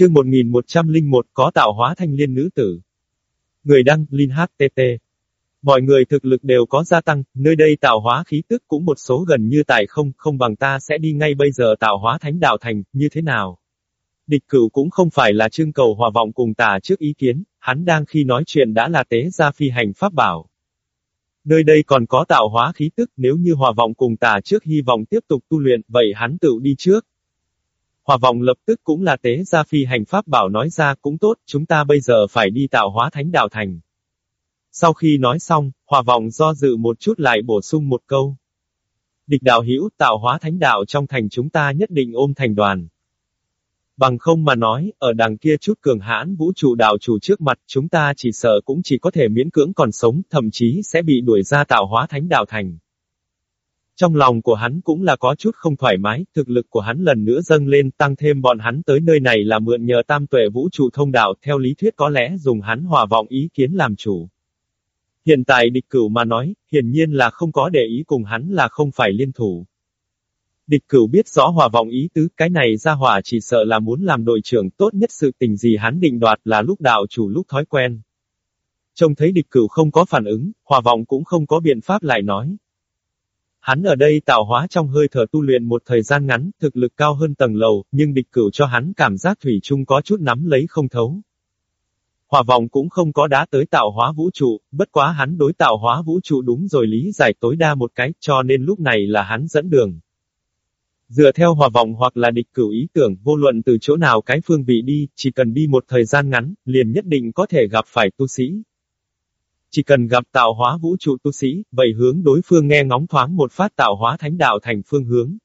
Chương 1101 có tạo hóa thanh liên nữ tử. Người đăng, Linh HTT. Mọi người thực lực đều có gia tăng, nơi đây tạo hóa khí tức cũng một số gần như tại không, không bằng ta sẽ đi ngay bây giờ tạo hóa thánh đạo thành, như thế nào? Địch cửu cũng không phải là trưng cầu hòa vọng cùng tà trước ý kiến, hắn đang khi nói chuyện đã là tế gia phi hành pháp bảo. Nơi đây còn có tạo hóa khí tức, nếu như hòa vọng cùng tà trước hy vọng tiếp tục tu luyện, vậy hắn tự đi trước. Hòa vọng lập tức cũng là tế gia phi hành pháp bảo nói ra cũng tốt, chúng ta bây giờ phải đi tạo hóa thánh đạo thành. Sau khi nói xong, hòa vọng do dự một chút lại bổ sung một câu. Địch đạo hữu tạo hóa thánh đạo trong thành chúng ta nhất định ôm thành đoàn. Bằng không mà nói, ở đằng kia chút cường hãn vũ trụ đạo chủ trước mặt chúng ta chỉ sợ cũng chỉ có thể miễn cưỡng còn sống, thậm chí sẽ bị đuổi ra tạo hóa thánh đạo thành. Trong lòng của hắn cũng là có chút không thoải mái, thực lực của hắn lần nữa dâng lên tăng thêm bọn hắn tới nơi này là mượn nhờ tam tuệ vũ trụ thông đạo, theo lý thuyết có lẽ dùng hắn hòa vọng ý kiến làm chủ. Hiện tại địch cửu mà nói, hiển nhiên là không có để ý cùng hắn là không phải liên thủ. Địch cửu biết rõ hòa vọng ý tứ, cái này ra hỏa chỉ sợ là muốn làm đội trưởng tốt nhất sự tình gì hắn định đoạt là lúc đạo chủ lúc thói quen. Trông thấy địch cửu không có phản ứng, hòa vọng cũng không có biện pháp lại nói. Hắn ở đây tạo hóa trong hơi thở tu luyện một thời gian ngắn, thực lực cao hơn tầng lầu, nhưng địch cửu cho hắn cảm giác thủy chung có chút nắm lấy không thấu. Hòa vọng cũng không có đá tới tạo hóa vũ trụ, bất quá hắn đối tạo hóa vũ trụ đúng rồi lý giải tối đa một cái, cho nên lúc này là hắn dẫn đường. Dựa theo hòa vọng hoặc là địch cửu ý tưởng, vô luận từ chỗ nào cái phương vị đi, chỉ cần đi một thời gian ngắn, liền nhất định có thể gặp phải tu sĩ. Chỉ cần gặp tạo hóa vũ trụ tu sĩ, vậy hướng đối phương nghe ngóng thoáng một phát tạo hóa thánh đạo thành phương hướng.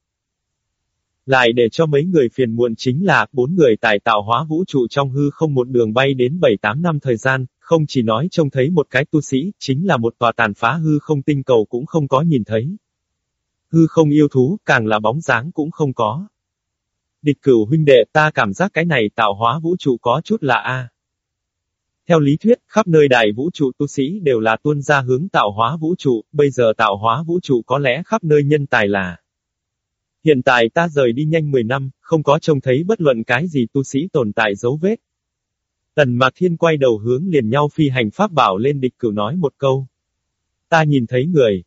Lại để cho mấy người phiền muộn chính là, bốn người tại tạo hóa vũ trụ trong hư không một đường bay đến 7-8 năm thời gian, không chỉ nói trông thấy một cái tu sĩ, chính là một tòa tàn phá hư không tinh cầu cũng không có nhìn thấy. Hư không yêu thú, càng là bóng dáng cũng không có. Địch cửu huynh đệ ta cảm giác cái này tạo hóa vũ trụ có chút là A. Theo lý thuyết, khắp nơi đại vũ trụ tu sĩ đều là tuôn ra hướng tạo hóa vũ trụ, bây giờ tạo hóa vũ trụ có lẽ khắp nơi nhân tài là. Hiện tại ta rời đi nhanh 10 năm, không có trông thấy bất luận cái gì tu sĩ tồn tại dấu vết. Tần Mạc Thiên quay đầu hướng liền nhau phi hành pháp bảo lên địch cửu nói một câu. Ta nhìn thấy người.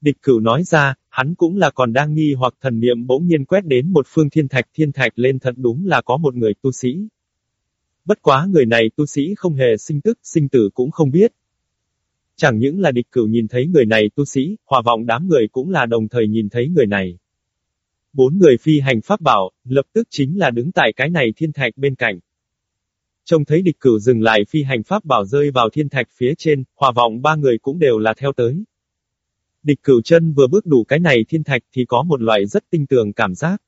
Địch cửu nói ra, hắn cũng là còn đang nghi hoặc thần niệm bỗng nhiên quét đến một phương thiên thạch thiên thạch lên thật đúng là có một người tu sĩ. Bất quá người này tu sĩ không hề sinh tức, sinh tử cũng không biết. Chẳng những là địch cửu nhìn thấy người này tu sĩ, hòa vọng đám người cũng là đồng thời nhìn thấy người này. Bốn người phi hành pháp bảo, lập tức chính là đứng tại cái này thiên thạch bên cạnh. Trông thấy địch cửu dừng lại phi hành pháp bảo rơi vào thiên thạch phía trên, hòa vọng ba người cũng đều là theo tới. Địch cửu chân vừa bước đủ cái này thiên thạch thì có một loại rất tinh tường cảm giác.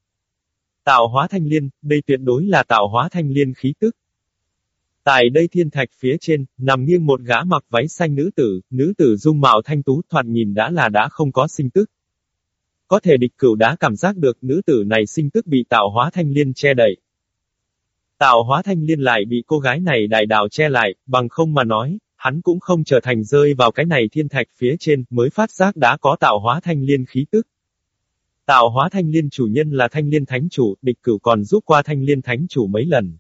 Tạo hóa thanh liên, đây tuyệt đối là tạo hóa thanh liên khí tức. Tại đây thiên thạch phía trên, nằm nghiêng một gã mặc váy xanh nữ tử, nữ tử dung mạo thanh tú thoạt nhìn đã là đã không có sinh tức. Có thể địch cửu đã cảm giác được nữ tử này sinh tức bị tạo hóa thanh liên che đậy. Tạo hóa thanh liên lại bị cô gái này đại đạo che lại, bằng không mà nói, hắn cũng không trở thành rơi vào cái này thiên thạch phía trên, mới phát giác đã có tạo hóa thanh liên khí tức. Tạo hóa thanh liên chủ nhân là thanh liên thánh chủ, địch cửu còn giúp qua thanh liên thánh chủ mấy lần.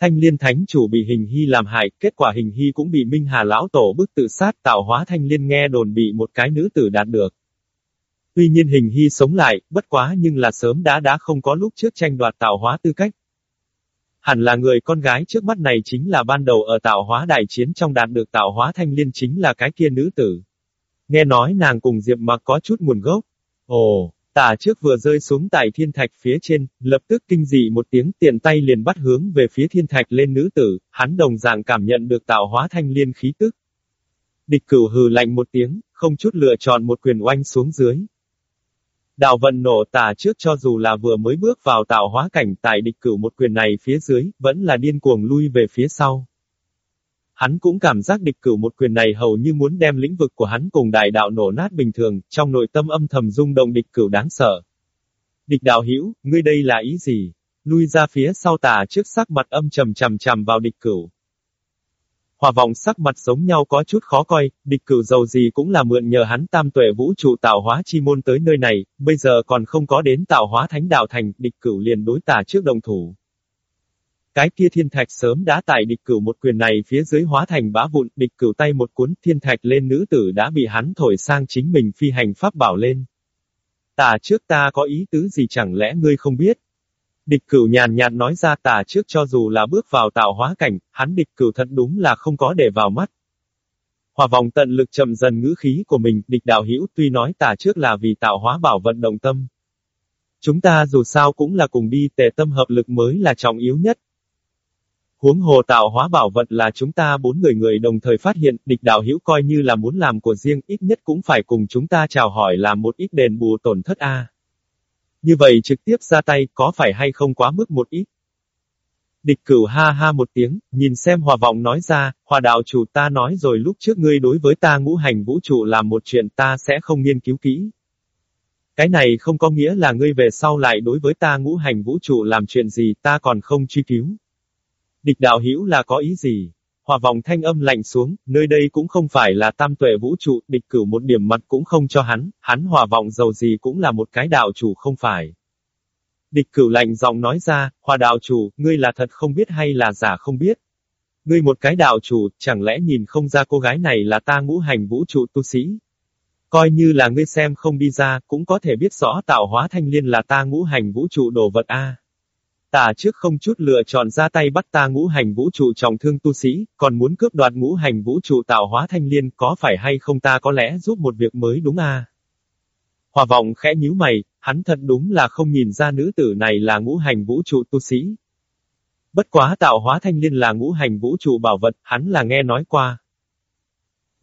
Thanh liên thánh chủ bị hình hy làm hại, kết quả hình hy cũng bị Minh Hà lão tổ bức tự sát tạo hóa thanh liên nghe đồn bị một cái nữ tử đạt được. Tuy nhiên hình hy sống lại, bất quá nhưng là sớm đã đã không có lúc trước tranh đoạt tạo hóa tư cách. Hẳn là người con gái trước mắt này chính là ban đầu ở tạo hóa đại chiến trong đạt được tạo hóa thanh liên chính là cái kia nữ tử. Nghe nói nàng cùng Diệp Mặc có chút nguồn gốc. Ồ, tả trước vừa rơi xuống tại thiên thạch phía trên, lập tức kinh dị một tiếng tiện tay liền bắt hướng về phía thiên thạch lên nữ tử, hắn đồng dạng cảm nhận được tạo hóa thanh liên khí tức. Địch cửu hừ lạnh một tiếng, không chút lựa chọn một quyền oanh xuống dưới. Đạo vận nổ tà trước cho dù là vừa mới bước vào tạo hóa cảnh tại địch cửu một quyền này phía dưới, vẫn là điên cuồng lui về phía sau. Hắn cũng cảm giác địch cửu một quyền này hầu như muốn đem lĩnh vực của hắn cùng đại đạo nổ nát bình thường, trong nội tâm âm thầm rung động địch cửu đáng sợ. Địch đạo hữu ngươi đây là ý gì? Lui ra phía sau tà trước sắc mặt âm trầm trầm trầm vào địch cửu. Hòa vọng sắc mặt giống nhau có chút khó coi, địch cửu giàu gì cũng là mượn nhờ hắn tam tuệ vũ trụ tạo hóa chi môn tới nơi này, bây giờ còn không có đến tạo hóa thánh đạo thành, địch cửu liền đối tà trước đồng thủ. Cái kia thiên thạch sớm đã tại địch cửu một quyền này phía dưới hóa thành bã vụn, địch cửu tay một cuốn thiên thạch lên nữ tử đã bị hắn thổi sang chính mình phi hành pháp bảo lên. Tà trước ta có ý tứ gì chẳng lẽ ngươi không biết? Địch cửu nhàn nhạt nói ra tà trước cho dù là bước vào tạo hóa cảnh, hắn địch cửu thật đúng là không có để vào mắt. Hòa vòng tận lực chậm dần ngữ khí của mình, địch đạo hữu tuy nói tà trước là vì tạo hóa bảo vận động tâm. Chúng ta dù sao cũng là cùng đi tề tâm hợp lực mới là trọng yếu nhất. Huống hồ tạo hóa bảo vật là chúng ta bốn người người đồng thời phát hiện, địch đạo hữu coi như là muốn làm của riêng, ít nhất cũng phải cùng chúng ta chào hỏi làm một ít đền bù tổn thất a. Như vậy trực tiếp ra tay, có phải hay không quá mức một ít? Địch cửu ha ha một tiếng, nhìn xem hòa vọng nói ra, hòa đạo chủ ta nói rồi lúc trước ngươi đối với ta ngũ hành vũ trụ làm một chuyện ta sẽ không nghiên cứu kỹ. Cái này không có nghĩa là ngươi về sau lại đối với ta ngũ hành vũ trụ làm chuyện gì ta còn không truy cứu. Địch đạo hữu là có ý gì? Hòa vòng thanh âm lạnh xuống, nơi đây cũng không phải là tam tuệ vũ trụ, địch cửu một điểm mặt cũng không cho hắn, hắn hòa vọng giàu gì cũng là một cái đạo chủ không phải. Địch cửu lạnh giọng nói ra, hòa đạo chủ, ngươi là thật không biết hay là giả không biết. Ngươi một cái đạo chủ, chẳng lẽ nhìn không ra cô gái này là ta ngũ hành vũ trụ tu sĩ? Coi như là ngươi xem không đi ra, cũng có thể biết rõ tạo hóa thanh liên là ta ngũ hành vũ trụ đồ vật A. Tà trước không chút lựa chọn ra tay bắt ta ngũ hành vũ trụ trọng thương tu sĩ, còn muốn cướp đoạt ngũ hành vũ trụ tạo hóa thanh liên, có phải hay không ta có lẽ giúp một việc mới đúng à? Hòa vọng khẽ nhíu mày, hắn thật đúng là không nhìn ra nữ tử này là ngũ hành vũ trụ tu sĩ. Bất quá tạo hóa thanh liên là ngũ hành vũ trụ bảo vật, hắn là nghe nói qua.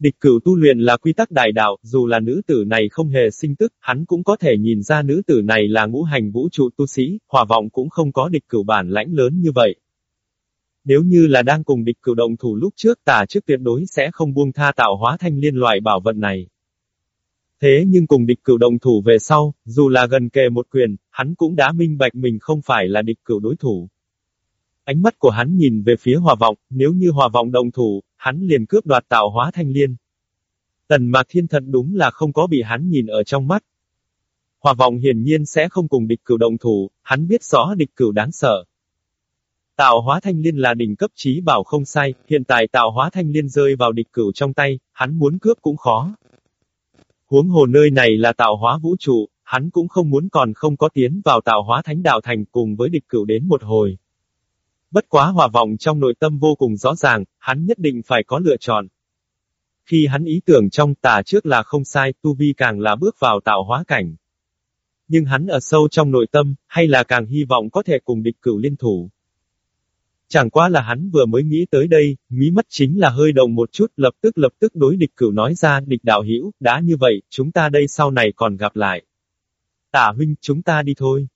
Địch cửu tu luyện là quy tắc đại đạo, dù là nữ tử này không hề sinh tức, hắn cũng có thể nhìn ra nữ tử này là ngũ hành vũ trụ tu sĩ, hòa vọng cũng không có địch cửu bản lãnh lớn như vậy. Nếu như là đang cùng địch cửu động thủ lúc trước tà trước tuyệt đối sẽ không buông tha tạo hóa thanh liên loại bảo vật này. Thế nhưng cùng địch cửu động thủ về sau, dù là gần kề một quyền, hắn cũng đã minh bạch mình không phải là địch cửu đối thủ. Ánh mắt của hắn nhìn về phía hòa vọng, nếu như hòa vọng đồng thủ, hắn liền cướp đoạt tạo hóa thanh liên. Tần Mạc Thiên thật đúng là không có bị hắn nhìn ở trong mắt. Hòa vọng hiển nhiên sẽ không cùng địch cửu đồng thủ, hắn biết rõ địch cửu đáng sợ. Tạo hóa thanh liên là đỉnh cấp trí bảo không sai, hiện tại tạo hóa thanh liên rơi vào địch cửu trong tay, hắn muốn cướp cũng khó. Huống hồ nơi này là tạo hóa vũ trụ, hắn cũng không muốn còn không có tiến vào tạo hóa thánh đạo thành cùng với địch cửu đến một hồi. Bất quá hòa vọng trong nội tâm vô cùng rõ ràng, hắn nhất định phải có lựa chọn. Khi hắn ý tưởng trong tà trước là không sai, tu vi càng là bước vào tạo hóa cảnh. Nhưng hắn ở sâu trong nội tâm, hay là càng hy vọng có thể cùng địch cửu liên thủ. Chẳng qua là hắn vừa mới nghĩ tới đây, mí mắt chính là hơi động một chút, lập tức lập tức đối địch cửu nói ra, địch đạo hữu đã như vậy, chúng ta đây sau này còn gặp lại. Tả huynh, chúng ta đi thôi.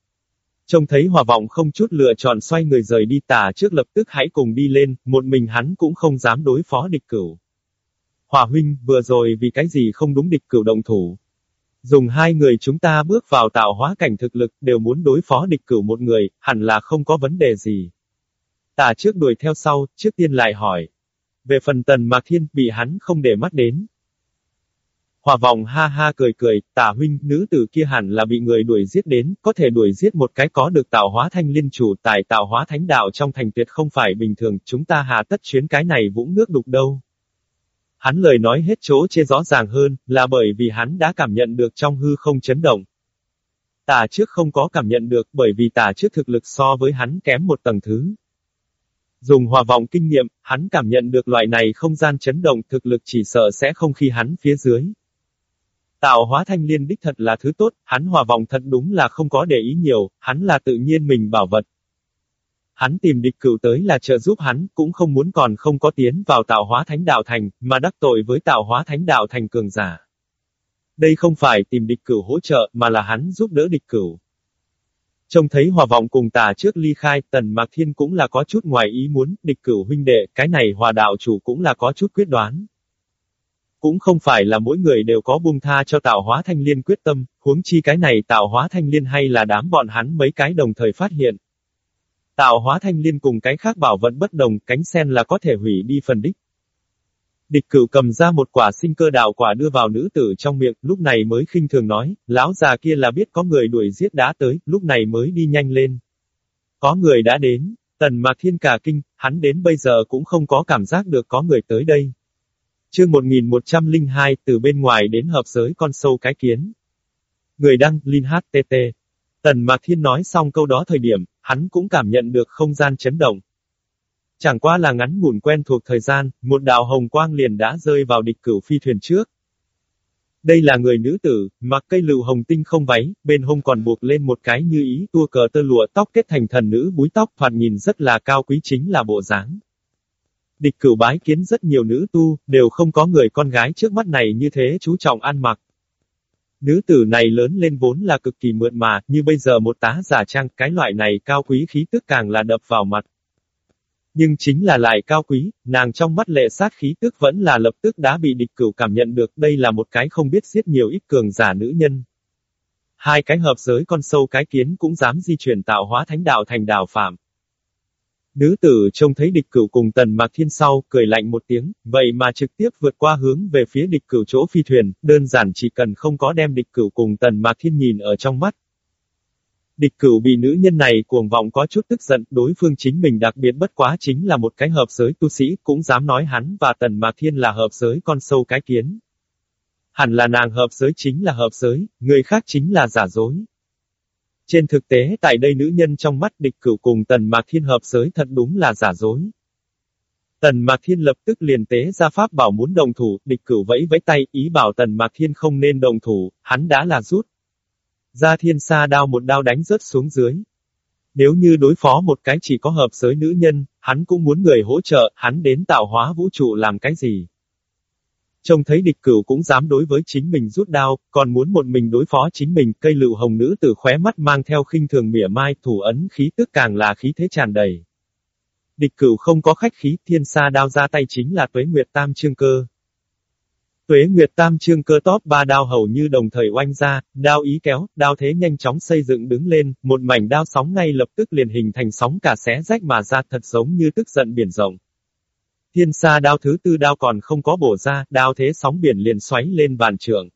Trông thấy hòa vọng không chút lựa chọn xoay người rời đi tà trước lập tức hãy cùng đi lên, một mình hắn cũng không dám đối phó địch cửu. Hòa huynh, vừa rồi vì cái gì không đúng địch cửu động thủ. Dùng hai người chúng ta bước vào tạo hóa cảnh thực lực đều muốn đối phó địch cửu một người, hẳn là không có vấn đề gì. Tà trước đuổi theo sau, trước tiên lại hỏi. Về phần tần mạc thiên, bị hắn không để mắt đến, Hòa vòng ha ha cười cười, tả huynh, nữ tử kia hẳn là bị người đuổi giết đến, có thể đuổi giết một cái có được tạo hóa thanh liên chủ tại tạo hóa thánh đạo trong thành tuyệt không phải bình thường, chúng ta hà tất chuyến cái này vũng nước đục đâu. Hắn lời nói hết chỗ chê rõ ràng hơn, là bởi vì hắn đã cảm nhận được trong hư không chấn động. Tà trước không có cảm nhận được bởi vì tà trước thực lực so với hắn kém một tầng thứ. Dùng hòa vọng kinh nghiệm, hắn cảm nhận được loại này không gian chấn động thực lực chỉ sợ sẽ không khi hắn phía dưới. Tạo hóa thanh liên đích thật là thứ tốt, hắn hòa vọng thật đúng là không có để ý nhiều, hắn là tự nhiên mình bảo vật. Hắn tìm địch cửu tới là trợ giúp hắn, cũng không muốn còn không có tiến vào tạo hóa thánh đạo thành, mà đắc tội với tạo hóa thánh đạo thành cường giả. Đây không phải tìm địch cửu hỗ trợ, mà là hắn giúp đỡ địch cửu. Trông thấy hòa vọng cùng tà trước ly khai, tần mạc thiên cũng là có chút ngoài ý muốn, địch cửu huynh đệ, cái này hòa đạo chủ cũng là có chút quyết đoán. Cũng không phải là mỗi người đều có buông tha cho tạo hóa thanh liên quyết tâm, huống chi cái này tạo hóa thanh liên hay là đám bọn hắn mấy cái đồng thời phát hiện. Tạo hóa thanh liên cùng cái khác bảo vận bất đồng, cánh sen là có thể hủy đi phần đích. Địch cửu cầm ra một quả sinh cơ đạo quả đưa vào nữ tử trong miệng, lúc này mới khinh thường nói, lão già kia là biết có người đuổi giết đã tới, lúc này mới đi nhanh lên. Có người đã đến. Tần Mạc Thiên cả kinh, hắn đến bây giờ cũng không có cảm giác được có người tới đây. Chương 1102, từ bên ngoài đến hợp giới con sâu cái kiến. Người đăng, Linh HTT. Tần Mạc Thiên nói xong câu đó thời điểm, hắn cũng cảm nhận được không gian chấn động. Chẳng qua là ngắn ngủn quen thuộc thời gian, một đạo hồng quang liền đã rơi vào địch cửu phi thuyền trước. Đây là người nữ tử, mặc cây lựu hồng tinh không váy, bên hông còn buộc lên một cái như ý tua cờ tơ lụa tóc kết thành thần nữ búi tóc thoạt nhìn rất là cao quý chính là bộ dáng. Địch cửu bái kiến rất nhiều nữ tu, đều không có người con gái trước mắt này như thế chú trọng ăn mặc. Nữ tử này lớn lên vốn là cực kỳ mượn mà, như bây giờ một tá giả trang, cái loại này cao quý khí tức càng là đập vào mặt. Nhưng chính là lại cao quý, nàng trong mắt lệ sát khí tức vẫn là lập tức đã bị địch cửu cảm nhận được đây là một cái không biết giết nhiều ít cường giả nữ nhân. Hai cái hợp giới con sâu cái kiến cũng dám di chuyển tạo hóa thánh đạo thành đạo phạm. Nữ tử trông thấy địch cửu cùng tần mạc thiên sau, cười lạnh một tiếng, vậy mà trực tiếp vượt qua hướng về phía địch cửu chỗ phi thuyền, đơn giản chỉ cần không có đem địch cửu cùng tần mạc thiên nhìn ở trong mắt. Địch cửu bị nữ nhân này cuồng vọng có chút tức giận, đối phương chính mình đặc biệt bất quá chính là một cái hợp giới tu sĩ, cũng dám nói hắn và tần mạc thiên là hợp giới con sâu cái kiến. Hẳn là nàng hợp giới chính là hợp giới, người khác chính là giả dối. Trên thực tế tại đây nữ nhân trong mắt địch cửu cùng tần mạc thiên hợp giới thật đúng là giả dối. Tần Mạc Thiên lập tức liền tế ra pháp bảo muốn đồng thủ, địch cửu vẫy vẫy tay, ý bảo Tần Mạc Thiên không nên đồng thủ, hắn đã là rút. Ra thiên sa đao một đao đánh rớt xuống dưới. Nếu như đối phó một cái chỉ có hợp giới nữ nhân, hắn cũng muốn người hỗ trợ, hắn đến tạo hóa vũ trụ làm cái gì. Trông thấy địch cửu cũng dám đối với chính mình rút đao, còn muốn một mình đối phó chính mình, cây lựu hồng nữ từ khóe mắt mang theo khinh thường mỉa mai, thủ ấn khí tức càng là khí thế tràn đầy. Địch cửu không có khách khí, thiên sa đao ra tay chính là tuế nguyệt tam trương cơ. Tuế Nguyệt Tam Trương cơ top ba đao hầu như đồng thời oanh ra, đao ý kéo, đao thế nhanh chóng xây dựng đứng lên, một mảnh đao sóng ngay lập tức liền hình thành sóng cả xé rách mà ra thật giống như tức giận biển rộng. Thiên sa đao thứ tư đao còn không có bổ ra, đao thế sóng biển liền xoáy lên bàn trưởng.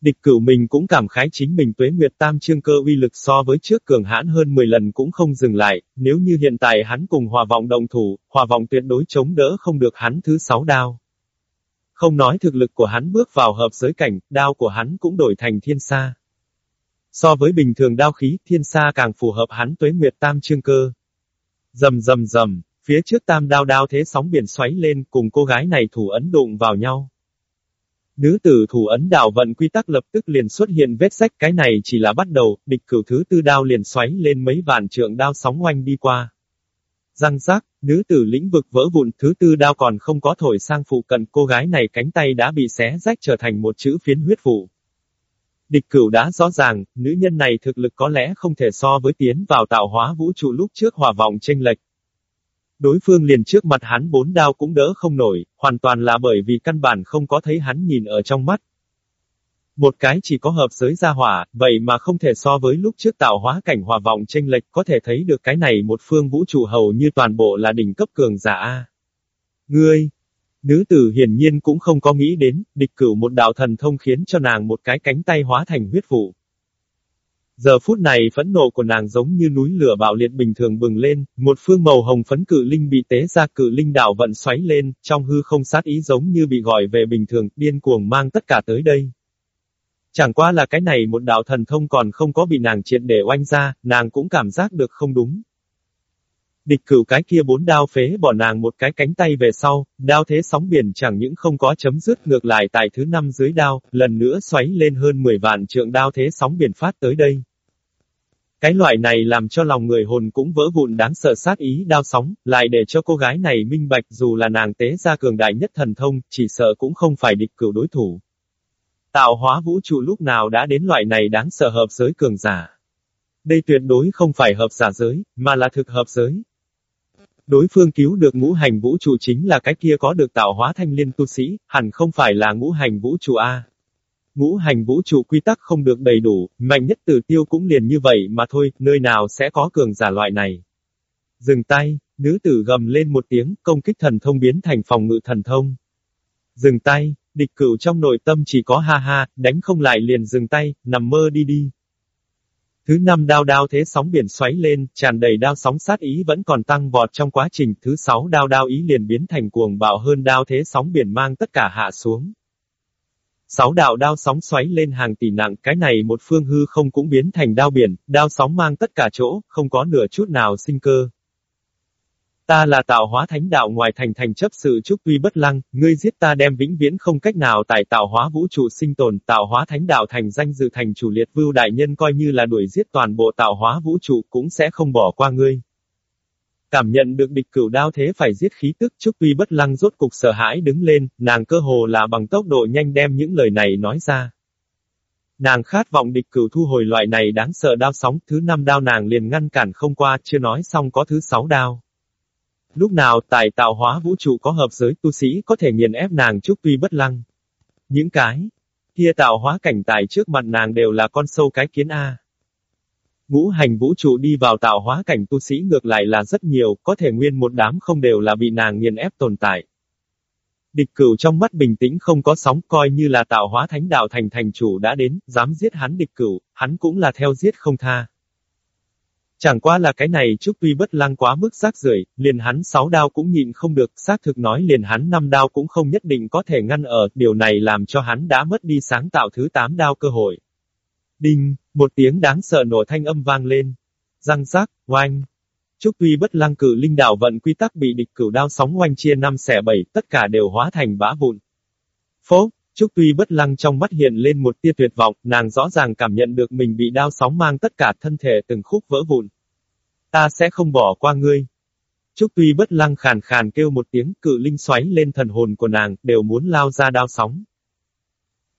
Địch cửu mình cũng cảm khái chính mình tuế nguyệt tam trương cơ uy lực so với trước cường hãn hơn 10 lần cũng không dừng lại, nếu như hiện tại hắn cùng hòa vọng đồng thủ, hòa vọng tuyệt đối chống đỡ không được hắn thứ sáu đao. Không nói thực lực của hắn bước vào hợp giới cảnh, đao của hắn cũng đổi thành thiên sa. So với bình thường đao khí, thiên sa càng phù hợp hắn tuế nguyệt tam trương cơ. Dầm dầm dầm, phía trước tam đao đao thế sóng biển xoáy lên cùng cô gái này thủ ấn đụng vào nhau. Nữ tử thủ ấn đảo vận quy tắc lập tức liền xuất hiện vết rách cái này chỉ là bắt đầu, địch cửu thứ tư đao liền xoáy lên mấy vạn trượng đao sóng oanh đi qua. Răng rác, nữ tử lĩnh vực vỡ vụn, thứ tư đao còn không có thổi sang phụ cận cô gái này cánh tay đã bị xé rách trở thành một chữ phiến huyết vụ. Địch cửu đã rõ ràng, nữ nhân này thực lực có lẽ không thể so với tiến vào tạo hóa vũ trụ lúc trước hòa vọng tranh lệch. Đối phương liền trước mặt hắn bốn đao cũng đỡ không nổi, hoàn toàn là bởi vì căn bản không có thấy hắn nhìn ở trong mắt. Một cái chỉ có hợp giới gia hỏa, vậy mà không thể so với lúc trước tạo hóa cảnh hòa vọng tranh lệch có thể thấy được cái này một phương vũ trụ hầu như toàn bộ là đỉnh cấp cường giả A. Ngươi! Nữ tử hiển nhiên cũng không có nghĩ đến, địch cửu một đạo thần thông khiến cho nàng một cái cánh tay hóa thành huyết vụ. Giờ phút này phẫn nộ của nàng giống như núi lửa bạo liệt bình thường bừng lên, một phương màu hồng phấn cự linh bị tế ra cự linh đảo vận xoáy lên, trong hư không sát ý giống như bị gọi về bình thường, điên cuồng mang tất cả tới đây. Chẳng qua là cái này một đạo thần thông còn không có bị nàng triệt để oanh ra, nàng cũng cảm giác được không đúng. Địch cửu cái kia bốn đao phế bỏ nàng một cái cánh tay về sau, đao thế sóng biển chẳng những không có chấm dứt ngược lại tại thứ năm dưới đao, lần nữa xoáy lên hơn 10 vạn trượng đao thế sóng biển phát tới đây. Cái loại này làm cho lòng người hồn cũng vỡ vụn đáng sợ sát ý đao sóng, lại để cho cô gái này minh bạch dù là nàng tế ra cường đại nhất thần thông, chỉ sợ cũng không phải địch cửu đối thủ. Tạo hóa vũ trụ lúc nào đã đến loại này đáng sợ hợp giới cường giả. Đây tuyệt đối không phải hợp giả giới, mà là thực hợp giới. Đối phương cứu được ngũ hành vũ trụ chính là cái kia có được tạo hóa thanh liên tu sĩ, hẳn không phải là ngũ hành vũ trụ A. Ngũ hành vũ trụ quy tắc không được đầy đủ, mạnh nhất tử tiêu cũng liền như vậy mà thôi, nơi nào sẽ có cường giả loại này. Dừng tay, nữ tử gầm lên một tiếng, công kích thần thông biến thành phòng ngự thần thông. Dừng tay, Địch cửu trong nội tâm chỉ có ha ha, đánh không lại liền dừng tay, nằm mơ đi đi. Thứ năm đao đao thế sóng biển xoáy lên, tràn đầy đao sóng sát ý vẫn còn tăng vọt trong quá trình, thứ sáu đao đao ý liền biến thành cuồng bạo hơn đao thế sóng biển mang tất cả hạ xuống. Sáu đạo đao sóng xoáy lên hàng tỷ nặng, cái này một phương hư không cũng biến thành đao biển, đao sóng mang tất cả chỗ, không có nửa chút nào sinh cơ. Ta là tạo hóa thánh đạo ngoài thành thành chấp sự trúc tuy bất lăng, ngươi giết ta đem vĩnh viễn không cách nào tại tạo hóa vũ trụ sinh tồn, tạo hóa thánh đạo thành danh dự thành chủ liệt vưu đại nhân coi như là đuổi giết toàn bộ tạo hóa vũ trụ cũng sẽ không bỏ qua ngươi. Cảm nhận được địch cửu đao thế phải giết khí tức Trúc Tuy bất lăng rốt cục sợ hãi đứng lên, nàng cơ hồ là bằng tốc độ nhanh đem những lời này nói ra. Nàng khát vọng địch cửu thu hồi loại này đáng sợ đao sóng, thứ năm đao nàng liền ngăn cản không qua, chưa nói xong có thứ sáu đao. Lúc nào tài tạo hóa vũ trụ có hợp giới tu sĩ có thể nghiền ép nàng Trúc Tuy bất lăng. Những cái kia tạo hóa cảnh tài trước mặt nàng đều là con sâu cái kiến A. Ngũ hành vũ trụ đi vào tạo hóa cảnh tu sĩ ngược lại là rất nhiều, có thể nguyên một đám không đều là bị nàng nghiền ép tồn tại. Địch cửu trong mắt bình tĩnh không có sóng coi như là tạo hóa thánh đạo thành thành chủ đã đến, dám giết hắn địch cửu, hắn cũng là theo giết không tha. Chẳng qua là cái này Trúc Tuy bất lăng quá mức rác rưởi, liền hắn sáu đao cũng nhịn không được, xác thực nói liền hắn năm đao cũng không nhất định có thể ngăn ở, điều này làm cho hắn đã mất đi sáng tạo thứ tám đao cơ hội. Đinh, một tiếng đáng sợ nổ thanh âm vang lên. Răng rác, oanh. Trúc Tuy bất lăng cử linh đạo vận quy tắc bị địch cửu đao sóng oanh chia năm xẻ bảy, tất cả đều hóa thành bã vụn. Phố, Trúc Tuy bất lăng trong mắt hiện lên một tia tuyệt vọng, nàng rõ ràng cảm nhận được mình bị đao sóng mang tất cả thân thể từng khúc vỡ vụn. Ta sẽ không bỏ qua ngươi. Trúc Tuy bất lăng khàn khàn kêu một tiếng cự linh xoáy lên thần hồn của nàng, đều muốn lao ra đao sóng.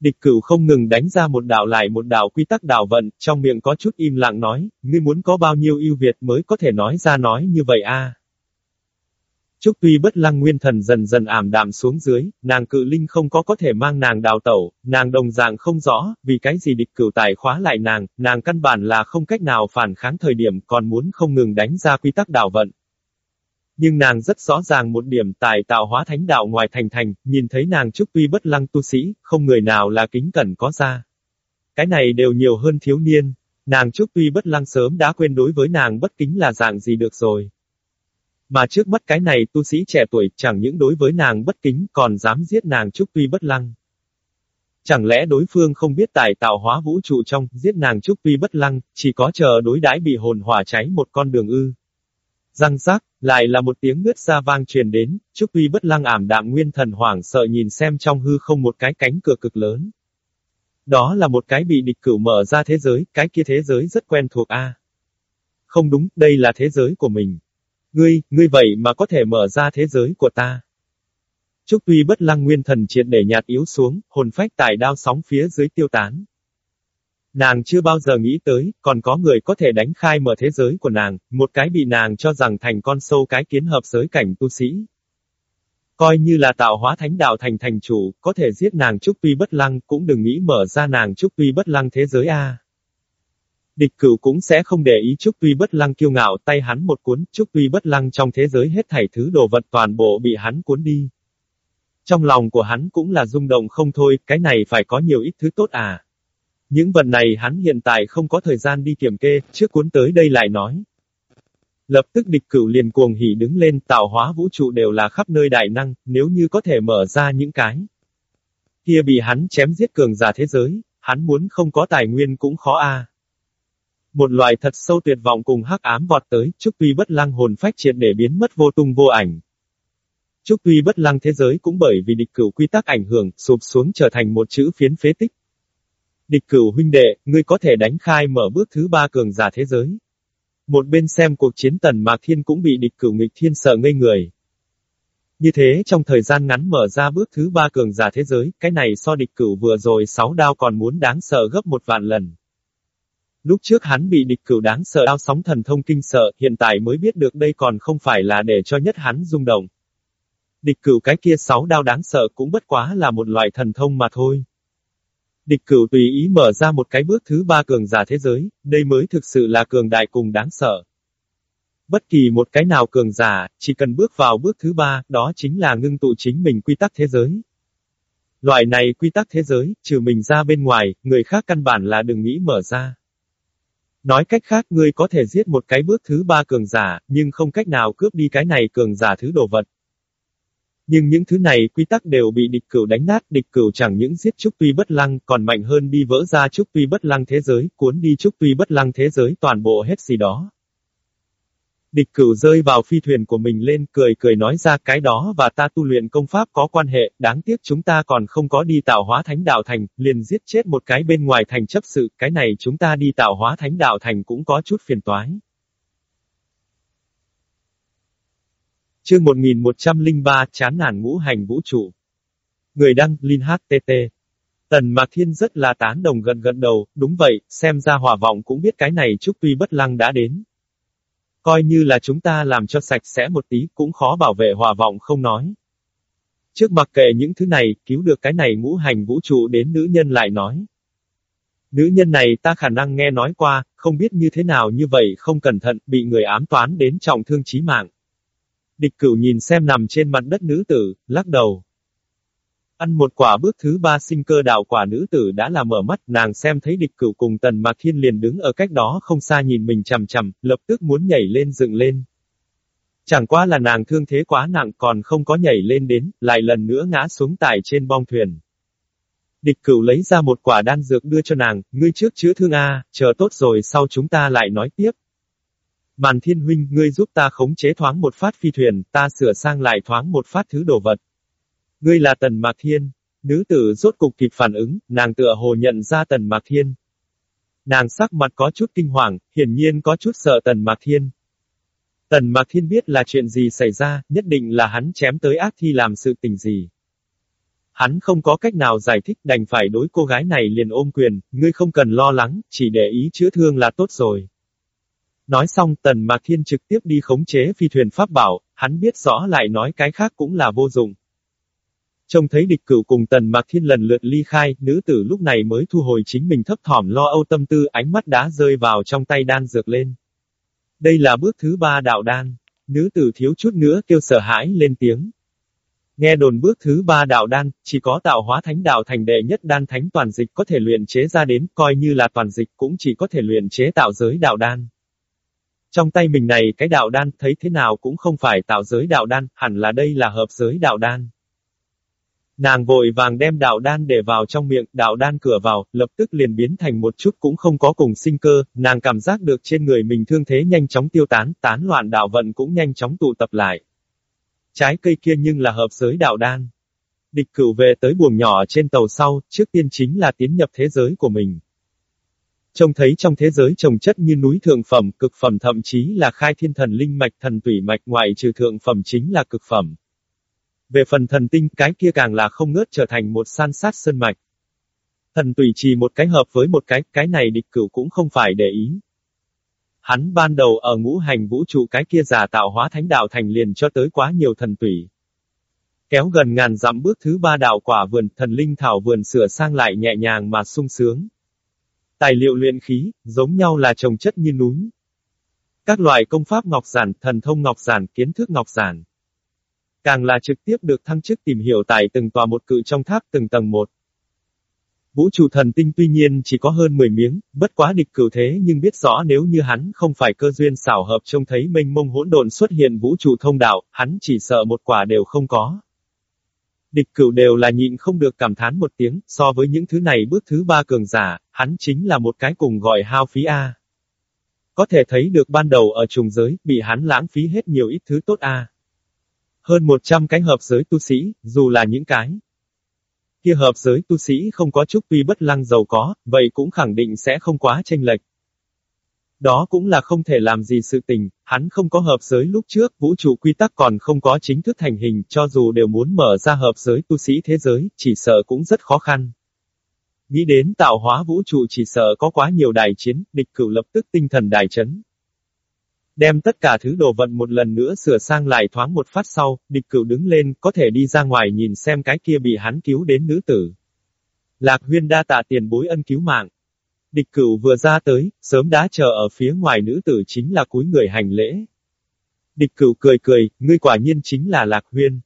Địch cửu không ngừng đánh ra một đạo lại một đạo quy tắc đạo vận, trong miệng có chút im lặng nói, ngươi muốn có bao nhiêu ưu việt mới có thể nói ra nói như vậy a. Trúc tuy bất lăng nguyên thần dần dần ảm đạm xuống dưới, nàng cự linh không có có thể mang nàng đào tẩu, nàng đồng dạng không rõ, vì cái gì địch cửu tài khóa lại nàng, nàng căn bản là không cách nào phản kháng thời điểm còn muốn không ngừng đánh ra quy tắc đảo vận. Nhưng nàng rất rõ ràng một điểm tại tạo hóa thánh đạo ngoài thành thành, nhìn thấy nàng trúc tuy bất lăng tu sĩ, không người nào là kính cẩn có ra. Cái này đều nhiều hơn thiếu niên, nàng trúc tuy bất lăng sớm đã quên đối với nàng bất kính là dạng gì được rồi. Mà trước mắt cái này tu sĩ trẻ tuổi chẳng những đối với nàng bất kính còn dám giết nàng trúc tuy bất lăng. Chẳng lẽ đối phương không biết tài tạo hóa vũ trụ trong, giết nàng trúc tuy bất lăng, chỉ có chờ đối đãi bị hồn hỏa cháy một con đường ư. Răng rác, lại là một tiếng ngứt ra vang truyền đến, Trúc Uy bất lăng ảm đạm nguyên thần hoảng sợ nhìn xem trong hư không một cái cánh cửa cực lớn. Đó là một cái bị địch cửu mở ra thế giới, cái kia thế giới rất quen thuộc a. Không đúng, đây là thế giới của mình. Ngươi, ngươi vậy mà có thể mở ra thế giới của ta. Trúc Uy bất lăng nguyên thần triệt để nhạt yếu xuống, hồn phách tại đao sóng phía dưới tiêu tán. Nàng chưa bao giờ nghĩ tới, còn có người có thể đánh khai mở thế giới của nàng, một cái bị nàng cho rằng thành con sâu cái kiến hợp giới cảnh tu sĩ. Coi như là tạo hóa thánh đạo thành thành chủ, có thể giết nàng trúc tuy bất lăng, cũng đừng nghĩ mở ra nàng trúc tuy bất lăng thế giới a. Địch cửu cũng sẽ không để ý trúc tuy bất lăng kiêu ngạo tay hắn một cuốn, trúc tuy bất lăng trong thế giới hết thảy thứ đồ vật toàn bộ bị hắn cuốn đi. Trong lòng của hắn cũng là rung động không thôi, cái này phải có nhiều ít thứ tốt à. Những vật này hắn hiện tại không có thời gian đi kiểm kê, trước cuốn tới đây lại nói. Lập tức địch cửu liền cuồng hỉ đứng lên, tạo hóa vũ trụ đều là khắp nơi đại năng, nếu như có thể mở ra những cái. Kia bị hắn chém giết cường giả thế giới, hắn muốn không có tài nguyên cũng khó a. Một loài thật sâu tuyệt vọng cùng hắc ám vọt tới, trúc tuy bất lăng hồn phách triệt để biến mất vô tung vô ảnh. trúc tuy bất lăng thế giới cũng bởi vì địch cửu quy tắc ảnh hưởng, sụp xuống trở thành một chữ phiến phế tích. Địch cửu huynh đệ, ngươi có thể đánh khai mở bước thứ ba cường giả thế giới. Một bên xem cuộc chiến tần mạc thiên cũng bị địch cửu nghịch thiên sợ ngây người. Như thế trong thời gian ngắn mở ra bước thứ ba cường giả thế giới, cái này so địch cửu vừa rồi sáu đao còn muốn đáng sợ gấp một vạn lần. Lúc trước hắn bị địch cửu đáng sợ đao sóng thần thông kinh sợ, hiện tại mới biết được đây còn không phải là để cho nhất hắn rung động. Địch cửu cái kia sáu đao đáng sợ cũng bất quá là một loại thần thông mà thôi. Địch cửu tùy ý mở ra một cái bước thứ ba cường giả thế giới, đây mới thực sự là cường đại cùng đáng sợ. Bất kỳ một cái nào cường giả, chỉ cần bước vào bước thứ ba, đó chính là ngưng tụ chính mình quy tắc thế giới. Loại này quy tắc thế giới, trừ mình ra bên ngoài, người khác căn bản là đừng nghĩ mở ra. Nói cách khác ngươi có thể giết một cái bước thứ ba cường giả, nhưng không cách nào cướp đi cái này cường giả thứ đồ vật. Nhưng những thứ này quy tắc đều bị địch cửu đánh nát, địch cửu chẳng những giết Trúc Tuy Bất Lăng, còn mạnh hơn đi vỡ ra Trúc Tuy Bất Lăng thế giới, cuốn đi Trúc Tuy Bất Lăng thế giới toàn bộ hết gì đó. Địch cửu rơi vào phi thuyền của mình lên, cười cười nói ra cái đó và ta tu luyện công pháp có quan hệ, đáng tiếc chúng ta còn không có đi tạo hóa thánh đạo thành, liền giết chết một cái bên ngoài thành chấp sự, cái này chúng ta đi tạo hóa thánh đạo thành cũng có chút phiền toái. Chương 1103 chán nản ngũ hành vũ trụ. Người đăng, Linh HTT. Tần Mạc Thiên rất là tán đồng gần gần đầu, đúng vậy, xem ra hòa vọng cũng biết cái này chúc tuy bất lăng đã đến. Coi như là chúng ta làm cho sạch sẽ một tí cũng khó bảo vệ hòa vọng không nói. Trước mặc kệ những thứ này, cứu được cái này ngũ hành vũ trụ đến nữ nhân lại nói. Nữ nhân này ta khả năng nghe nói qua, không biết như thế nào như vậy không cẩn thận, bị người ám toán đến trọng thương chí mạng. Địch cửu nhìn xem nằm trên mặt đất nữ tử, lắc đầu. Ăn một quả bước thứ ba sinh cơ đạo quả nữ tử đã là mở mắt, nàng xem thấy địch cửu cùng tần mạc thiên liền đứng ở cách đó không xa nhìn mình chằm chằm, lập tức muốn nhảy lên dựng lên. Chẳng qua là nàng thương thế quá nặng còn không có nhảy lên đến, lại lần nữa ngã xuống tải trên bong thuyền. Địch cửu lấy ra một quả đan dược đưa cho nàng, ngươi trước chữa thương A, chờ tốt rồi sau chúng ta lại nói tiếp. Màn thiên huynh, ngươi giúp ta khống chế thoáng một phát phi thuyền, ta sửa sang lại thoáng một phát thứ đồ vật. Ngươi là Tần Mạc Thiên. Nữ tử rốt cục kịp phản ứng, nàng tựa hồ nhận ra Tần Mạc Thiên. Nàng sắc mặt có chút kinh hoàng, hiển nhiên có chút sợ Tần Mạc Thiên. Tần Mạc Thiên biết là chuyện gì xảy ra, nhất định là hắn chém tới ác thi làm sự tình gì. Hắn không có cách nào giải thích đành phải đối cô gái này liền ôm quyền, ngươi không cần lo lắng, chỉ để ý chữa thương là tốt rồi. Nói xong Tần Mạc Thiên trực tiếp đi khống chế phi thuyền pháp bảo, hắn biết rõ lại nói cái khác cũng là vô dụng. Trông thấy địch cửu cùng Tần Mạc Thiên lần lượt ly khai, nữ tử lúc này mới thu hồi chính mình thấp thỏm lo âu tâm tư ánh mắt đã rơi vào trong tay đan dược lên. Đây là bước thứ ba đạo đan. Nữ tử thiếu chút nữa kêu sợ hãi lên tiếng. Nghe đồn bước thứ ba đạo đan, chỉ có tạo hóa thánh đạo thành đệ nhất đan thánh toàn dịch có thể luyện chế ra đến, coi như là toàn dịch cũng chỉ có thể luyện chế tạo giới đạo đan. Trong tay mình này cái đạo đan thấy thế nào cũng không phải tạo giới đạo đan, hẳn là đây là hợp giới đạo đan. Nàng vội vàng đem đạo đan để vào trong miệng, đạo đan cửa vào, lập tức liền biến thành một chút cũng không có cùng sinh cơ, nàng cảm giác được trên người mình thương thế nhanh chóng tiêu tán, tán loạn đạo vận cũng nhanh chóng tụ tập lại. Trái cây kia nhưng là hợp giới đạo đan. Địch cửu về tới buồng nhỏ trên tàu sau, trước tiên chính là tiến nhập thế giới của mình. Trông thấy trong thế giới trồng chất như núi thượng phẩm, cực phẩm thậm chí là khai thiên thần linh mạch thần tủy mạch ngoại trừ thượng phẩm chính là cực phẩm. Về phần thần tinh, cái kia càng là không ngớt trở thành một san sát sơn mạch. Thần tùy trì một cái hợp với một cái, cái này địch cửu cũng không phải để ý. Hắn ban đầu ở ngũ hành vũ trụ cái kia giả tạo hóa thánh đạo thành liền cho tới quá nhiều thần tùy. Kéo gần ngàn dặm bước thứ ba đạo quả vườn, thần linh thảo vườn sửa sang lại nhẹ nhàng mà sung sướng. Tài liệu luyện khí, giống nhau là trồng chất như núi. Các loại công pháp ngọc giản, thần thông ngọc giản, kiến thức ngọc giản. Càng là trực tiếp được thăng chức tìm hiểu tại từng tòa một cự trong tháp từng tầng một. Vũ trụ thần tinh tuy nhiên chỉ có hơn 10 miếng, bất quá địch cửu thế nhưng biết rõ nếu như hắn không phải cơ duyên xảo hợp trông thấy mênh mông hỗn độn xuất hiện vũ trụ thông đạo, hắn chỉ sợ một quả đều không có. Địch cửu đều là nhịn không được cảm thán một tiếng, so với những thứ này bước thứ ba cường giả, hắn chính là một cái cùng gọi hao phí A. Có thể thấy được ban đầu ở trùng giới, bị hắn lãng phí hết nhiều ít thứ tốt A. Hơn 100 cái hợp giới tu sĩ, dù là những cái kia hợp giới tu sĩ không có chút tuy bất lăng giàu có, vậy cũng khẳng định sẽ không quá tranh lệch. Đó cũng là không thể làm gì sự tình, hắn không có hợp giới lúc trước, vũ trụ quy tắc còn không có chính thức thành hình, cho dù đều muốn mở ra hợp giới tu sĩ thế giới, chỉ sợ cũng rất khó khăn. Nghĩ đến tạo hóa vũ trụ chỉ sợ có quá nhiều đại chiến, địch cửu lập tức tinh thần đại chấn. Đem tất cả thứ đồ vận một lần nữa sửa sang lại thoáng một phát sau, địch cửu đứng lên, có thể đi ra ngoài nhìn xem cái kia bị hắn cứu đến nữ tử. Lạc huyên đa tạ tiền bối ân cứu mạng. Địch cửu vừa ra tới, sớm đã chờ ở phía ngoài nữ tử chính là cúi người hành lễ. Địch cửu cười cười, ngươi quả nhiên chính là Lạc huyên.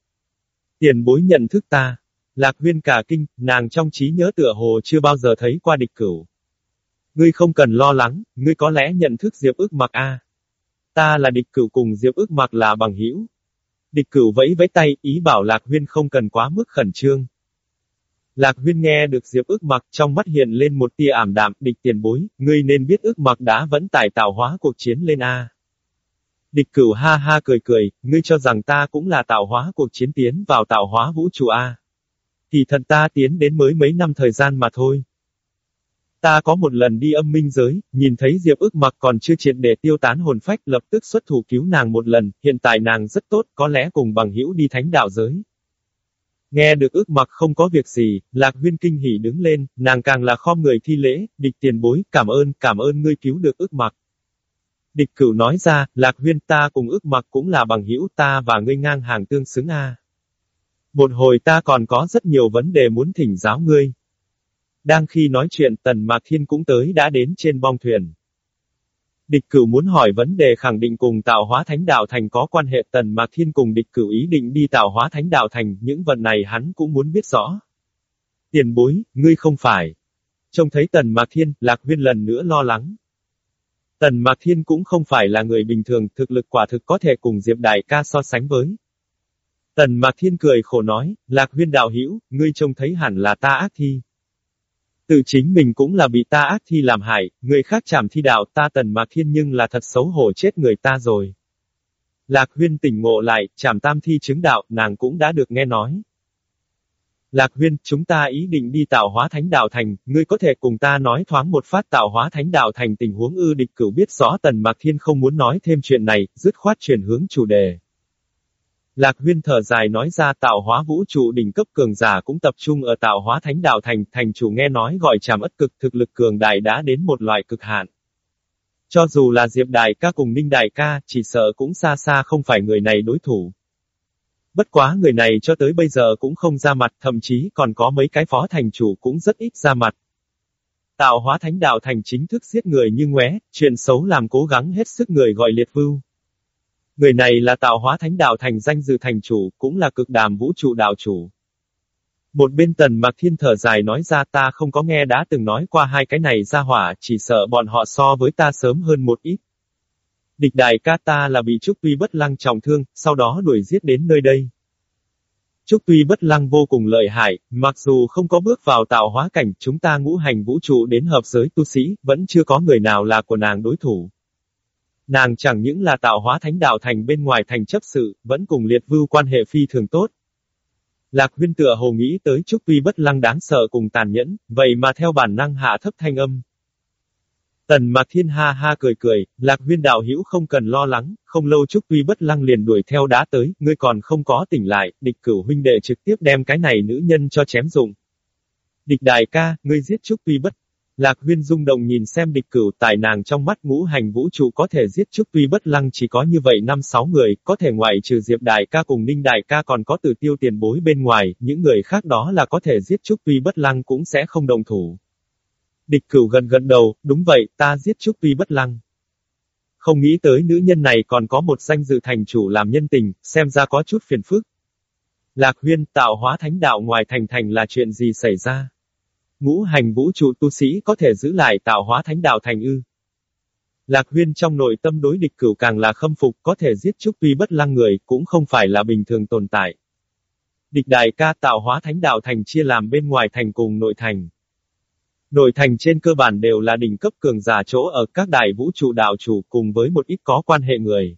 Tiền bối nhận thức ta. Lạc huyên cả kinh, nàng trong trí nhớ tựa hồ chưa bao giờ thấy qua địch cửu. Ngươi không cần lo lắng, ngươi có lẽ nhận thức Diệp Ước mặc a. Ta là địch cửu cùng Diệp Ước mặc là bằng hữu. Địch cửu vẫy vẫy tay, ý bảo Lạc Huyên không cần quá mức khẩn trương. Lạc Huyên nghe được Diệp Ước mặc trong mắt hiện lên một tia ảm đạm, địch tiền bối, ngươi nên biết Ước mặc đã vẫn tải tạo hóa cuộc chiến lên A. Địch cửu ha ha cười cười, ngươi cho rằng ta cũng là tạo hóa cuộc chiến tiến vào tạo hóa vũ trụ A. Thì thần ta tiến đến mới mấy năm thời gian mà thôi. Ta có một lần đi âm minh giới, nhìn thấy Diệp Ước mặc còn chưa triệt để tiêu tán hồn phách lập tức xuất thủ cứu nàng một lần, hiện tại nàng rất tốt, có lẽ cùng bằng hữu đi thánh đạo giới. Nghe được ước mặc không có việc gì, Lạc Huyên kinh hỉ đứng lên, nàng càng là khom người thi lễ, địch tiền bối, cảm ơn, cảm ơn ngươi cứu được ước mặc. Địch cửu nói ra, Lạc Huyên ta cùng ước mặc cũng là bằng hữu ta và ngươi ngang hàng tương xứng a. Một hồi ta còn có rất nhiều vấn đề muốn thỉnh giáo ngươi. Đang khi nói chuyện Tần Mạc Thiên cũng tới đã đến trên bong thuyền. Địch cửu muốn hỏi vấn đề khẳng định cùng tạo hóa thánh đạo thành có quan hệ tần mạc thiên cùng địch cửu ý định đi tạo hóa thánh đạo thành, những vật này hắn cũng muốn biết rõ. Tiền bối, ngươi không phải. Trông thấy tần mạc thiên, lạc huyên lần nữa lo lắng. Tần mạc thiên cũng không phải là người bình thường, thực lực quả thực có thể cùng Diệp Đại ca so sánh với. Tần mạc thiên cười khổ nói, lạc huyên đạo hữu ngươi trông thấy hẳn là ta ác thi. Tự chính mình cũng là bị ta ác thi làm hại, người khác chảm thi đạo ta tần mạc thiên nhưng là thật xấu hổ chết người ta rồi. Lạc huyên tỉnh ngộ lại, chảm tam thi chứng đạo, nàng cũng đã được nghe nói. Lạc huyên, chúng ta ý định đi tạo hóa thánh đạo thành, ngươi có thể cùng ta nói thoáng một phát tạo hóa thánh đạo thành tình huống ư địch cửu biết rõ tần mạc thiên không muốn nói thêm chuyện này, dứt khoát chuyển hướng chủ đề. Lạc huyên thở dài nói ra tạo hóa vũ trụ đỉnh cấp cường giả cũng tập trung ở tạo hóa thánh đạo thành, thành chủ nghe nói gọi tràm ất cực thực lực cường đại đã đến một loại cực hạn. Cho dù là Diệp Đại ca cùng Ninh Đại ca, chỉ sợ cũng xa xa không phải người này đối thủ. Bất quá người này cho tới bây giờ cũng không ra mặt, thậm chí còn có mấy cái phó thành chủ cũng rất ít ra mặt. Tạo hóa thánh đạo thành chính thức giết người như ngué, chuyện xấu làm cố gắng hết sức người gọi liệt vưu. Người này là tạo hóa thánh đạo thành danh dự thành chủ, cũng là cực đàm vũ trụ đạo chủ. Một bên tần mặc thiên thở dài nói ra ta không có nghe đã từng nói qua hai cái này ra hỏa, chỉ sợ bọn họ so với ta sớm hơn một ít. Địch đại ca ta là bị Trúc Tuy bất lăng trọng thương, sau đó đuổi giết đến nơi đây. Trúc Tuy bất lăng vô cùng lợi hại, mặc dù không có bước vào tạo hóa cảnh, chúng ta ngũ hành vũ trụ đến hợp giới tu sĩ, vẫn chưa có người nào là của nàng đối thủ. Nàng chẳng những là tạo hóa thánh đạo thành bên ngoài thành chấp sự, vẫn cùng liệt vưu quan hệ phi thường tốt. Lạc huyên tựa hồ nghĩ tới Trúc Tuy bất lăng đáng sợ cùng tàn nhẫn, vậy mà theo bản năng hạ thấp thanh âm. Tần Mạc Thiên ha ha cười cười, Lạc huyên đạo hữu không cần lo lắng, không lâu Trúc Tuy bất lăng liền đuổi theo đá tới, ngươi còn không có tỉnh lại, địch cửu huynh đệ trực tiếp đem cái này nữ nhân cho chém dụng. Địch đại ca, ngươi giết Trúc Tuy bất Lạc huyên rung động nhìn xem địch cửu tài nàng trong mắt ngũ hành vũ trụ có thể giết trước tuy bất lăng chỉ có như vậy năm sáu người, có thể ngoại trừ diệp đại ca cùng ninh đại ca còn có từ tiêu tiền bối bên ngoài, những người khác đó là có thể giết trước tuy bất lăng cũng sẽ không đồng thủ. Địch cửu gần gần đầu, đúng vậy, ta giết trước tuy bất lăng. Không nghĩ tới nữ nhân này còn có một danh dự thành chủ làm nhân tình, xem ra có chút phiền phức. Lạc huyên tạo hóa thánh đạo ngoài thành thành là chuyện gì xảy ra? Ngũ hành vũ trụ tu sĩ có thể giữ lại tạo hóa thánh đạo thành ư. Lạc huyên trong nội tâm đối địch cửu càng là khâm phục có thể giết trúc tuy bất lăng người cũng không phải là bình thường tồn tại. Địch đại ca tạo hóa thánh đạo thành chia làm bên ngoài thành cùng nội thành. Nội thành trên cơ bản đều là đỉnh cấp cường giả chỗ ở các đại vũ trụ đạo chủ cùng với một ít có quan hệ người.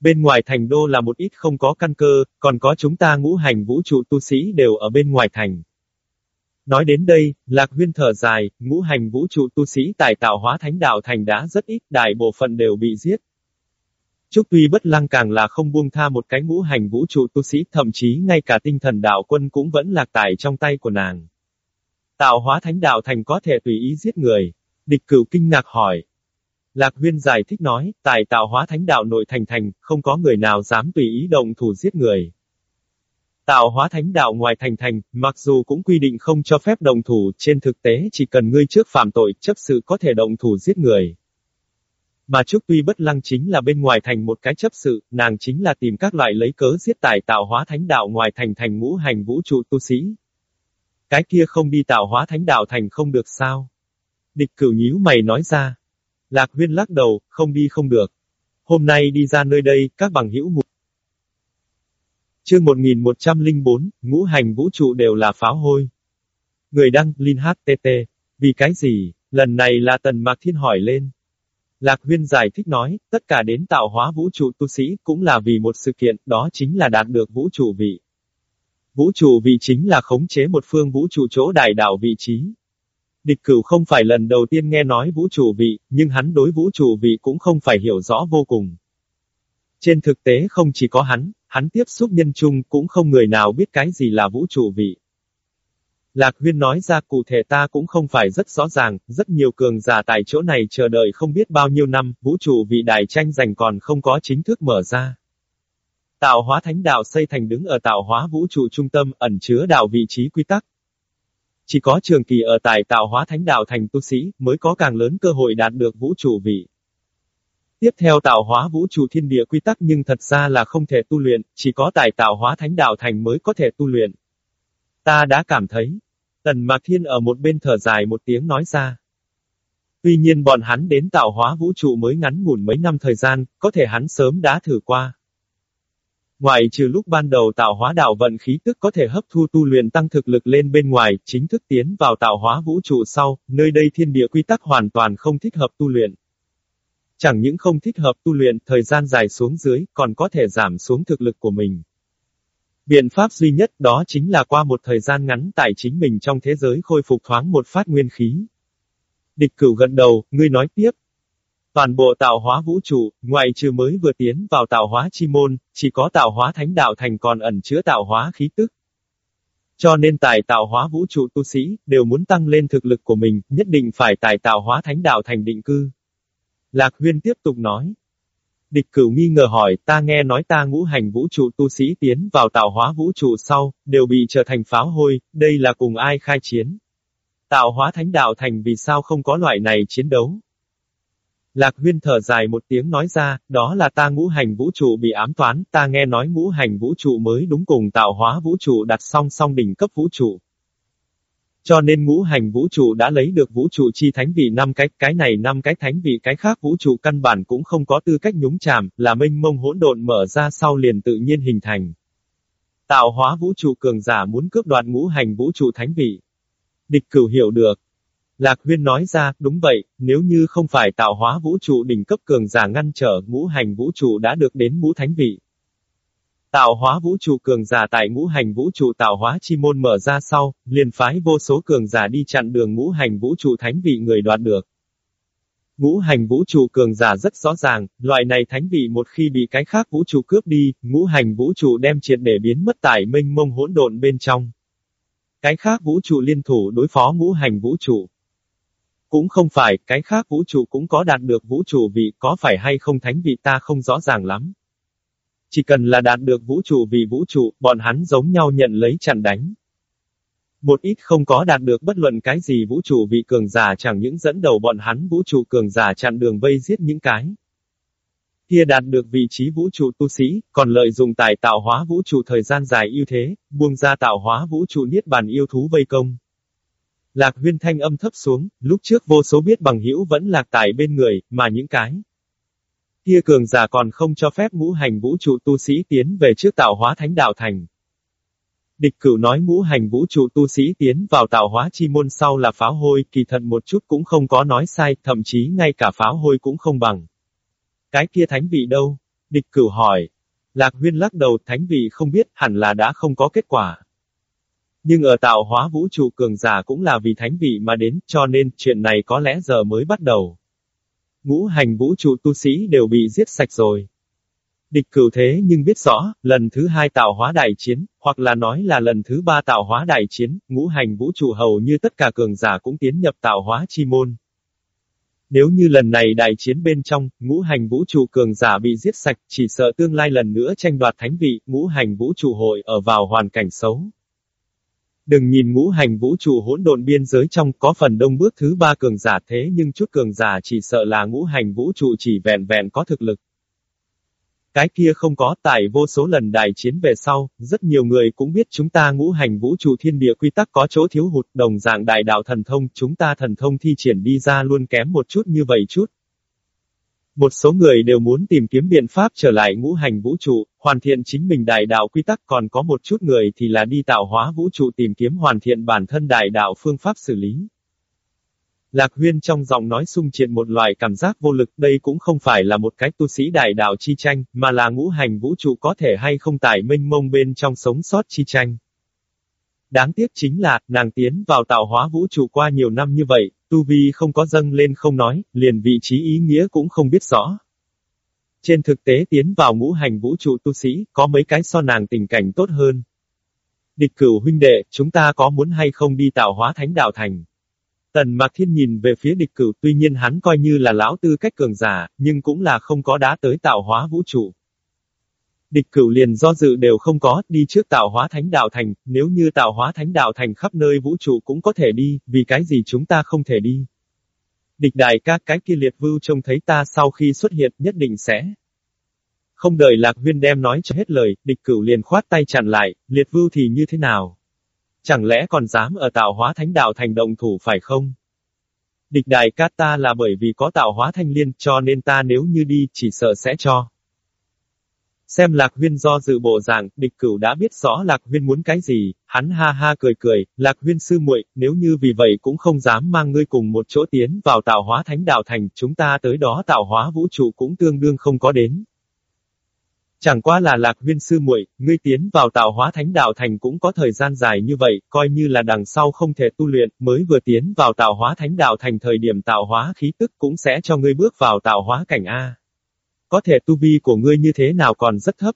Bên ngoài thành đô là một ít không có căn cơ, còn có chúng ta ngũ hành vũ trụ tu sĩ đều ở bên ngoài thành. Nói đến đây, Lạc Huyên thở dài, ngũ hành vũ trụ tu sĩ tài tạo hóa thánh đạo thành đã rất ít, đại bộ phận đều bị giết. Trúc Tuy bất lăng càng là không buông tha một cái ngũ hành vũ trụ tu sĩ, thậm chí ngay cả tinh thần đạo quân cũng vẫn lạc tại trong tay của nàng. Tạo hóa thánh đạo thành có thể tùy ý giết người. Địch cửu kinh ngạc hỏi. Lạc Huyên giải thích nói, tại tạo hóa thánh đạo nội thành thành, không có người nào dám tùy ý động thủ giết người. Tạo hóa thánh đạo ngoài thành thành, mặc dù cũng quy định không cho phép đồng thủ, trên thực tế chỉ cần ngươi trước phạm tội, chấp sự có thể động thủ giết người. Mà Trúc Tuy bất lăng chính là bên ngoài thành một cái chấp sự, nàng chính là tìm các loại lấy cớ giết tài tạo hóa thánh đạo ngoài thành thành ngũ hành vũ trụ tu sĩ. Cái kia không đi tạo hóa thánh đạo thành không được sao. Địch cửu nhíu mày nói ra. Lạc huyên lắc đầu, không đi không được. Hôm nay đi ra nơi đây, các bằng hữu ngủ. Chương 1104, ngũ hành vũ trụ đều là pháo hôi. Người đăng, Linh HTT. Vì cái gì? Lần này là Tần Mạc Thiên hỏi lên. Lạc Huyên giải thích nói, tất cả đến tạo hóa vũ trụ tu sĩ cũng là vì một sự kiện, đó chính là đạt được vũ trụ vị. Vũ trụ vị chính là khống chế một phương vũ trụ chỗ đại đạo vị trí. Địch cửu không phải lần đầu tiên nghe nói vũ trụ vị, nhưng hắn đối vũ trụ vị cũng không phải hiểu rõ vô cùng. Trên thực tế không chỉ có hắn, hắn tiếp xúc nhân chung cũng không người nào biết cái gì là vũ trụ vị. Lạc Huyên nói ra cụ thể ta cũng không phải rất rõ ràng, rất nhiều cường giả tại chỗ này chờ đợi không biết bao nhiêu năm, vũ trụ vị đại tranh giành còn không có chính thức mở ra. Tạo hóa thánh đạo xây thành đứng ở tạo hóa vũ trụ trung tâm, ẩn chứa đạo vị trí quy tắc. Chỉ có trường kỳ ở tại tạo hóa thánh đạo thành tu sĩ, mới có càng lớn cơ hội đạt được vũ trụ vị. Tiếp theo tạo hóa vũ trụ thiên địa quy tắc nhưng thật ra là không thể tu luyện, chỉ có tài tạo hóa thánh đạo thành mới có thể tu luyện. Ta đã cảm thấy. Tần Mạc Thiên ở một bên thở dài một tiếng nói ra. Tuy nhiên bọn hắn đến tạo hóa vũ trụ mới ngắn ngủn mấy năm thời gian, có thể hắn sớm đã thử qua. Ngoài trừ lúc ban đầu tạo hóa đạo vận khí tức có thể hấp thu tu luyện tăng thực lực lên bên ngoài, chính thức tiến vào tạo hóa vũ trụ sau, nơi đây thiên địa quy tắc hoàn toàn không thích hợp tu luyện. Chẳng những không thích hợp tu luyện, thời gian dài xuống dưới, còn có thể giảm xuống thực lực của mình. Biện pháp duy nhất đó chính là qua một thời gian ngắn tại chính mình trong thế giới khôi phục thoáng một phát nguyên khí. Địch cửu gần đầu, ngươi nói tiếp. Toàn bộ tạo hóa vũ trụ, ngoài trừ mới vừa tiến vào tạo hóa chi môn, chỉ có tạo hóa thánh đạo thành còn ẩn chứa tạo hóa khí tức. Cho nên tài tạo hóa vũ trụ tu sĩ, đều muốn tăng lên thực lực của mình, nhất định phải tài tạo hóa thánh đạo thành định cư. Lạc Huyên tiếp tục nói. Địch cửu nghi ngờ hỏi, ta nghe nói ta ngũ hành vũ trụ tu sĩ tiến vào tạo hóa vũ trụ sau, đều bị trở thành pháo hôi, đây là cùng ai khai chiến. Tạo hóa thánh đạo thành vì sao không có loại này chiến đấu. Lạc huyên thở dài một tiếng nói ra, đó là ta ngũ hành vũ trụ bị ám toán, ta nghe nói ngũ hành vũ trụ mới đúng cùng tạo hóa vũ trụ đặt song song đỉnh cấp vũ trụ. Cho nên ngũ hành vũ trụ đã lấy được vũ trụ chi thánh vị năm cái, cái này năm cái thánh vị cái khác vũ trụ căn bản cũng không có tư cách nhúng chàm, là mênh mông hỗn độn mở ra sau liền tự nhiên hình thành. Tạo hóa vũ trụ cường giả muốn cướp đoạt ngũ hành vũ trụ thánh vị. Địch cửu hiểu được. Lạc huyên nói ra, đúng vậy, nếu như không phải tạo hóa vũ trụ đỉnh cấp cường giả ngăn trở ngũ hành vũ trụ đã được đến ngũ thánh vị. Tạo hóa vũ trụ cường giả tại ngũ hành vũ trụ tạo hóa chi môn mở ra sau, liền phái vô số cường giả đi chặn đường ngũ hành vũ trụ thánh vị người đoạt được. Ngũ hành vũ trụ cường giả rất rõ ràng, loại này thánh vị một khi bị cái khác vũ trụ cướp đi, ngũ hành vũ trụ đem triệt để biến mất tại mênh mông hỗn độn bên trong. Cái khác vũ trụ liên thủ đối phó ngũ hành vũ trụ. Cũng không phải, cái khác vũ trụ cũng có đạt được vũ trụ vị, có phải hay không thánh vị ta không rõ ràng lắm. Chỉ cần là đạt được vũ trụ vì vũ trụ, bọn hắn giống nhau nhận lấy chặn đánh. Một ít không có đạt được bất luận cái gì vũ trụ vị cường giả chẳng những dẫn đầu bọn hắn vũ trụ cường giả chặn đường vây giết những cái. Kia đạt được vị trí vũ trụ tu sĩ, còn lợi dụng tài tạo hóa vũ trụ thời gian dài ưu thế, buông ra tạo hóa vũ trụ niết bàn yêu thú vây công. Lạc huyên thanh âm thấp xuống, lúc trước vô số biết bằng hữu vẫn lạc tại bên người, mà những cái Kia cường giả còn không cho phép ngũ hành vũ trụ tu sĩ tiến về trước tạo hóa thánh đạo thành. Địch cửu nói ngũ hành vũ trụ tu sĩ tiến vào tạo hóa chi môn sau là pháo hôi, kỳ thật một chút cũng không có nói sai, thậm chí ngay cả pháo hôi cũng không bằng. Cái kia thánh vị đâu? Địch cửu hỏi. Lạc huyên lắc đầu thánh vị không biết, hẳn là đã không có kết quả. Nhưng ở tạo hóa vũ trụ cường giả cũng là vì thánh vị mà đến, cho nên chuyện này có lẽ giờ mới bắt đầu. Ngũ hành vũ trụ tu sĩ đều bị giết sạch rồi. Địch cửu thế nhưng biết rõ, lần thứ hai tạo hóa đại chiến, hoặc là nói là lần thứ ba tạo hóa đại chiến, ngũ hành vũ trụ hầu như tất cả cường giả cũng tiến nhập tạo hóa chi môn. Nếu như lần này đại chiến bên trong, ngũ hành vũ trụ cường giả bị giết sạch, chỉ sợ tương lai lần nữa tranh đoạt thánh vị, ngũ hành vũ trụ hội ở vào hoàn cảnh xấu. Đừng nhìn ngũ hành vũ trụ hỗn độn biên giới trong có phần đông bước thứ ba cường giả thế nhưng chút cường giả chỉ sợ là ngũ hành vũ trụ chỉ vẹn vẹn có thực lực. Cái kia không có, tại vô số lần đại chiến về sau, rất nhiều người cũng biết chúng ta ngũ hành vũ trụ thiên địa quy tắc có chỗ thiếu hụt, đồng dạng đại đạo thần thông, chúng ta thần thông thi triển đi ra luôn kém một chút như vậy chút. Một số người đều muốn tìm kiếm biện pháp trở lại ngũ hành vũ trụ, hoàn thiện chính mình đại đạo quy tắc còn có một chút người thì là đi tạo hóa vũ trụ tìm kiếm hoàn thiện bản thân đại đạo phương pháp xử lý. Lạc Huyên trong giọng nói sung triệt một loại cảm giác vô lực, đây cũng không phải là một cái tu sĩ đại đạo chi tranh, mà là ngũ hành vũ trụ có thể hay không tải minh mông bên trong sống sót chi tranh. Đáng tiếc chính là, nàng tiến vào tạo hóa vũ trụ qua nhiều năm như vậy, tu vi không có dâng lên không nói, liền vị trí ý nghĩa cũng không biết rõ. Trên thực tế tiến vào ngũ hành vũ trụ tu sĩ, có mấy cái so nàng tình cảnh tốt hơn. Địch cửu huynh đệ, chúng ta có muốn hay không đi tạo hóa thánh đạo thành? Tần Mạc Thiên nhìn về phía địch cửu tuy nhiên hắn coi như là lão tư cách cường giả, nhưng cũng là không có đá tới tạo hóa vũ trụ. Địch cửu liền do dự đều không có, đi trước tạo hóa thánh đạo thành, nếu như tạo hóa thánh đạo thành khắp nơi vũ trụ cũng có thể đi, vì cái gì chúng ta không thể đi. Địch đại ca cái kia liệt vưu trông thấy ta sau khi xuất hiện nhất định sẽ. Không đợi lạc huyên đem nói cho hết lời, địch cửu liền khoát tay chặn lại, liệt vưu thì như thế nào? Chẳng lẽ còn dám ở tạo hóa thánh đạo thành động thủ phải không? Địch đại ca ta là bởi vì có tạo hóa thanh liên cho nên ta nếu như đi chỉ sợ sẽ cho. Xem Lạc Huyên do dự bộ dạng, địch cửu đã biết rõ Lạc Huyên muốn cái gì, hắn ha ha cười cười, Lạc Huyên sư muội, nếu như vì vậy cũng không dám mang ngươi cùng một chỗ tiến vào tạo hóa thánh đạo thành, chúng ta tới đó tạo hóa vũ trụ cũng tương đương không có đến. Chẳng qua là lạc huyên sư muội, ngươi tiến vào tạo hóa thánh đạo thành cũng có thời gian dài như vậy, coi như là đằng sau không thể tu luyện, mới vừa tiến vào tạo hóa thánh đạo thành thời điểm tạo hóa khí tức cũng sẽ cho ngươi bước vào tạo hóa cảnh A. Có thể tu vi của ngươi như thế nào còn rất thấp.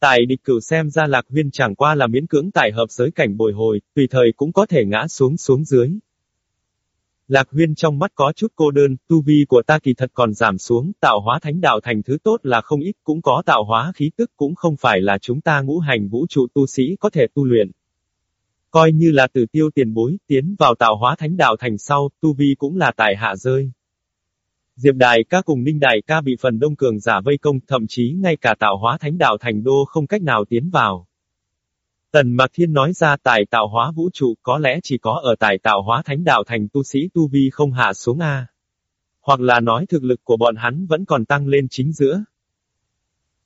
Tại địch cửu xem ra lạc huyên chẳng qua là miễn cưỡng tại hợp giới cảnh bồi hồi, tùy thời cũng có thể ngã xuống xuống dưới. Lạc huyên trong mắt có chút cô đơn, tu vi của ta kỳ thật còn giảm xuống, tạo hóa thánh đạo thành thứ tốt là không ít, cũng có tạo hóa khí tức cũng không phải là chúng ta ngũ hành vũ trụ tu sĩ có thể tu luyện. Coi như là từ tiêu tiền bối, tiến vào tạo hóa thánh đạo thành sau, tu vi cũng là tại hạ rơi. Diệp Đại ca cùng Ninh Đại ca bị phần đông cường giả vây công, thậm chí ngay cả tạo hóa thánh đạo thành đô không cách nào tiến vào. Tần Mạc Thiên nói ra tài tạo hóa vũ trụ có lẽ chỉ có ở tài tạo hóa thánh đạo thành tu sĩ tu vi không hạ xuống A. Hoặc là nói thực lực của bọn hắn vẫn còn tăng lên chính giữa.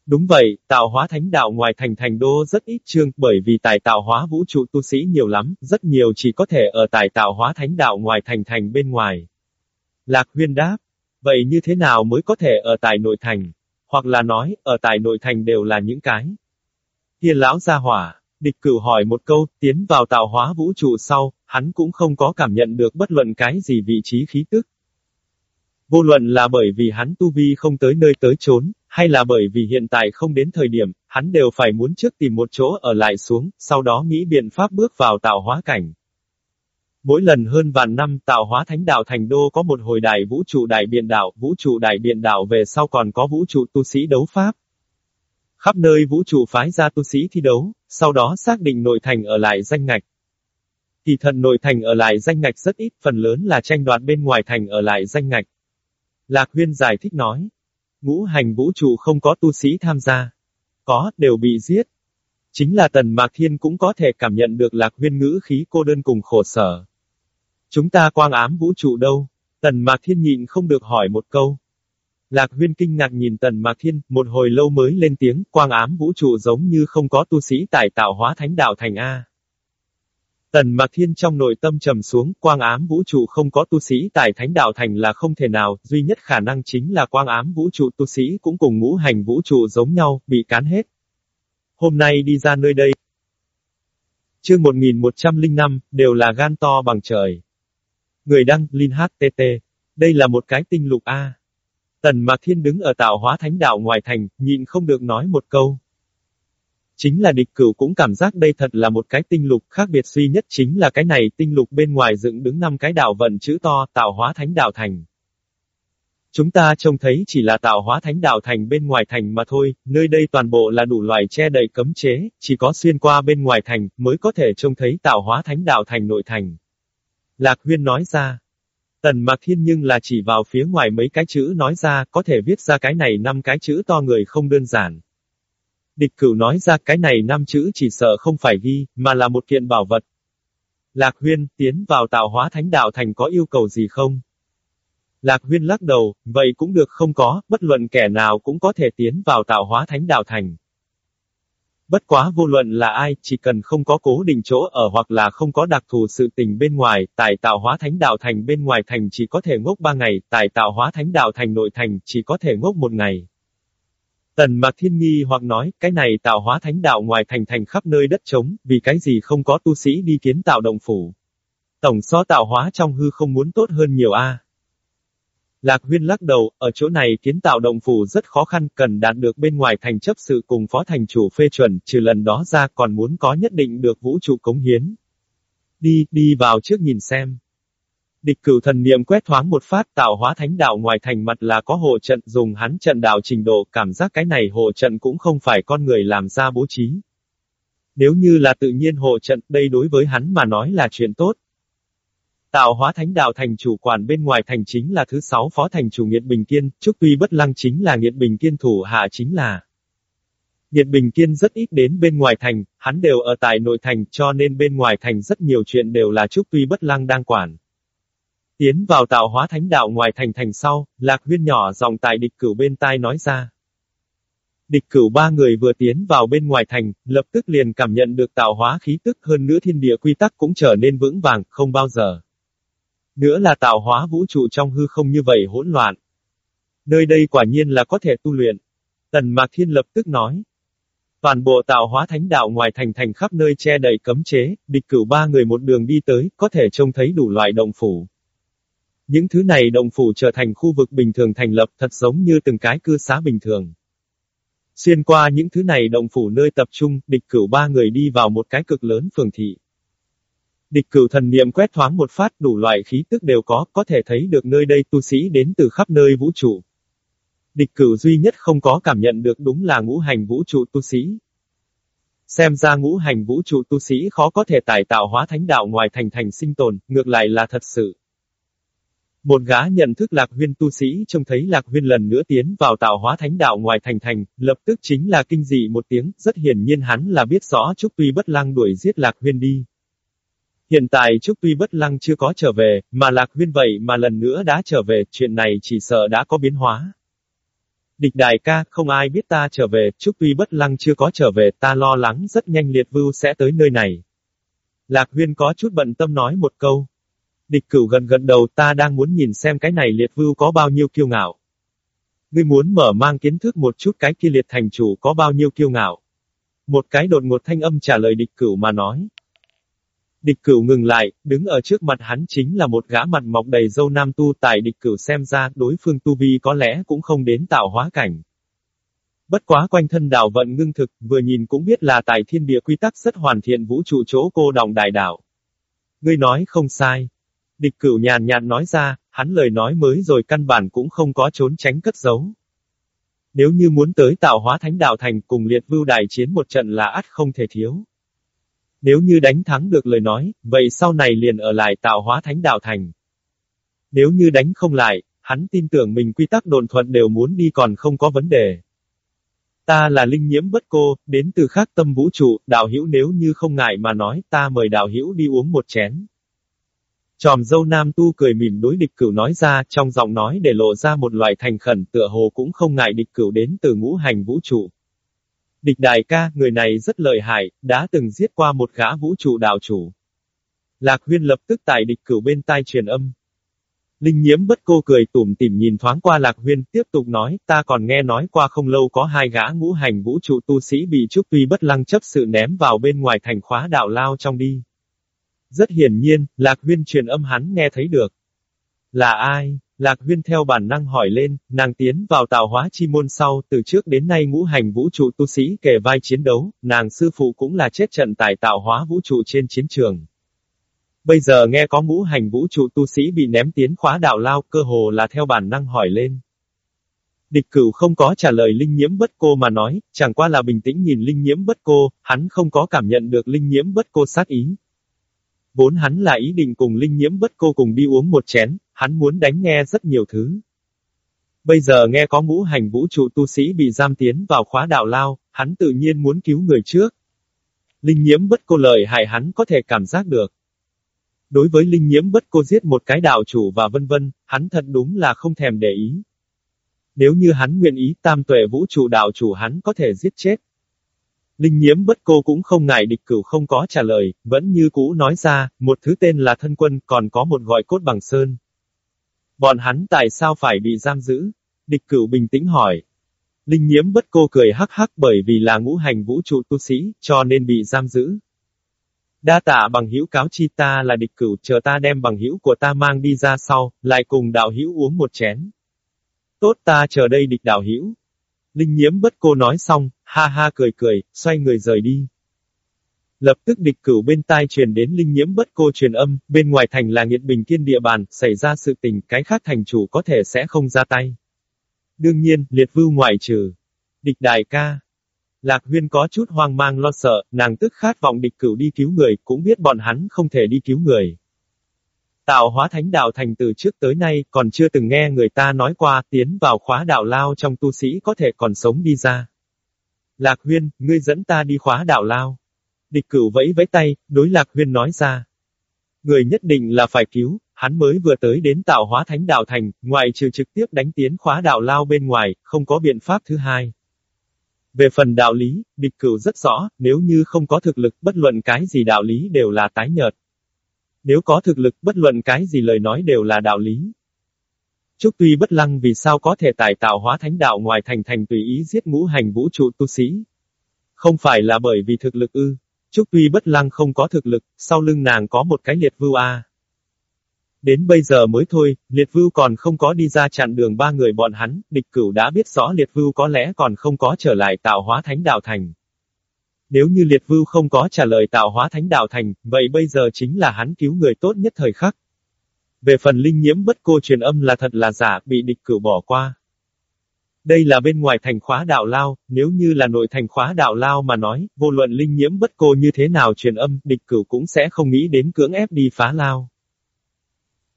Đúng vậy, tạo hóa thánh đạo ngoài thành thành đô rất ít chương bởi vì tài tạo hóa vũ trụ tu sĩ nhiều lắm, rất nhiều chỉ có thể ở tài tạo hóa thánh đạo ngoài thành thành bên ngoài. Lạc huyên đáp, vậy như thế nào mới có thể ở tại nội thành? Hoặc là nói, ở tại nội thành đều là những cái. Kia lão gia hỏa, Địch cửu hỏi một câu, tiến vào tạo hóa vũ trụ sau, hắn cũng không có cảm nhận được bất luận cái gì vị trí khí tức. Vô luận là bởi vì hắn tu vi không tới nơi tới chốn, hay là bởi vì hiện tại không đến thời điểm, hắn đều phải muốn trước tìm một chỗ ở lại xuống, sau đó nghĩ biện pháp bước vào tạo hóa cảnh. Mỗi lần hơn vạn năm tạo hóa thánh đạo thành đô có một hồi đại vũ trụ đại biện đạo, vũ trụ đại biện đạo về sau còn có vũ trụ tu sĩ đấu pháp. Khắp nơi vũ trụ phái ra tu sĩ thi đấu, sau đó xác định nội thành ở lại danh ngạch. Kỳ thần nội thành ở lại danh ngạch rất ít, phần lớn là tranh đoạt bên ngoài thành ở lại danh ngạch. Lạc Huyên giải thích nói. Ngũ hành vũ trụ không có tu sĩ tham gia. Có, đều bị giết. Chính là Tần Mạc Thiên cũng có thể cảm nhận được Lạc Huyên ngữ khí cô đơn cùng khổ sở. Chúng ta quang ám vũ trụ đâu? Tần Mạc Thiên nhịn không được hỏi một câu. Lạc huyên kinh ngạc nhìn tần mạc thiên, một hồi lâu mới lên tiếng, quang ám vũ trụ giống như không có tu sĩ tài tạo hóa thánh đạo thành A. Tần mạc thiên trong nội tâm trầm xuống, quang ám vũ trụ không có tu sĩ tài thánh đạo thành là không thể nào, duy nhất khả năng chính là quang ám vũ trụ tu sĩ cũng cùng ngũ hành vũ trụ giống nhau, bị cán hết. Hôm nay đi ra nơi đây. Chương 1105, đều là gan to bằng trời. Người đăng, Linh HTT. Đây là một cái tinh lục A. Tần Mạc Thiên đứng ở tạo hóa thánh đạo ngoài thành, nhịn không được nói một câu. Chính là địch cửu cũng cảm giác đây thật là một cái tinh lục, khác biệt duy nhất chính là cái này tinh lục bên ngoài dựng đứng năm cái đạo vận chữ to, tạo hóa thánh đạo thành. Chúng ta trông thấy chỉ là tạo hóa thánh đạo thành bên ngoài thành mà thôi, nơi đây toàn bộ là đủ loại che đầy cấm chế, chỉ có xuyên qua bên ngoài thành, mới có thể trông thấy tạo hóa thánh đạo thành nội thành. Lạc Huyên nói ra, Tần Mạc Thiên nhưng là chỉ vào phía ngoài mấy cái chữ nói ra, có thể viết ra cái này năm cái chữ to người không đơn giản. Địch cửu nói ra cái này năm chữ chỉ sợ không phải ghi, mà là một kiện bảo vật. Lạc huyên, tiến vào tạo hóa thánh đạo thành có yêu cầu gì không? Lạc huyên lắc đầu, vậy cũng được không có, bất luận kẻ nào cũng có thể tiến vào tạo hóa thánh đạo thành. Bất quá vô luận là ai, chỉ cần không có cố định chỗ ở hoặc là không có đặc thù sự tình bên ngoài, tại tạo hóa thánh đạo thành bên ngoài thành chỉ có thể ngốc ba ngày, tại tạo hóa thánh đạo thành nội thành chỉ có thể ngốc một ngày. Tần Mạc Thiên nghi hoặc nói, cái này tạo hóa thánh đạo ngoài thành thành khắp nơi đất trống, vì cái gì không có tu sĩ đi kiến tạo động phủ. Tổng so tạo hóa trong hư không muốn tốt hơn nhiều a. Lạc huyên lắc đầu, ở chỗ này kiến tạo động phủ rất khó khăn, cần đạt được bên ngoài thành chấp sự cùng phó thành chủ phê chuẩn, trừ lần đó ra còn muốn có nhất định được vũ trụ cống hiến. Đi, đi vào trước nhìn xem. Địch cửu thần niệm quét thoáng một phát tạo hóa thánh đạo ngoài thành mặt là có hộ trận dùng hắn trận đạo trình độ cảm giác cái này hộ trận cũng không phải con người làm ra bố trí. Nếu như là tự nhiên hộ trận, đây đối với hắn mà nói là chuyện tốt, Tạo hóa thánh đạo thành chủ quản bên ngoài thành chính là thứ sáu phó thành chủ Nghiệt Bình Kiên, Trúc Tuy Bất Lăng chính là Nghiệt Bình Kiên thủ hạ chính là. Nghiệt Bình Kiên rất ít đến bên ngoài thành, hắn đều ở tại nội thành cho nên bên ngoài thành rất nhiều chuyện đều là Trúc Tuy Bất Lăng đang quản. Tiến vào tạo hóa thánh đạo ngoài thành thành sau, Lạc Huyên nhỏ dòng tại địch cửu bên tai nói ra. Địch cửu ba người vừa tiến vào bên ngoài thành, lập tức liền cảm nhận được tạo hóa khí tức hơn nữa thiên địa quy tắc cũng trở nên vững vàng, không bao giờ. Nữa là tạo hóa vũ trụ trong hư không như vậy hỗn loạn. Nơi đây quả nhiên là có thể tu luyện. Tần Mạc Thiên lập tức nói. Toàn bộ tạo hóa thánh đạo ngoài thành thành khắp nơi che đầy cấm chế, địch cửu ba người một đường đi tới, có thể trông thấy đủ loại động phủ. Những thứ này động phủ trở thành khu vực bình thường thành lập thật giống như từng cái cư xá bình thường. Xuyên qua những thứ này động phủ nơi tập trung, địch cửu ba người đi vào một cái cực lớn phường thị. Địch cửu thần niệm quét thoáng một phát đủ loại khí tức đều có, có thể thấy được nơi đây tu sĩ đến từ khắp nơi vũ trụ. Địch cửu duy nhất không có cảm nhận được đúng là ngũ hành vũ trụ tu sĩ. Xem ra ngũ hành vũ trụ tu sĩ khó có thể tài tạo hóa thánh đạo ngoài thành thành sinh tồn, ngược lại là thật sự. Một gã nhận thức lạc huyên tu sĩ trông thấy lạc huyên lần nữa tiến vào tạo hóa thánh đạo ngoài thành thành, lập tức chính là kinh dị một tiếng, rất hiển nhiên hắn là biết rõ chúc Tuy Bất Lăng đuổi giết lạc huyên đi. Hiện tại Trúc Tuy Bất Lăng chưa có trở về, mà Lạc Huyên vậy mà lần nữa đã trở về, chuyện này chỉ sợ đã có biến hóa. Địch đại ca, không ai biết ta trở về, Trúc Tuy Bất Lăng chưa có trở về, ta lo lắng rất nhanh liệt vưu sẽ tới nơi này. Lạc Huyên có chút bận tâm nói một câu. Địch cửu gần gần đầu ta đang muốn nhìn xem cái này liệt vưu có bao nhiêu kiêu ngạo. Ngươi muốn mở mang kiến thức một chút cái kia liệt thành chủ có bao nhiêu kiêu ngạo. Một cái đột ngột thanh âm trả lời địch cửu mà nói. Địch cửu ngừng lại, đứng ở trước mặt hắn chính là một gã mặt mọc đầy dâu nam tu tại địch cửu xem ra đối phương tu vi có lẽ cũng không đến tạo hóa cảnh. Bất quá quanh thân đảo vận ngưng thực, vừa nhìn cũng biết là tại thiên địa quy tắc rất hoàn thiện vũ trụ chỗ cô đồng đại đạo. Ngươi nói không sai. Địch cửu nhàn nhạt nói ra, hắn lời nói mới rồi căn bản cũng không có trốn tránh cất giấu. Nếu như muốn tới tạo hóa thánh đạo thành cùng liệt vưu đại chiến một trận là ắt không thể thiếu. Nếu như đánh thắng được lời nói, vậy sau này liền ở lại tạo hóa thánh đạo thành. Nếu như đánh không lại, hắn tin tưởng mình quy tắc đồn thuận đều muốn đi còn không có vấn đề. Ta là linh nhiễm bất cô, đến từ khác tâm vũ trụ, đạo hữu nếu như không ngại mà nói, ta mời đạo hữu đi uống một chén. Tròm dâu nam tu cười mỉm đối địch cửu nói ra, trong giọng nói để lộ ra một loại thành khẩn tựa hồ cũng không ngại địch cửu đến từ ngũ hành vũ trụ. Địch đại ca, người này rất lợi hại, đã từng giết qua một gã vũ trụ đạo chủ. Lạc huyên lập tức tại địch cửu bên tai truyền âm. Linh nhiễm bất cô cười tủm tỉm nhìn thoáng qua lạc huyên, tiếp tục nói, ta còn nghe nói qua không lâu có hai gã ngũ hành vũ trụ tu sĩ bị trúc tuy bất lăng chấp sự ném vào bên ngoài thành khóa đạo lao trong đi. Rất hiển nhiên, lạc huyên truyền âm hắn nghe thấy được. Là ai? Lạc huyên theo bản năng hỏi lên, nàng tiến vào tạo hóa chi môn sau, từ trước đến nay ngũ hành vũ trụ tu sĩ kề vai chiến đấu, nàng sư phụ cũng là chết trận tại tạo hóa vũ trụ trên chiến trường. Bây giờ nghe có ngũ hành vũ trụ tu sĩ bị ném tiến khóa đạo lao, cơ hồ là theo bản năng hỏi lên. Địch cửu không có trả lời linh nhiễm bất cô mà nói, chẳng qua là bình tĩnh nhìn linh nhiễm bất cô, hắn không có cảm nhận được linh nhiễm bất cô sát ý. Vốn hắn là ý định cùng linh nhiễm bất cô cùng đi uống một chén, hắn muốn đánh nghe rất nhiều thứ. Bây giờ nghe có ngũ hành vũ trụ tu sĩ bị giam tiến vào khóa đạo lao, hắn tự nhiên muốn cứu người trước. Linh nhiễm bất cô lời hại hắn có thể cảm giác được. Đối với linh nhiễm bất cô giết một cái đạo chủ và vân vân, hắn thật đúng là không thèm để ý. Nếu như hắn nguyện ý tam tuệ vũ trụ đạo chủ hắn có thể giết chết. Linh nhiễm bất cô cũng không ngại địch cửu không có trả lời, vẫn như cũ nói ra, một thứ tên là thân quân, còn có một gọi cốt bằng sơn. Bọn hắn tại sao phải bị giam giữ? Địch cửu bình tĩnh hỏi. Linh nhiễm bất cô cười hắc hắc bởi vì là ngũ hành vũ trụ tu sĩ, cho nên bị giam giữ. Đa tạ bằng hữu cáo chi ta là địch cửu, chờ ta đem bằng hữu của ta mang đi ra sau, lại cùng đạo hữu uống một chén. Tốt ta chờ đây địch đạo hữu. Linh nhiễm bất cô nói xong, ha ha cười cười, xoay người rời đi. Lập tức địch cửu bên tai truyền đến linh nhiễm bất cô truyền âm, bên ngoài thành là nghiệt bình kiên địa bàn, xảy ra sự tình, cái khác thành chủ có thể sẽ không ra tay. Đương nhiên, liệt vưu ngoại trừ. Địch đại ca. Lạc huyên có chút hoang mang lo sợ, nàng tức khát vọng địch cửu đi cứu người, cũng biết bọn hắn không thể đi cứu người. Tạo hóa thánh đạo thành từ trước tới nay, còn chưa từng nghe người ta nói qua, tiến vào khóa đạo lao trong tu sĩ có thể còn sống đi ra. Lạc huyên, ngươi dẫn ta đi khóa đạo lao. Địch cửu vẫy vẫy tay, đối lạc huyên nói ra. Người nhất định là phải cứu, hắn mới vừa tới đến tạo hóa thánh đạo thành, ngoài trừ trực tiếp đánh tiến khóa đạo lao bên ngoài, không có biện pháp thứ hai. Về phần đạo lý, địch cửu rất rõ, nếu như không có thực lực, bất luận cái gì đạo lý đều là tái nhợt. Nếu có thực lực, bất luận cái gì lời nói đều là đạo lý. Trúc tuy bất lăng vì sao có thể tài tạo hóa thánh đạo ngoài thành thành tùy ý giết ngũ hành vũ trụ tu sĩ. Không phải là bởi vì thực lực ư. Trúc tuy bất lăng không có thực lực, sau lưng nàng có một cái liệt vưu a. Đến bây giờ mới thôi, liệt vưu còn không có đi ra chặn đường ba người bọn hắn, địch cửu đã biết rõ liệt vưu có lẽ còn không có trở lại tạo hóa thánh đạo thành. Nếu như liệt vưu không có trả lời tạo hóa thánh đạo thành, vậy bây giờ chính là hắn cứu người tốt nhất thời khắc. Về phần linh nhiễm bất cô truyền âm là thật là giả, bị địch cửu bỏ qua. Đây là bên ngoài thành khóa đạo lao, nếu như là nội thành khóa đạo lao mà nói, vô luận linh nhiễm bất cô như thế nào truyền âm, địch cửu cũng sẽ không nghĩ đến cưỡng ép đi phá lao.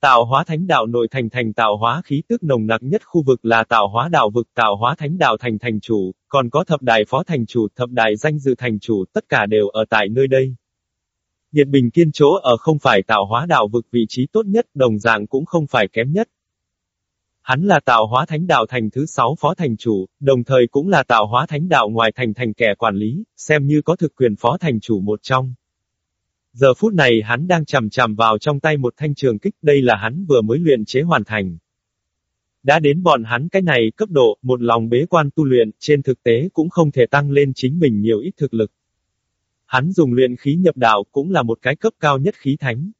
Tạo hóa thánh đạo nội thành thành tạo hóa khí tức nồng nặc nhất khu vực là tạo hóa đạo vực tạo hóa thánh đạo thành thành chủ, còn có thập đại phó thành chủ, thập đại danh dự thành chủ, tất cả đều ở tại nơi đây. Nhiệt bình kiên chỗ ở không phải tạo hóa đạo vực vị trí tốt nhất, đồng dạng cũng không phải kém nhất. Hắn là tạo hóa thánh đạo thành thứ sáu phó thành chủ, đồng thời cũng là tạo hóa thánh đạo ngoài thành thành kẻ quản lý, xem như có thực quyền phó thành chủ một trong. Giờ phút này hắn đang chầm chầm vào trong tay một thanh trường kích, đây là hắn vừa mới luyện chế hoàn thành. Đã đến bọn hắn cái này cấp độ, một lòng bế quan tu luyện, trên thực tế cũng không thể tăng lên chính mình nhiều ít thực lực. Hắn dùng luyện khí nhập đạo cũng là một cái cấp cao nhất khí thánh.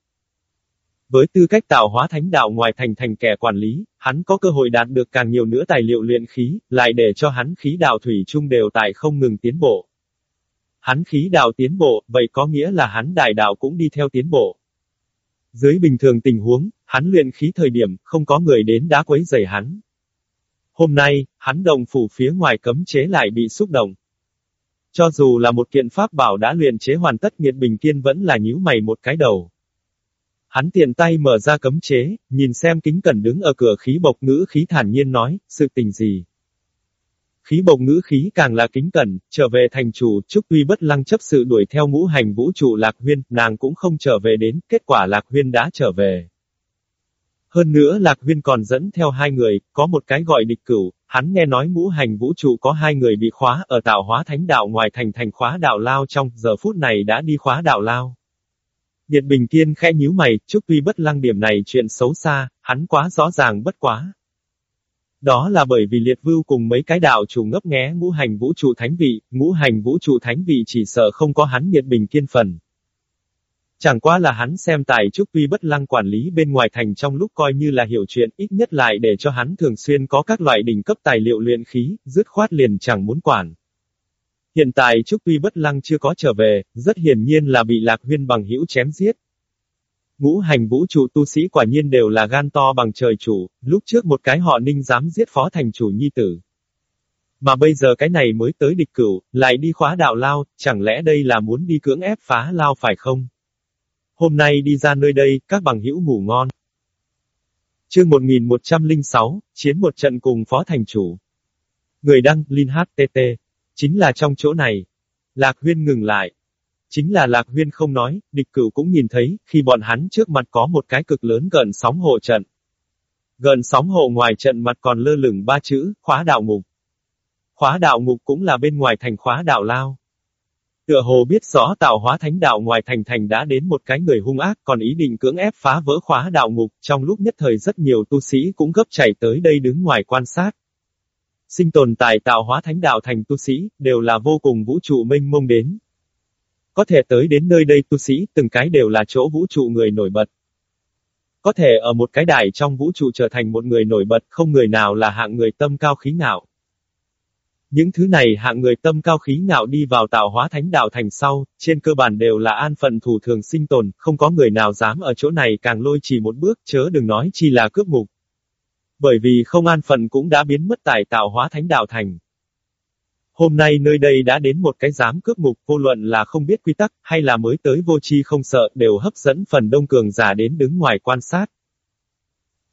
Với tư cách tạo hóa thánh đạo ngoài thành thành kẻ quản lý, hắn có cơ hội đạt được càng nhiều nữa tài liệu luyện khí, lại để cho hắn khí đạo thủy chung đều tại không ngừng tiến bộ. Hắn khí đạo tiến bộ, vậy có nghĩa là hắn đại đạo cũng đi theo tiến bộ. Dưới bình thường tình huống, hắn luyện khí thời điểm, không có người đến đá quấy rầy hắn. Hôm nay, hắn đồng phủ phía ngoài cấm chế lại bị xúc động. Cho dù là một kiện pháp bảo đã luyện chế hoàn tất nghiệt bình kiên vẫn là nhíu mày một cái đầu. Hắn tiện tay mở ra cấm chế, nhìn xem kính cẩn đứng ở cửa khí bộc ngữ khí thản nhiên nói, sự tình gì. Khí bộc ngữ khí càng là kính cẩn, trở về thành chủ, Trúc Tuy bất lăng chấp sự đuổi theo ngũ hành vũ trụ Lạc Huyên, nàng cũng không trở về đến, kết quả Lạc Huyên đã trở về. Hơn nữa Lạc Huyên còn dẫn theo hai người, có một cái gọi địch cửu, hắn nghe nói ngũ hành vũ trụ có hai người bị khóa ở tạo hóa thánh đạo ngoài thành thành khóa đạo lao trong, giờ phút này đã đi khóa đạo lao. Nhiệt Bình Kiên khẽ nhíu mày, Trúc Tuy bất lăng điểm này chuyện xấu xa, hắn quá rõ ràng bất quá. Đó là bởi vì liệt vưu cùng mấy cái đạo chủ ngấp nghé ngũ hành vũ trụ thánh vị, ngũ hành vũ trụ thánh vị chỉ sợ không có hắn nhiệt bình kiên phần. Chẳng qua là hắn xem tài trúc tuy bất lăng quản lý bên ngoài thành trong lúc coi như là hiểu chuyện ít nhất lại để cho hắn thường xuyên có các loại đỉnh cấp tài liệu luyện khí, dứt khoát liền chẳng muốn quản. Hiện tại Trúc Tuy Bất Lăng chưa có trở về, rất hiển nhiên là bị Lạc Huyên bằng hữu chém giết. Ngũ hành vũ trụ tu sĩ quả nhiên đều là gan to bằng trời chủ, lúc trước một cái họ ninh dám giết phó thành chủ nhi tử. Mà bây giờ cái này mới tới địch cửu, lại đi khóa đạo lao, chẳng lẽ đây là muốn đi cưỡng ép phá lao phải không? Hôm nay đi ra nơi đây, các bằng hữu ngủ ngon. Chương 1106, chiến một trận cùng phó thành chủ. Người đăng, Linh HTT. Chính là trong chỗ này. Lạc huyên ngừng lại. Chính là Lạc huyên không nói, địch cửu cũng nhìn thấy, khi bọn hắn trước mặt có một cái cực lớn gần sóng hộ trận. Gần sóng hộ ngoài trận mặt còn lơ lửng ba chữ, khóa đạo ngục. Khóa đạo ngục cũng là bên ngoài thành khóa đạo lao. Tựa hồ biết rõ tạo hóa thánh đạo ngoài thành thành đã đến một cái người hung ác còn ý định cưỡng ép phá vỡ khóa đạo ngục, trong lúc nhất thời rất nhiều tu sĩ cũng gấp chạy tới đây đứng ngoài quan sát. Sinh tồn tại tạo hóa thánh đạo thành tu sĩ, đều là vô cùng vũ trụ mênh mông đến. Có thể tới đến nơi đây tu sĩ, từng cái đều là chỗ vũ trụ người nổi bật. Có thể ở một cái đài trong vũ trụ trở thành một người nổi bật, không người nào là hạng người tâm cao khí ngạo. Những thứ này hạng người tâm cao khí ngạo đi vào tạo hóa thánh đạo thành sau, trên cơ bản đều là an phận thủ thường sinh tồn, không có người nào dám ở chỗ này càng lôi chỉ một bước, chớ đừng nói chi là cướp ngục. Bởi vì không an phận cũng đã biến mất tại tạo hóa thánh đạo thành. Hôm nay nơi đây đã đến một cái dám cướp ngục, vô luận là không biết quy tắc, hay là mới tới vô chi không sợ, đều hấp dẫn phần đông cường giả đến đứng ngoài quan sát.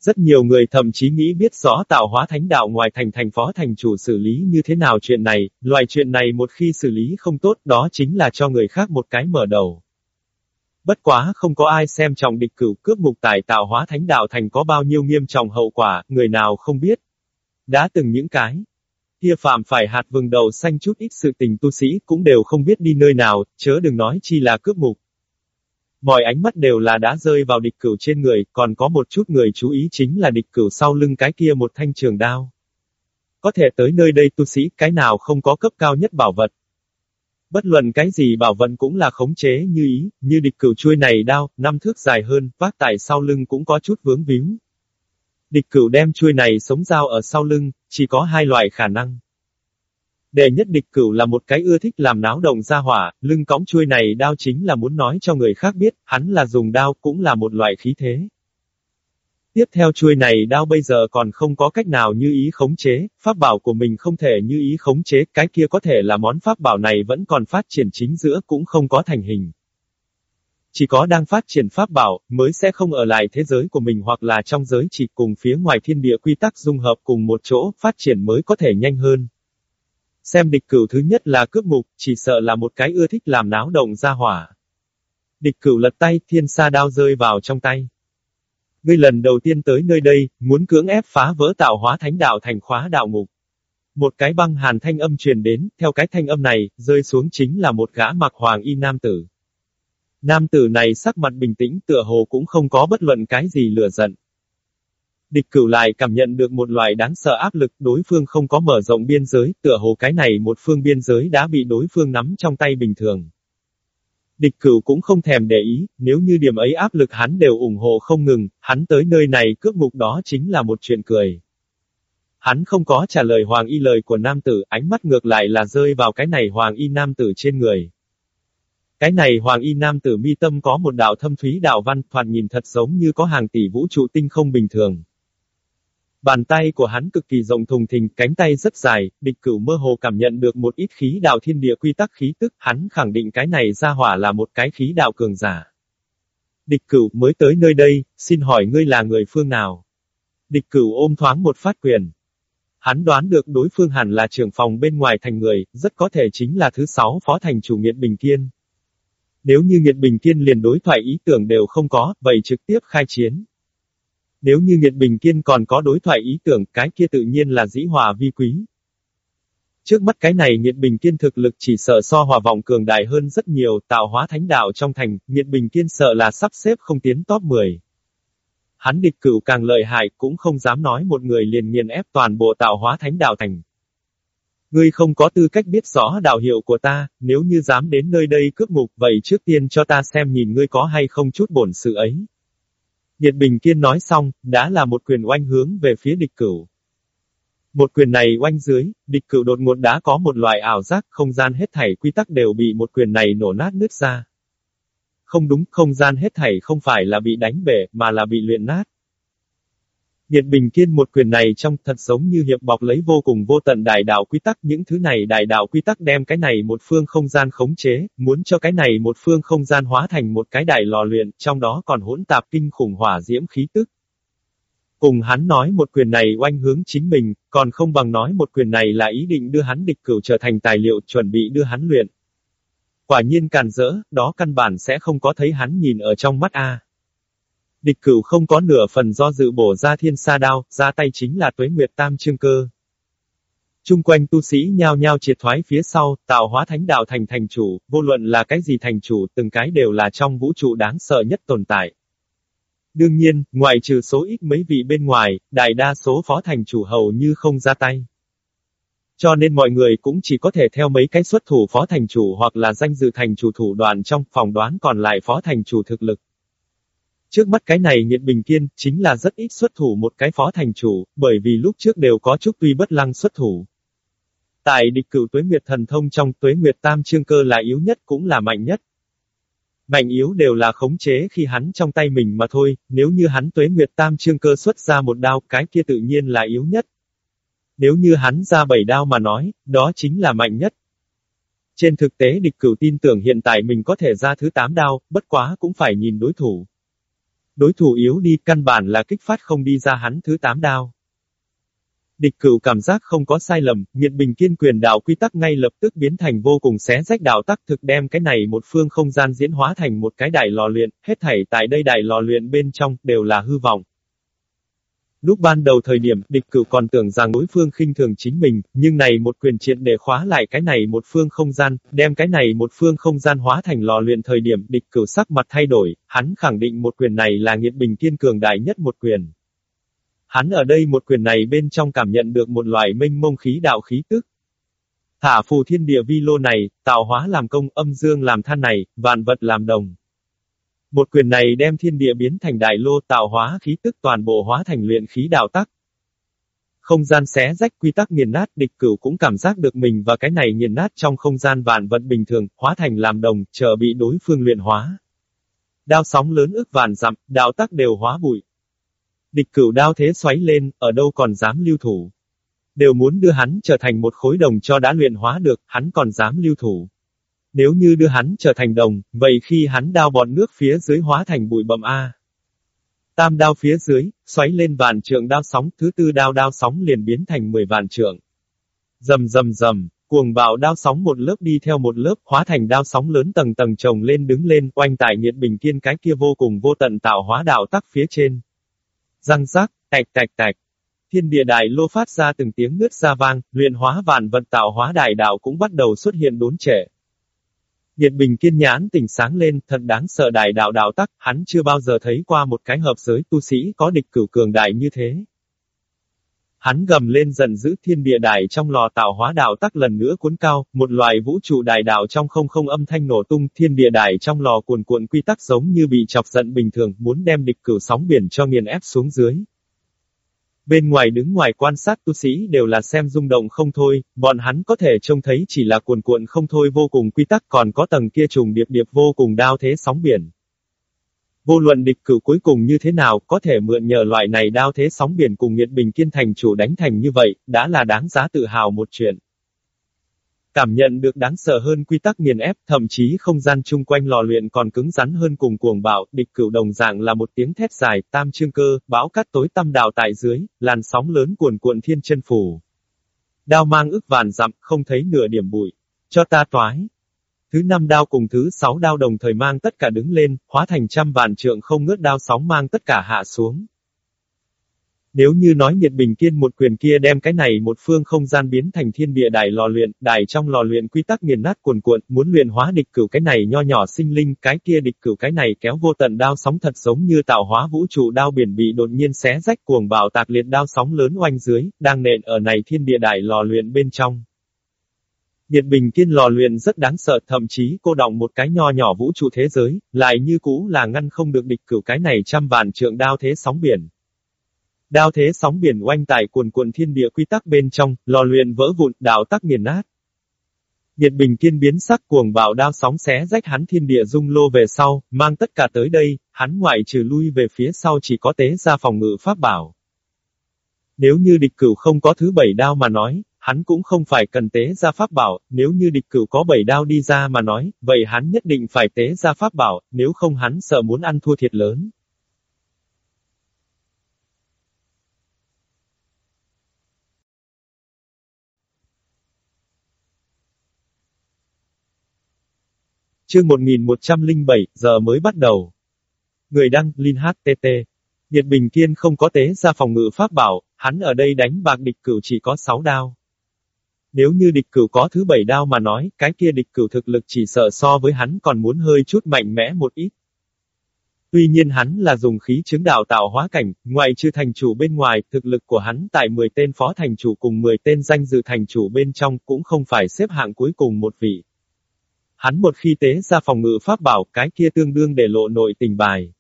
Rất nhiều người thậm chí nghĩ biết rõ tạo hóa thánh đạo ngoài thành thành phó thành chủ xử lý như thế nào chuyện này, loại chuyện này một khi xử lý không tốt đó chính là cho người khác một cái mở đầu. Bất quá không có ai xem trọng địch cửu cướp ngục tài tạo hóa thánh đạo thành có bao nhiêu nghiêm trọng hậu quả, người nào không biết. Đã từng những cái. Kia phạm phải hạt vừng đầu xanh chút ít sự tình tu sĩ cũng đều không biết đi nơi nào, chớ đừng nói chi là cướp ngục. Mọi ánh mắt đều là đã rơi vào địch cửu trên người, còn có một chút người chú ý chính là địch cửu sau lưng cái kia một thanh trường đao. Có thể tới nơi đây tu sĩ, cái nào không có cấp cao nhất bảo vật. Bất luận cái gì bảo vận cũng là khống chế như ý, như địch cửu chuôi này đao, năm thước dài hơn, vác tại sau lưng cũng có chút vướng víu. Địch cửu đem chuôi này sống dao ở sau lưng, chỉ có hai loại khả năng. Đệ nhất địch cửu là một cái ưa thích làm náo động ra hỏa, lưng cõng chuôi này đao chính là muốn nói cho người khác biết, hắn là dùng đao cũng là một loại khí thế. Tiếp theo chuôi này đao bây giờ còn không có cách nào như ý khống chế, pháp bảo của mình không thể như ý khống chế, cái kia có thể là món pháp bảo này vẫn còn phát triển chính giữa cũng không có thành hình. Chỉ có đang phát triển pháp bảo, mới sẽ không ở lại thế giới của mình hoặc là trong giới chỉ cùng phía ngoài thiên địa quy tắc dung hợp cùng một chỗ, phát triển mới có thể nhanh hơn. Xem địch cửu thứ nhất là cướp mục, chỉ sợ là một cái ưa thích làm náo động ra hỏa. Địch cửu lật tay, thiên sa đao rơi vào trong tay. Ngươi lần đầu tiên tới nơi đây, muốn cưỡng ép phá vỡ tạo hóa thánh đạo thành khóa đạo ngục. Một cái băng hàn thanh âm truyền đến, theo cái thanh âm này, rơi xuống chính là một gã mặc hoàng y nam tử. Nam tử này sắc mặt bình tĩnh tựa hồ cũng không có bất luận cái gì lửa giận. Địch cửu lại cảm nhận được một loại đáng sợ áp lực đối phương không có mở rộng biên giới, tựa hồ cái này một phương biên giới đã bị đối phương nắm trong tay bình thường. Địch cửu cũng không thèm để ý, nếu như điểm ấy áp lực hắn đều ủng hộ không ngừng, hắn tới nơi này cướp mục đó chính là một chuyện cười. Hắn không có trả lời Hoàng Y lời của nam tử, ánh mắt ngược lại là rơi vào cái này Hoàng Y nam tử trên người. Cái này Hoàng Y nam tử mi tâm có một đạo thâm thúy đạo văn, thoạt nhìn thật giống như có hàng tỷ vũ trụ tinh không bình thường. Bàn tay của hắn cực kỳ rộng thùng thình, cánh tay rất dài, địch cửu mơ hồ cảm nhận được một ít khí đạo thiên địa quy tắc khí tức, hắn khẳng định cái này ra hỏa là một cái khí đạo cường giả. Địch cửu mới tới nơi đây, xin hỏi ngươi là người phương nào? Địch cửu ôm thoáng một phát quyền. Hắn đoán được đối phương hẳn là trưởng phòng bên ngoài thành người, rất có thể chính là thứ sáu phó thành chủ nghiện Bình Kiên. Nếu như nghiện Bình Kiên liền đối thoại ý tưởng đều không có, vậy trực tiếp khai chiến. Nếu như Nghiệt Bình Kiên còn có đối thoại ý tưởng, cái kia tự nhiên là dĩ hòa vi quý. Trước mắt cái này Nghiệt Bình Kiên thực lực chỉ sợ so hòa vọng cường đại hơn rất nhiều, tạo hóa thánh đạo trong thành, Nghiệt Bình Kiên sợ là sắp xếp không tiến top 10. Hắn địch cửu càng lợi hại cũng không dám nói một người liền nghiền ép toàn bộ tạo hóa thánh đạo thành. Ngươi không có tư cách biết rõ đạo hiệu của ta, nếu như dám đến nơi đây cướp mục, vậy trước tiên cho ta xem nhìn ngươi có hay không chút bổn sự ấy. Nhiệt Bình Kiên nói xong, đã là một quyền oanh hướng về phía địch cửu. Một quyền này oanh dưới, địch cửu đột ngột đã có một loại ảo giác, không gian hết thảy quy tắc đều bị một quyền này nổ nát nứt ra. Không đúng, không gian hết thảy không phải là bị đánh bể, mà là bị luyện nát. Nhiệt Bình Kiên một quyền này trong thật giống như hiệp bọc lấy vô cùng vô tận đại đạo quy tắc, những thứ này đại đạo quy tắc đem cái này một phương không gian khống chế, muốn cho cái này một phương không gian hóa thành một cái đại lò luyện, trong đó còn hỗn tạp kinh khủng hỏa diễm khí tức. Cùng hắn nói một quyền này oanh hướng chính mình, còn không bằng nói một quyền này là ý định đưa hắn địch cửu trở thành tài liệu chuẩn bị đưa hắn luyện. Quả nhiên càn rỡ, đó căn bản sẽ không có thấy hắn nhìn ở trong mắt A. Địch cửu không có nửa phần do dự bổ ra thiên sa đao, ra tay chính là tuế nguyệt tam trương cơ. Trung quanh tu sĩ nhao nhao triệt thoái phía sau, tạo hóa thánh đạo thành thành chủ, vô luận là cái gì thành chủ, từng cái đều là trong vũ trụ đáng sợ nhất tồn tại. Đương nhiên, ngoài trừ số ít mấy vị bên ngoài, đại đa số phó thành chủ hầu như không ra tay. Cho nên mọi người cũng chỉ có thể theo mấy cái xuất thủ phó thành chủ hoặc là danh dự thành chủ thủ đoàn trong phòng đoán còn lại phó thành chủ thực lực. Trước mắt cái này Nhiệt Bình Kiên, chính là rất ít xuất thủ một cái phó thành chủ, bởi vì lúc trước đều có chút tuy bất lăng xuất thủ. Tại địch cửu tuế nguyệt thần thông trong tuế nguyệt tam chương cơ là yếu nhất cũng là mạnh nhất. Mạnh yếu đều là khống chế khi hắn trong tay mình mà thôi, nếu như hắn tuế nguyệt tam chương cơ xuất ra một đao, cái kia tự nhiên là yếu nhất. Nếu như hắn ra bảy đao mà nói, đó chính là mạnh nhất. Trên thực tế địch cửu tin tưởng hiện tại mình có thể ra thứ tám đao, bất quá cũng phải nhìn đối thủ. Đối thủ yếu đi căn bản là kích phát không đi ra hắn thứ tám đao. Địch cửu cảm giác không có sai lầm, nghiệt bình kiên quyền đạo quy tắc ngay lập tức biến thành vô cùng xé rách đạo tắc thực đem cái này một phương không gian diễn hóa thành một cái đại lò luyện, hết thảy tại đây đại lò luyện bên trong, đều là hư vọng. Lúc ban đầu thời điểm, địch cửu còn tưởng rằng đối phương khinh thường chính mình, nhưng này một quyền triệt để khóa lại cái này một phương không gian, đem cái này một phương không gian hóa thành lò luyện thời điểm, địch cửu sắc mặt thay đổi, hắn khẳng định một quyền này là nghiệt bình kiên cường đại nhất một quyền. Hắn ở đây một quyền này bên trong cảm nhận được một loại minh mông khí đạo khí tức. Thả phù thiên địa vi lô này, tạo hóa làm công, âm dương làm than này, vạn vật làm đồng. Một quyền này đem thiên địa biến thành đại lô tạo hóa khí tức toàn bộ hóa thành luyện khí đạo tắc. Không gian xé rách quy tắc nghiền nát địch cửu cũng cảm giác được mình và cái này nghiền nát trong không gian vạn vật bình thường, hóa thành làm đồng, chờ bị đối phương luyện hóa. Đao sóng lớn ức vạn dặm, đạo tắc đều hóa bụi. Địch cửu đao thế xoáy lên, ở đâu còn dám lưu thủ. Đều muốn đưa hắn trở thành một khối đồng cho đã luyện hóa được, hắn còn dám lưu thủ. Nếu như đưa hắn trở thành đồng, vậy khi hắn đao bọt nước phía dưới hóa thành bụi bậm A. Tam đao phía dưới, xoáy lên vạn trượng đao sóng, thứ tư đao đao sóng liền biến thành 10 vạn trượng. Dầm dầm dầm, cuồng bạo đao sóng một lớp đi theo một lớp, hóa thành đao sóng lớn tầng tầng chồng lên đứng lên, oanh tại nghiệt bình kiên cái kia vô cùng vô tận tạo hóa đạo tắc phía trên. Răng rác, tạch tạch tạch. Thiên địa đại lô phát ra từng tiếng nước ra vang, luyện hóa vạn vật tạo hóa đại đạo cũng bắt đầu xuất hiện đốn trẻ. Nhiệt bình kiên nhãn tỉnh sáng lên, thật đáng sợ đại đạo đạo tắc, hắn chưa bao giờ thấy qua một cái hợp giới tu sĩ có địch cửu cường đại như thế. Hắn gầm lên giận dữ thiên địa đại trong lò tạo hóa đạo tắc lần nữa cuốn cao, một loài vũ trụ đại đạo trong không không âm thanh nổ tung, thiên địa đại trong lò cuồn cuộn quy tắc giống như bị chọc giận bình thường, muốn đem địch cửu sóng biển cho nghiền ép xuống dưới. Bên ngoài đứng ngoài quan sát tu sĩ đều là xem rung động không thôi, bọn hắn có thể trông thấy chỉ là cuồn cuộn không thôi vô cùng quy tắc còn có tầng kia trùng điệp điệp vô cùng đao thế sóng biển. Vô luận địch cử cuối cùng như thế nào, có thể mượn nhờ loại này đao thế sóng biển cùng nghiệt bình kiên thành chủ đánh thành như vậy, đã là đáng giá tự hào một chuyện. Cảm nhận được đáng sợ hơn quy tắc nghiền ép, thậm chí không gian chung quanh lò luyện còn cứng rắn hơn cùng cuồng bạo, địch cửu đồng dạng là một tiếng thét dài, tam trương cơ, bão cát tối tâm đào tại dưới, làn sóng lớn cuồn cuộn thiên chân phủ. Đao mang ức vàn dặm, không thấy nửa điểm bụi. Cho ta toái. Thứ năm đao cùng thứ sáu đao đồng thời mang tất cả đứng lên, hóa thành trăm vạn trượng không ngớt đao sóng mang tất cả hạ xuống. Nếu như nói nhiệt bình kiên một quyền kia đem cái này một phương không gian biến thành thiên địa đài lò luyện, đài trong lò luyện quy tắc nghiền nát cuồn cuộn, muốn luyện hóa địch cửu cái này nho nhỏ sinh linh, cái kia địch cửu cái này kéo vô tận đao sóng thật giống như tạo hóa vũ trụ đao biển bị đột nhiên xé rách cuồng bạo tạc liệt đao sóng lớn oanh dưới, đang nện ở này thiên địa đài lò luyện bên trong. Nhiệt bình kiên lò luyện rất đáng sợ, thậm chí cô động một cái nho nhỏ vũ trụ thế giới, lại như cũ là ngăn không được địch cửu cái này trăm vạn trượng đao thế sóng biển. Đao thế sóng biển oanh tải cuồn cuộn thiên địa quy tắc bên trong, lò luyện vỡ vụn, đạo tắc nghiền nát. Nhiệt bình kiên biến sắc cuồng bạo đao sóng xé rách hắn thiên địa dung lô về sau, mang tất cả tới đây, hắn ngoại trừ lui về phía sau chỉ có tế ra phòng ngự pháp bảo. Nếu như địch cửu không có thứ bảy đao mà nói, hắn cũng không phải cần tế ra pháp bảo, nếu như địch cửu có bảy đao đi ra mà nói, vậy hắn nhất định phải tế ra pháp bảo, nếu không hắn sợ muốn ăn thua thiệt lớn. Chương 1107, giờ mới bắt đầu. Người đăng, Linh HTT. Nhiệt Bình Kiên không có tế ra phòng ngự pháp bảo, hắn ở đây đánh bạc địch cửu chỉ có 6 đao. Nếu như địch cửu có thứ bảy đao mà nói, cái kia địch cửu thực lực chỉ sợ so với hắn còn muốn hơi chút mạnh mẽ một ít. Tuy nhiên hắn là dùng khí chứng đạo tạo hóa cảnh, ngoài chư thành chủ bên ngoài, thực lực của hắn tại 10 tên phó thành chủ cùng 10 tên danh dự thành chủ bên trong cũng không phải xếp hạng cuối cùng một vị. Hắn một khi tế ra phòng ngự pháp bảo, cái kia tương đương để lộ nội tình bài.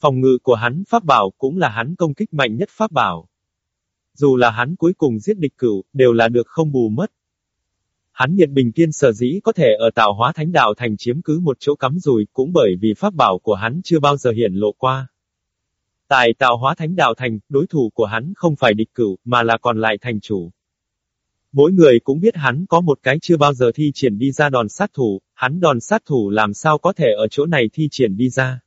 Phòng ngự của hắn pháp bảo cũng là hắn công kích mạnh nhất pháp bảo. Dù là hắn cuối cùng giết địch cửu, đều là được không bù mất. Hắn nhiệt bình kiên sở dĩ có thể ở tạo hóa thánh đạo thành chiếm cứ một chỗ cắm rùi, cũng bởi vì pháp bảo của hắn chưa bao giờ hiển lộ qua. Tại tạo hóa thánh đạo thành, đối thủ của hắn không phải địch cửu, mà là còn lại thành chủ. Mỗi người cũng biết hắn có một cái chưa bao giờ thi triển đi ra đòn sát thủ, hắn đòn sát thủ làm sao có thể ở chỗ này thi triển đi ra.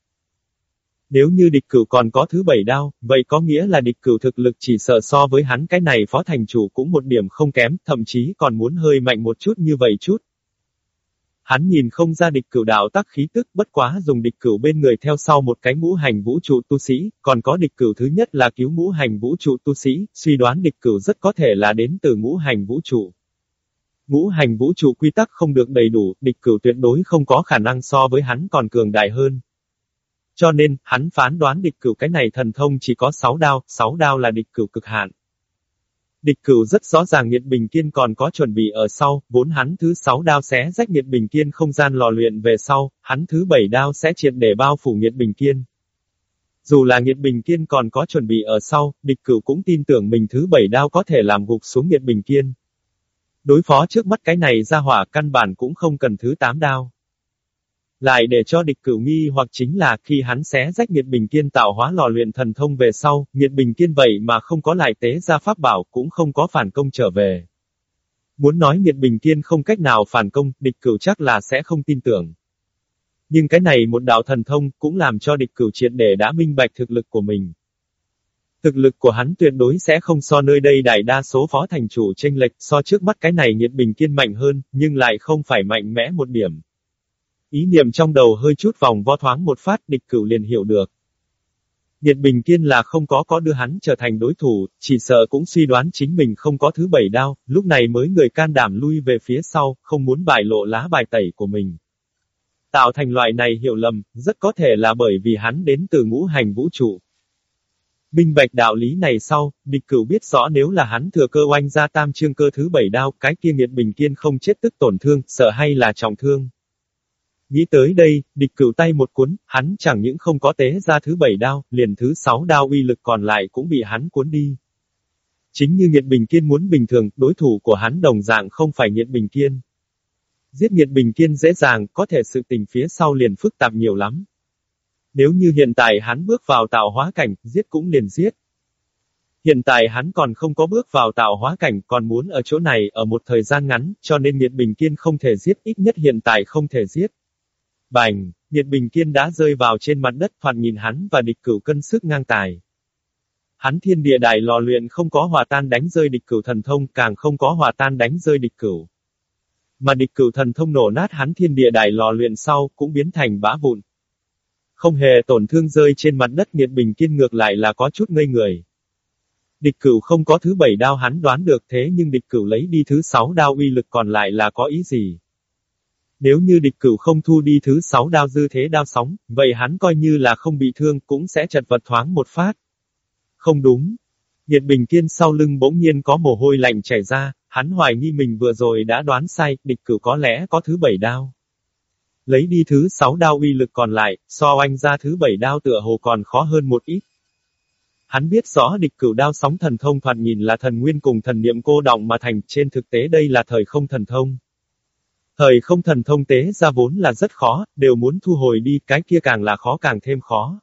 Nếu như địch cửu còn có thứ bảy đao, vậy có nghĩa là địch cửu thực lực chỉ sợ so với hắn cái này phó thành chủ cũng một điểm không kém, thậm chí còn muốn hơi mạnh một chút như vậy chút. Hắn nhìn không ra địch cửu đạo tắc khí tức, bất quá dùng địch cửu bên người theo sau một cái ngũ hành vũ trụ tu sĩ, còn có địch cửu thứ nhất là cứu ngũ hành vũ trụ tu sĩ, suy đoán địch cửu rất có thể là đến từ ngũ hành vũ trụ. Ngũ hành vũ trụ quy tắc không được đầy đủ, địch cửu tuyệt đối không có khả năng so với hắn còn cường đại hơn. Cho nên, hắn phán đoán địch cửu cái này thần thông chỉ có 6 đao, 6 đao là địch cửu cực hạn. Địch cửu rất rõ ràng nghiệt Bình Kiên còn có chuẩn bị ở sau, vốn hắn thứ 6 đao xé rách nghiệt Bình Kiên không gian lò luyện về sau, hắn thứ 7 đao sẽ triệt để bao phủ nghiệt Bình Kiên. Dù là nghiệt Bình Kiên còn có chuẩn bị ở sau, địch cửu cũng tin tưởng mình thứ 7 đao có thể làm gục xuống nghiệt Bình Kiên. Đối phó trước mắt cái này ra hỏa căn bản cũng không cần thứ 8 đao. Lại để cho địch cửu nghi hoặc chính là khi hắn xé rách nghiệt bình kiên tạo hóa lò luyện thần thông về sau, nghiệt bình kiên vậy mà không có lại tế ra pháp bảo cũng không có phản công trở về. Muốn nói nghiệt bình kiên không cách nào phản công, địch cửu chắc là sẽ không tin tưởng. Nhưng cái này một đạo thần thông cũng làm cho địch cửu triệt để đã minh bạch thực lực của mình. Thực lực của hắn tuyệt đối sẽ không so nơi đây đại đa số phó thành chủ tranh lệch so trước mắt cái này nghiệt bình kiên mạnh hơn, nhưng lại không phải mạnh mẽ một điểm. Ý niệm trong đầu hơi chút vòng vo thoáng một phát, địch cửu liền hiểu được. Điệt Bình Kiên là không có có đưa hắn trở thành đối thủ, chỉ sợ cũng suy đoán chính mình không có thứ bảy đao, lúc này mới người can đảm lui về phía sau, không muốn bại lộ lá bài tẩy của mình. Tạo thành loại này hiểu lầm, rất có thể là bởi vì hắn đến từ ngũ hành vũ trụ. Minh bạch đạo lý này sau, địch cửu biết rõ nếu là hắn thừa cơ oanh ra tam trương cơ thứ bảy đao, cái kia nghiệt bình kiên không chết tức tổn thương, sợ hay là trọng thương. Nghĩ tới đây, địch cửu tay một cuốn, hắn chẳng những không có tế ra thứ bảy đao, liền thứ sáu đao uy lực còn lại cũng bị hắn cuốn đi. Chính như Nhiệt Bình Kiên muốn bình thường, đối thủ của hắn đồng dạng không phải Nhiệt Bình Kiên. Giết Nhiệt Bình Kiên dễ dàng, có thể sự tình phía sau liền phức tạp nhiều lắm. Nếu như hiện tại hắn bước vào tạo hóa cảnh, giết cũng liền giết. Hiện tại hắn còn không có bước vào tạo hóa cảnh, còn muốn ở chỗ này ở một thời gian ngắn, cho nên Nhiệt Bình Kiên không thể giết, ít nhất hiện tại không thể giết. Bành, nhiệt bình kiên đã rơi vào trên mặt đất thoạt nhìn hắn và địch cửu cân sức ngang tài. Hắn thiên địa đại lò luyện không có hòa tan đánh rơi địch cửu thần thông, càng không có hòa tan đánh rơi địch cửu. Mà địch cửu thần thông nổ nát hắn thiên địa đại lò luyện sau, cũng biến thành bã vụn. Không hề tổn thương rơi trên mặt đất nhiệt bình kiên ngược lại là có chút ngây người. Địch cửu không có thứ bảy đao hắn đoán được thế nhưng địch cửu lấy đi thứ sáu đao uy lực còn lại là có ý gì? Nếu như địch cửu không thu đi thứ sáu đao dư thế đao sóng, vậy hắn coi như là không bị thương cũng sẽ chật vật thoáng một phát. Không đúng. Nhiệt bình kiên sau lưng bỗng nhiên có mồ hôi lạnh chảy ra, hắn hoài nghi mình vừa rồi đã đoán sai, địch cửu có lẽ có thứ bảy đao. Lấy đi thứ sáu đao uy lực còn lại, so anh ra thứ bảy đao tựa hồ còn khó hơn một ít. Hắn biết rõ địch cửu đao sóng thần thông thoạt nhìn là thần nguyên cùng thần niệm cô động mà thành, trên thực tế đây là thời không thần thông. Thời không thần thông tế ra vốn là rất khó, đều muốn thu hồi đi, cái kia càng là khó càng thêm khó.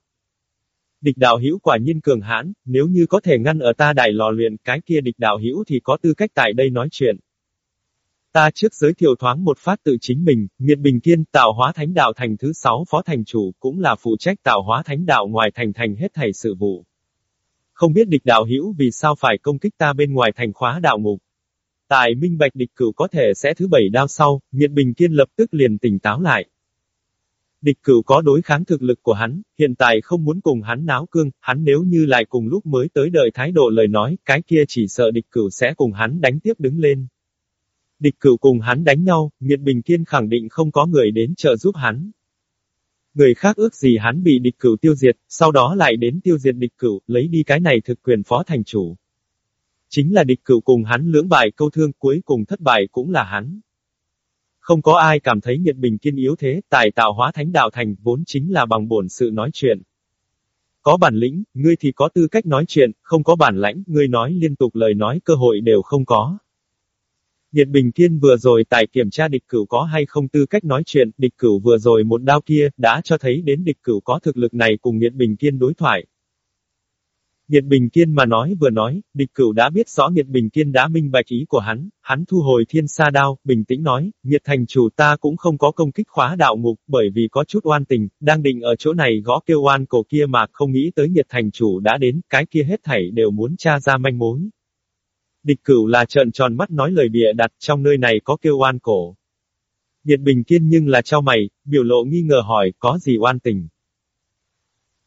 Địch đạo hữu quả nhiên cường hãn, nếu như có thể ngăn ở ta đại lò luyện, cái kia địch đạo hữu thì có tư cách tại đây nói chuyện. Ta trước giới thiệu thoáng một phát tự chính mình, Nghiệt Bình Kiên tạo hóa thánh đạo thành thứ sáu phó thành chủ, cũng là phụ trách tạo hóa thánh đạo ngoài thành thành hết thầy sự vụ. Không biết địch đạo hữu vì sao phải công kích ta bên ngoài thành khóa đạo ngục. Tại minh bạch địch cửu có thể sẽ thứ bảy đao sau, nghiệt Bình Kiên lập tức liền tỉnh táo lại. Địch cửu có đối kháng thực lực của hắn, hiện tại không muốn cùng hắn náo cương, hắn nếu như lại cùng lúc mới tới đợi thái độ lời nói, cái kia chỉ sợ địch cửu sẽ cùng hắn đánh tiếp đứng lên. Địch cửu cùng hắn đánh nhau, nghiệt Bình Kiên khẳng định không có người đến trợ giúp hắn. Người khác ước gì hắn bị địch cửu tiêu diệt, sau đó lại đến tiêu diệt địch cửu, lấy đi cái này thực quyền phó thành chủ. Chính là địch cửu cùng hắn lưỡng bại câu thương cuối cùng thất bại cũng là hắn. Không có ai cảm thấy Nhiệt Bình Kiên yếu thế, tài tạo hóa thánh đạo thành vốn chính là bằng bổn sự nói chuyện. Có bản lĩnh, ngươi thì có tư cách nói chuyện, không có bản lãnh, ngươi nói liên tục lời nói cơ hội đều không có. Nhiệt Bình Kiên vừa rồi tại kiểm tra địch cửu có hay không tư cách nói chuyện, địch cửu vừa rồi một đao kia, đã cho thấy đến địch cửu có thực lực này cùng Nhiệt Bình Kiên đối thoại. Nhiệt Bình Kiên mà nói vừa nói, địch cửu đã biết rõ Nhiệt Bình Kiên đã minh bạch ý của hắn, hắn thu hồi thiên sa đao, bình tĩnh nói, Nhiệt thành chủ ta cũng không có công kích khóa đạo ngục, bởi vì có chút oan tình, đang định ở chỗ này gõ kêu oan cổ kia mà không nghĩ tới Nhiệt thành chủ đã đến, cái kia hết thảy đều muốn tra ra manh mối. Địch cửu là trợn tròn mắt nói lời bịa đặt trong nơi này có kêu oan cổ. Nhiệt Bình Kiên nhưng là trao mày, biểu lộ nghi ngờ hỏi, có gì oan tình.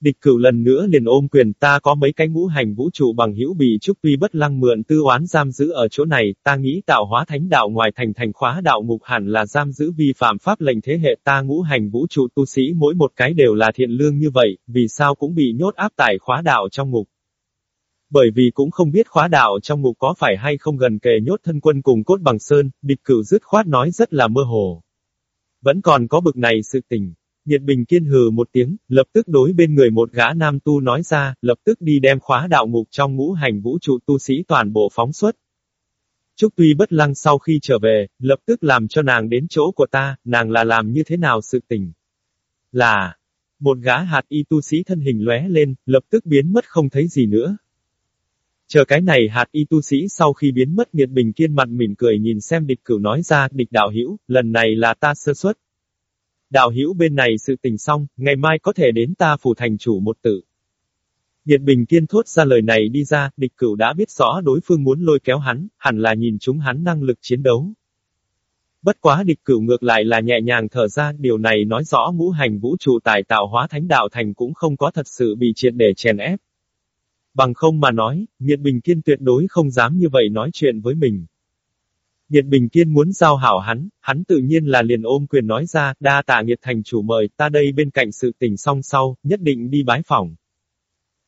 Địch cửu lần nữa liền ôm quyền ta có mấy cái ngũ hành vũ trụ bằng hữu bị trúc tuy bất lăng mượn tư oán giam giữ ở chỗ này, ta nghĩ tạo hóa thánh đạo ngoài thành thành khóa đạo ngục hẳn là giam giữ vi phạm pháp lệnh thế hệ ta ngũ hành vũ trụ tu sĩ mỗi một cái đều là thiện lương như vậy, vì sao cũng bị nhốt áp tải khóa đạo trong ngục. Bởi vì cũng không biết khóa đạo trong ngục có phải hay không gần kề nhốt thân quân cùng cốt bằng sơn, địch cửu dứt khoát nói rất là mơ hồ. Vẫn còn có bực này sự tình. Nhiệt Bình Kiên hừ một tiếng, lập tức đối bên người một gã nam tu nói ra, lập tức đi đem khóa đạo ngục trong ngũ hành vũ trụ tu sĩ toàn bộ phóng xuất. Trúc Tuy bất lăng sau khi trở về, lập tức làm cho nàng đến chỗ của ta, nàng là làm như thế nào sự tình? Là, một gã hạt y tu sĩ thân hình lóe lên, lập tức biến mất không thấy gì nữa. Chờ cái này hạt y tu sĩ sau khi biến mất Nhiệt Bình Kiên mặt mỉm cười nhìn xem địch cửu nói ra, địch đạo hữu lần này là ta sơ suất. Đạo hữu bên này sự tình xong, ngày mai có thể đến ta phủ thành chủ một tự. Nhiệt Bình Kiên thốt ra lời này đi ra, địch cửu đã biết rõ đối phương muốn lôi kéo hắn, hẳn là nhìn chúng hắn năng lực chiến đấu. Bất quá địch cửu ngược lại là nhẹ nhàng thở ra, điều này nói rõ ngũ hành vũ trụ tài tạo hóa thánh đạo thành cũng không có thật sự bị triệt để chèn ép. Bằng không mà nói, Nhiệt Bình Kiên tuyệt đối không dám như vậy nói chuyện với mình. Nghiệt Bình Kiên muốn giao hảo hắn, hắn tự nhiên là liền ôm quyền nói ra, đa tạ Nghiệt Thành chủ mời, ta đây bên cạnh sự tình song sau, nhất định đi bái phòng.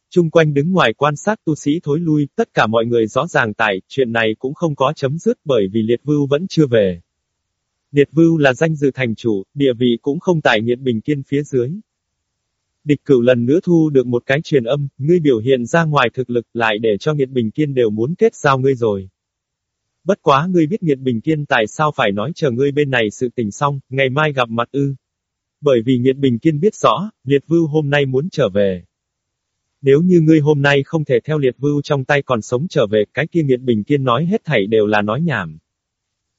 Trung quanh đứng ngoài quan sát tu sĩ thối lui, tất cả mọi người rõ ràng tại, chuyện này cũng không có chấm dứt bởi vì Liệt Vưu vẫn chưa về. Liệt Vưu là danh dự thành chủ, địa vị cũng không tại Nghiệt Bình Kiên phía dưới. Địch cửu lần nữa thu được một cái truyền âm, ngươi biểu hiện ra ngoài thực lực lại để cho Nghiệt Bình Kiên đều muốn kết giao ngươi rồi. Bất quá ngươi biết Nguyệt Bình Kiên tại sao phải nói chờ ngươi bên này sự tình xong, ngày mai gặp mặt ư. Bởi vì Nguyệt Bình Kiên biết rõ, Liệt Vưu hôm nay muốn trở về. Nếu như ngươi hôm nay không thể theo Liệt Vưu trong tay còn sống trở về, cái kia Nguyệt Bình Kiên nói hết thảy đều là nói nhảm.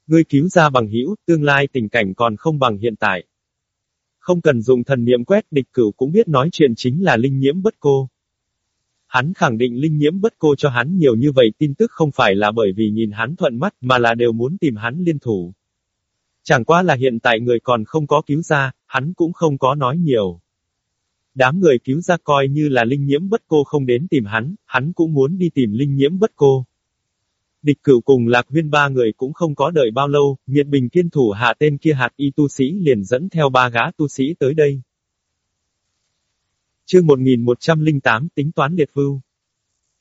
Ngươi cứu ra bằng hữu, tương lai tình cảnh còn không bằng hiện tại. Không cần dùng thần niệm quét, địch cửu cũng biết nói chuyện chính là linh nhiễm bất cô. Hắn khẳng định linh nhiễm bất cô cho hắn nhiều như vậy tin tức không phải là bởi vì nhìn hắn thuận mắt mà là đều muốn tìm hắn liên thủ. Chẳng qua là hiện tại người còn không có cứu ra, hắn cũng không có nói nhiều. Đám người cứu ra coi như là linh nhiễm bất cô không đến tìm hắn, hắn cũng muốn đi tìm linh nhiễm bất cô. Địch cửu cùng lạc huyên ba người cũng không có đợi bao lâu, nghiệt Bình kiên thủ hạ tên kia hạt y tu sĩ liền dẫn theo ba gã tu sĩ tới đây. Chương 1108 tính toán liệt vưu.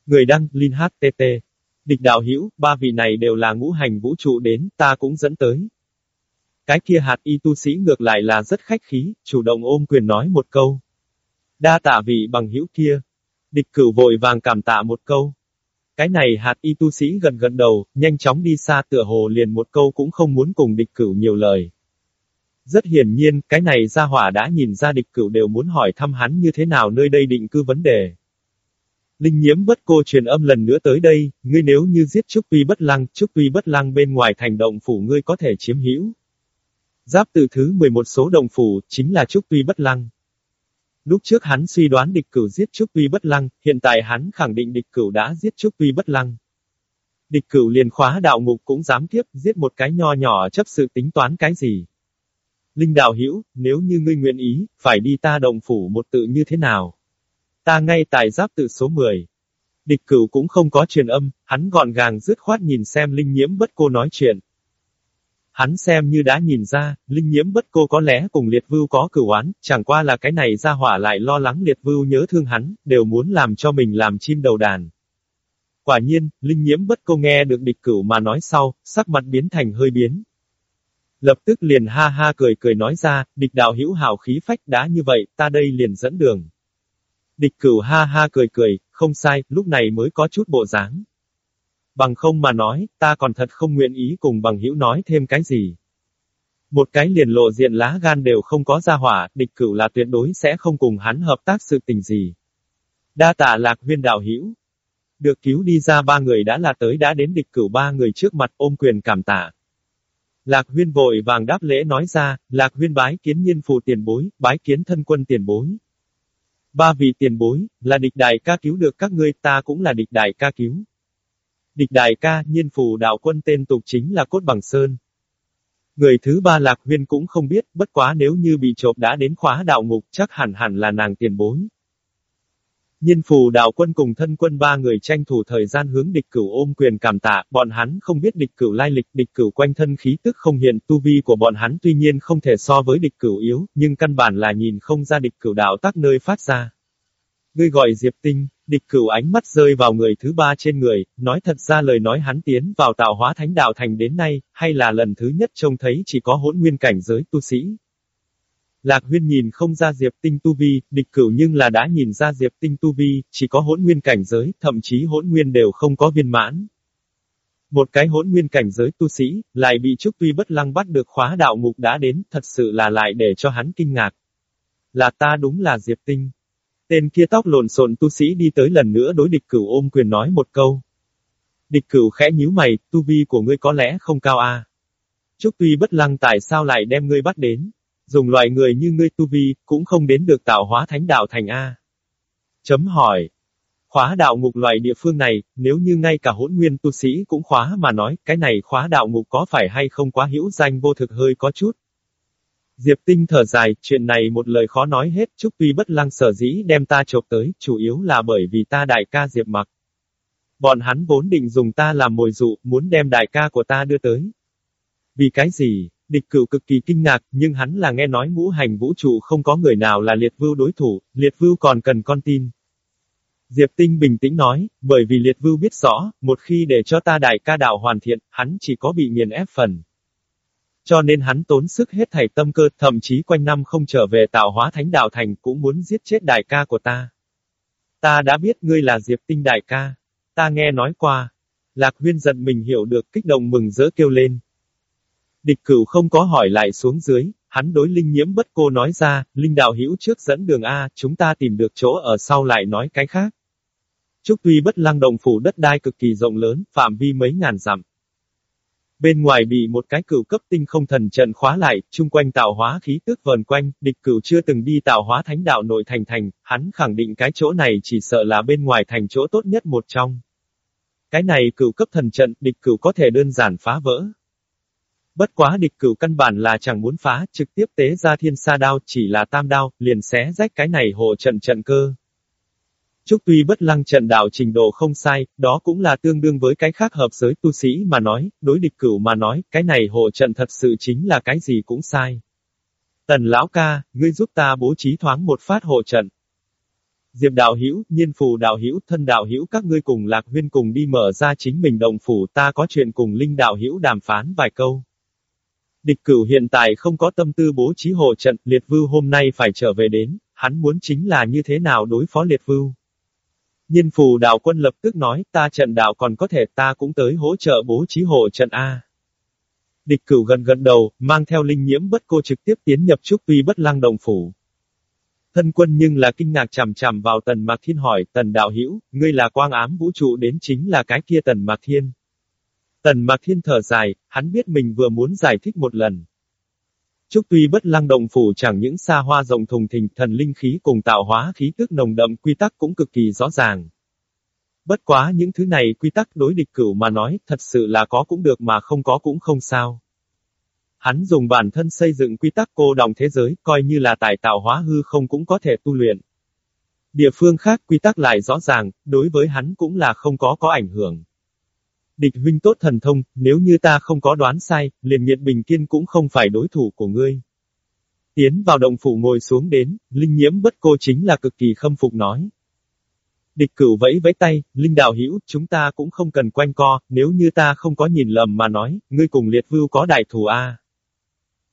Người đăng, Linh HTT. Địch đạo hữu ba vị này đều là ngũ hành vũ trụ đến, ta cũng dẫn tới. Cái kia hạt y tu sĩ ngược lại là rất khách khí, chủ động ôm quyền nói một câu. Đa tạ vị bằng hữu kia. Địch cửu vội vàng cảm tạ một câu. Cái này hạt y tu sĩ gần gần đầu, nhanh chóng đi xa tựa hồ liền một câu cũng không muốn cùng địch cửu nhiều lời. Rất hiển nhiên, cái này gia hỏa đã nhìn ra địch cửu đều muốn hỏi thăm hắn như thế nào nơi đây định cư vấn đề. Linh nhiễm bất cô truyền âm lần nữa tới đây, ngươi nếu như giết Trúc Tuy bất lăng, Trúc Tuy bất lăng bên ngoài thành động phủ ngươi có thể chiếm hữu. Giáp từ thứ 11 số đồng phủ, chính là Trúc Tuy bất lăng. Lúc trước hắn suy đoán địch cửu giết Trúc Tuy bất lăng, hiện tại hắn khẳng định địch cửu đã giết Trúc Tuy bất lăng. Địch cửu liền khóa đạo ngục cũng dám tiếp, giết một cái nho nhỏ chấp sự tính toán cái gì. Linh đạo hữu nếu như ngươi nguyện ý, phải đi ta đồng phủ một tự như thế nào? Ta ngay tại giáp tự số 10. Địch cửu cũng không có truyền âm, hắn gọn gàng dứt khoát nhìn xem linh nhiễm bất cô nói chuyện. Hắn xem như đã nhìn ra, linh nhiễm bất cô có lẽ cùng liệt vưu có cửu oán, chẳng qua là cái này ra hỏa lại lo lắng liệt vưu nhớ thương hắn, đều muốn làm cho mình làm chim đầu đàn. Quả nhiên, linh nhiễm bất cô nghe được địch cửu mà nói sau, sắc mặt biến thành hơi biến. Lập tức liền ha ha cười cười nói ra, địch đạo hữu hào khí phách đã như vậy, ta đây liền dẫn đường. Địch cửu ha ha cười cười, không sai, lúc này mới có chút bộ dáng. Bằng không mà nói, ta còn thật không nguyện ý cùng bằng hữu nói thêm cái gì. Một cái liền lộ diện lá gan đều không có ra hỏa, địch cửu là tuyệt đối sẽ không cùng hắn hợp tác sự tình gì. Đa tạ lạc huyên đạo hữu. Được cứu đi ra ba người đã là tới đã đến địch cửu ba người trước mặt ôm quyền cảm tạ. Lạc huyên vội vàng đáp lễ nói ra, lạc huyên bái kiến nhiên phù tiền bối, bái kiến thân quân tiền bối. Ba vị tiền bối, là địch đại ca cứu được các ngươi, ta cũng là địch đại ca cứu. Địch đại ca, nhiên phù đạo quân tên tục chính là Cốt Bằng Sơn. Người thứ ba Lạc Huyên cũng không biết, bất quá nếu như bị trộm đã đến khóa đạo ngục, chắc hẳn hẳn là nàng tiền bối. Nhiên phù đạo quân cùng thân quân ba người tranh thủ thời gian hướng địch cửu ôm quyền cảm tạ, bọn hắn không biết địch cửu lai lịch, địch cửu quanh thân khí tức không hiện, tu vi của bọn hắn tuy nhiên không thể so với địch cửu yếu, nhưng căn bản là nhìn không ra địch cửu đạo tác nơi phát ra. Ngươi gọi Diệp Tinh, địch cửu ánh mắt rơi vào người thứ ba trên người, nói thật ra lời nói hắn tiến vào tạo hóa thánh đạo thành đến nay, hay là lần thứ nhất trông thấy chỉ có hỗn nguyên cảnh giới tu sĩ, Lạc huyên nhìn không ra Diệp Tinh tu vi, địch cửu nhưng là đã nhìn ra Diệp Tinh tu vi, chỉ có hỗn nguyên cảnh giới, thậm chí hỗn nguyên đều không có viên mãn. Một cái hỗn nguyên cảnh giới tu sĩ, lại bị Trúc Tuy bất lăng bắt được khóa đạo ngục đã đến, thật sự là lại để cho hắn kinh ngạc. Là ta đúng là Diệp Tinh. Tên kia tóc lộn xộn tu sĩ đi tới lần nữa đối địch cửu ôm quyền nói một câu. Địch cửu khẽ nhíu mày, tu vi của ngươi có lẽ không cao a. À. Trúc Tuy bất lăng tại sao lại đem ngươi bắt đến? Dùng loại người như ngươi tu vi, cũng không đến được tạo hóa thánh đạo thành A. Chấm hỏi. Khóa đạo ngục loại địa phương này, nếu như ngay cả hỗn nguyên tu sĩ cũng khóa mà nói, cái này khóa đạo ngục có phải hay không quá hữu danh vô thực hơi có chút. Diệp Tinh thở dài, chuyện này một lời khó nói hết, chúc tuy bất lăng sở dĩ đem ta chộp tới, chủ yếu là bởi vì ta đại ca Diệp mặc. Bọn hắn vốn định dùng ta làm mồi dụ, muốn đem đại ca của ta đưa tới. Vì cái gì? Địch cửu cực kỳ kinh ngạc, nhưng hắn là nghe nói ngũ hành vũ trụ không có người nào là liệt vưu đối thủ, liệt vưu còn cần con tin. Diệp Tinh bình tĩnh nói, bởi vì liệt vưu biết rõ, một khi để cho ta đại ca đạo hoàn thiện, hắn chỉ có bị nghiền ép phần. Cho nên hắn tốn sức hết thảy tâm cơ, thậm chí quanh năm không trở về tạo hóa thánh đạo thành cũng muốn giết chết đại ca của ta. Ta đã biết ngươi là Diệp Tinh đại ca. Ta nghe nói qua. Lạc huyên giận mình hiểu được kích động mừng rỡ kêu lên. Địch cửu không có hỏi lại xuống dưới, hắn đối linh nhiễm bất cô nói ra, linh đạo hữu trước dẫn đường A, chúng ta tìm được chỗ ở sau lại nói cái khác. Trúc tuy bất lăng đồng phủ đất đai cực kỳ rộng lớn, phạm vi mấy ngàn dặm. Bên ngoài bị một cái cửu cấp tinh không thần trận khóa lại, chung quanh tạo hóa khí tức vần quanh, địch cửu chưa từng đi tạo hóa thánh đạo nội thành thành, hắn khẳng định cái chỗ này chỉ sợ là bên ngoài thành chỗ tốt nhất một trong. Cái này cửu cấp thần trận, địch cửu có thể đơn giản phá vỡ. Bất quá địch cửu căn bản là chẳng muốn phá, trực tiếp tế ra thiên sa đao, chỉ là tam đao, liền xé rách cái này hộ trận trận cơ. Trúc tuy bất lăng trận đạo trình độ không sai, đó cũng là tương đương với cái khác hợp giới tu sĩ mà nói, đối địch cửu mà nói, cái này hộ trận thật sự chính là cái gì cũng sai. Tần lão ca, ngươi giúp ta bố trí thoáng một phát hộ trận. Diệp đạo hữu, nhiên phù đạo hữu, thân đạo hữu các ngươi cùng lạc huyên cùng đi mở ra chính mình đồng phủ ta có chuyện cùng linh đạo hữu đàm phán vài câu. Địch cửu hiện tại không có tâm tư bố trí hộ trận, liệt vưu hôm nay phải trở về đến, hắn muốn chính là như thế nào đối phó liệt vưu. Nhân phù đạo quân lập tức nói, ta trận đạo còn có thể ta cũng tới hỗ trợ bố trí hộ trận A. Địch cửu gần gần đầu, mang theo linh nhiễm bất cô trực tiếp tiến nhập trúc tuy bất lăng đồng phủ. Thân quân nhưng là kinh ngạc chằm chằm vào tần mạc thiên hỏi, tần đạo hữu ngươi là quang ám vũ trụ đến chính là cái kia tần mạc thiên. Tần Mạc Thiên thở dài, hắn biết mình vừa muốn giải thích một lần. Trúc tuy bất lăng động phủ chẳng những xa hoa rộng thùng thình thần linh khí cùng tạo hóa khí tức nồng đậm quy tắc cũng cực kỳ rõ ràng. Bất quá những thứ này quy tắc đối địch cửu mà nói thật sự là có cũng được mà không có cũng không sao. hắn dùng bản thân xây dựng quy tắc cô đồng thế giới, coi như là tài tạo hóa hư không cũng có thể tu luyện. Địa phương khác quy tắc lại rõ ràng, đối với hắn cũng là không có có ảnh hưởng. Địch huynh tốt thần thông, nếu như ta không có đoán sai, liền nghiệt bình kiên cũng không phải đối thủ của ngươi. Tiến vào động phủ ngồi xuống đến, linh nhiễm bất cô chính là cực kỳ khâm phục nói. Địch cửu vẫy vẫy tay, Linh đạo hữu chúng ta cũng không cần quanh co, nếu như ta không có nhìn lầm mà nói, ngươi cùng liệt vưu có đại thù a.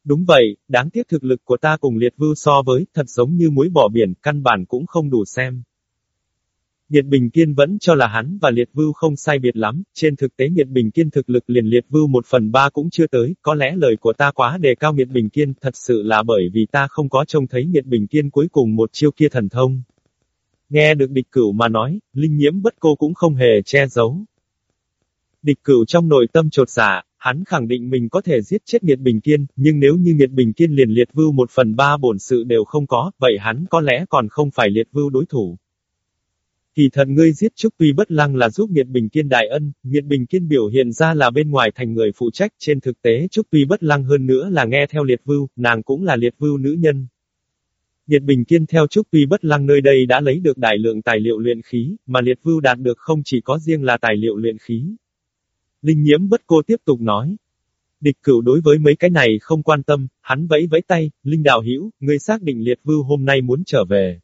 Đúng vậy, đáng tiếc thực lực của ta cùng liệt vưu so với, thật giống như muối bỏ biển, căn bản cũng không đủ xem. Nhiệt Bình Kiên vẫn cho là hắn và Liệt Vưu không sai biệt lắm, trên thực tế Nhiệt Bình Kiên thực lực liền Liệt Vưu một phần ba cũng chưa tới, có lẽ lời của ta quá đề cao Nhiệt Bình Kiên, thật sự là bởi vì ta không có trông thấy Nhiệt Bình Kiên cuối cùng một chiêu kia thần thông. Nghe được địch cửu mà nói, linh nhiễm bất cô cũng không hề che giấu. Địch cửu trong nội tâm trột dạ, hắn khẳng định mình có thể giết chết Nhiệt Bình Kiên, nhưng nếu như Nhiệt Bình Kiên liền liệt vưu một phần ba bổn sự đều không có, vậy hắn có lẽ còn không phải liệt vưu đối thủ. Kỳ thật ngươi giết Trúc Tuy Bất Lăng là giúp nghiệt Bình Kiên đại ân, nghiệt Bình Kiên biểu hiện ra là bên ngoài thành người phụ trách, trên thực tế Trúc Tuy Bất Lăng hơn nữa là nghe theo liệt vưu, nàng cũng là liệt vưu nữ nhân, Nhiệt Bình Kiên theo Trúc Tuy Bất Lăng nơi đây đã lấy được đại lượng tài liệu luyện khí, mà Liệt Vưu đạt được không chỉ có riêng là tài liệu luyện khí. Linh Nhiễm Bất Cô tiếp tục nói. Địch cửu đối với mấy cái này không quan tâm, hắn vẫy vẫy tay, Linh đào Hữu ngươi xác định Liệt Vưu hôm nay muốn trở về.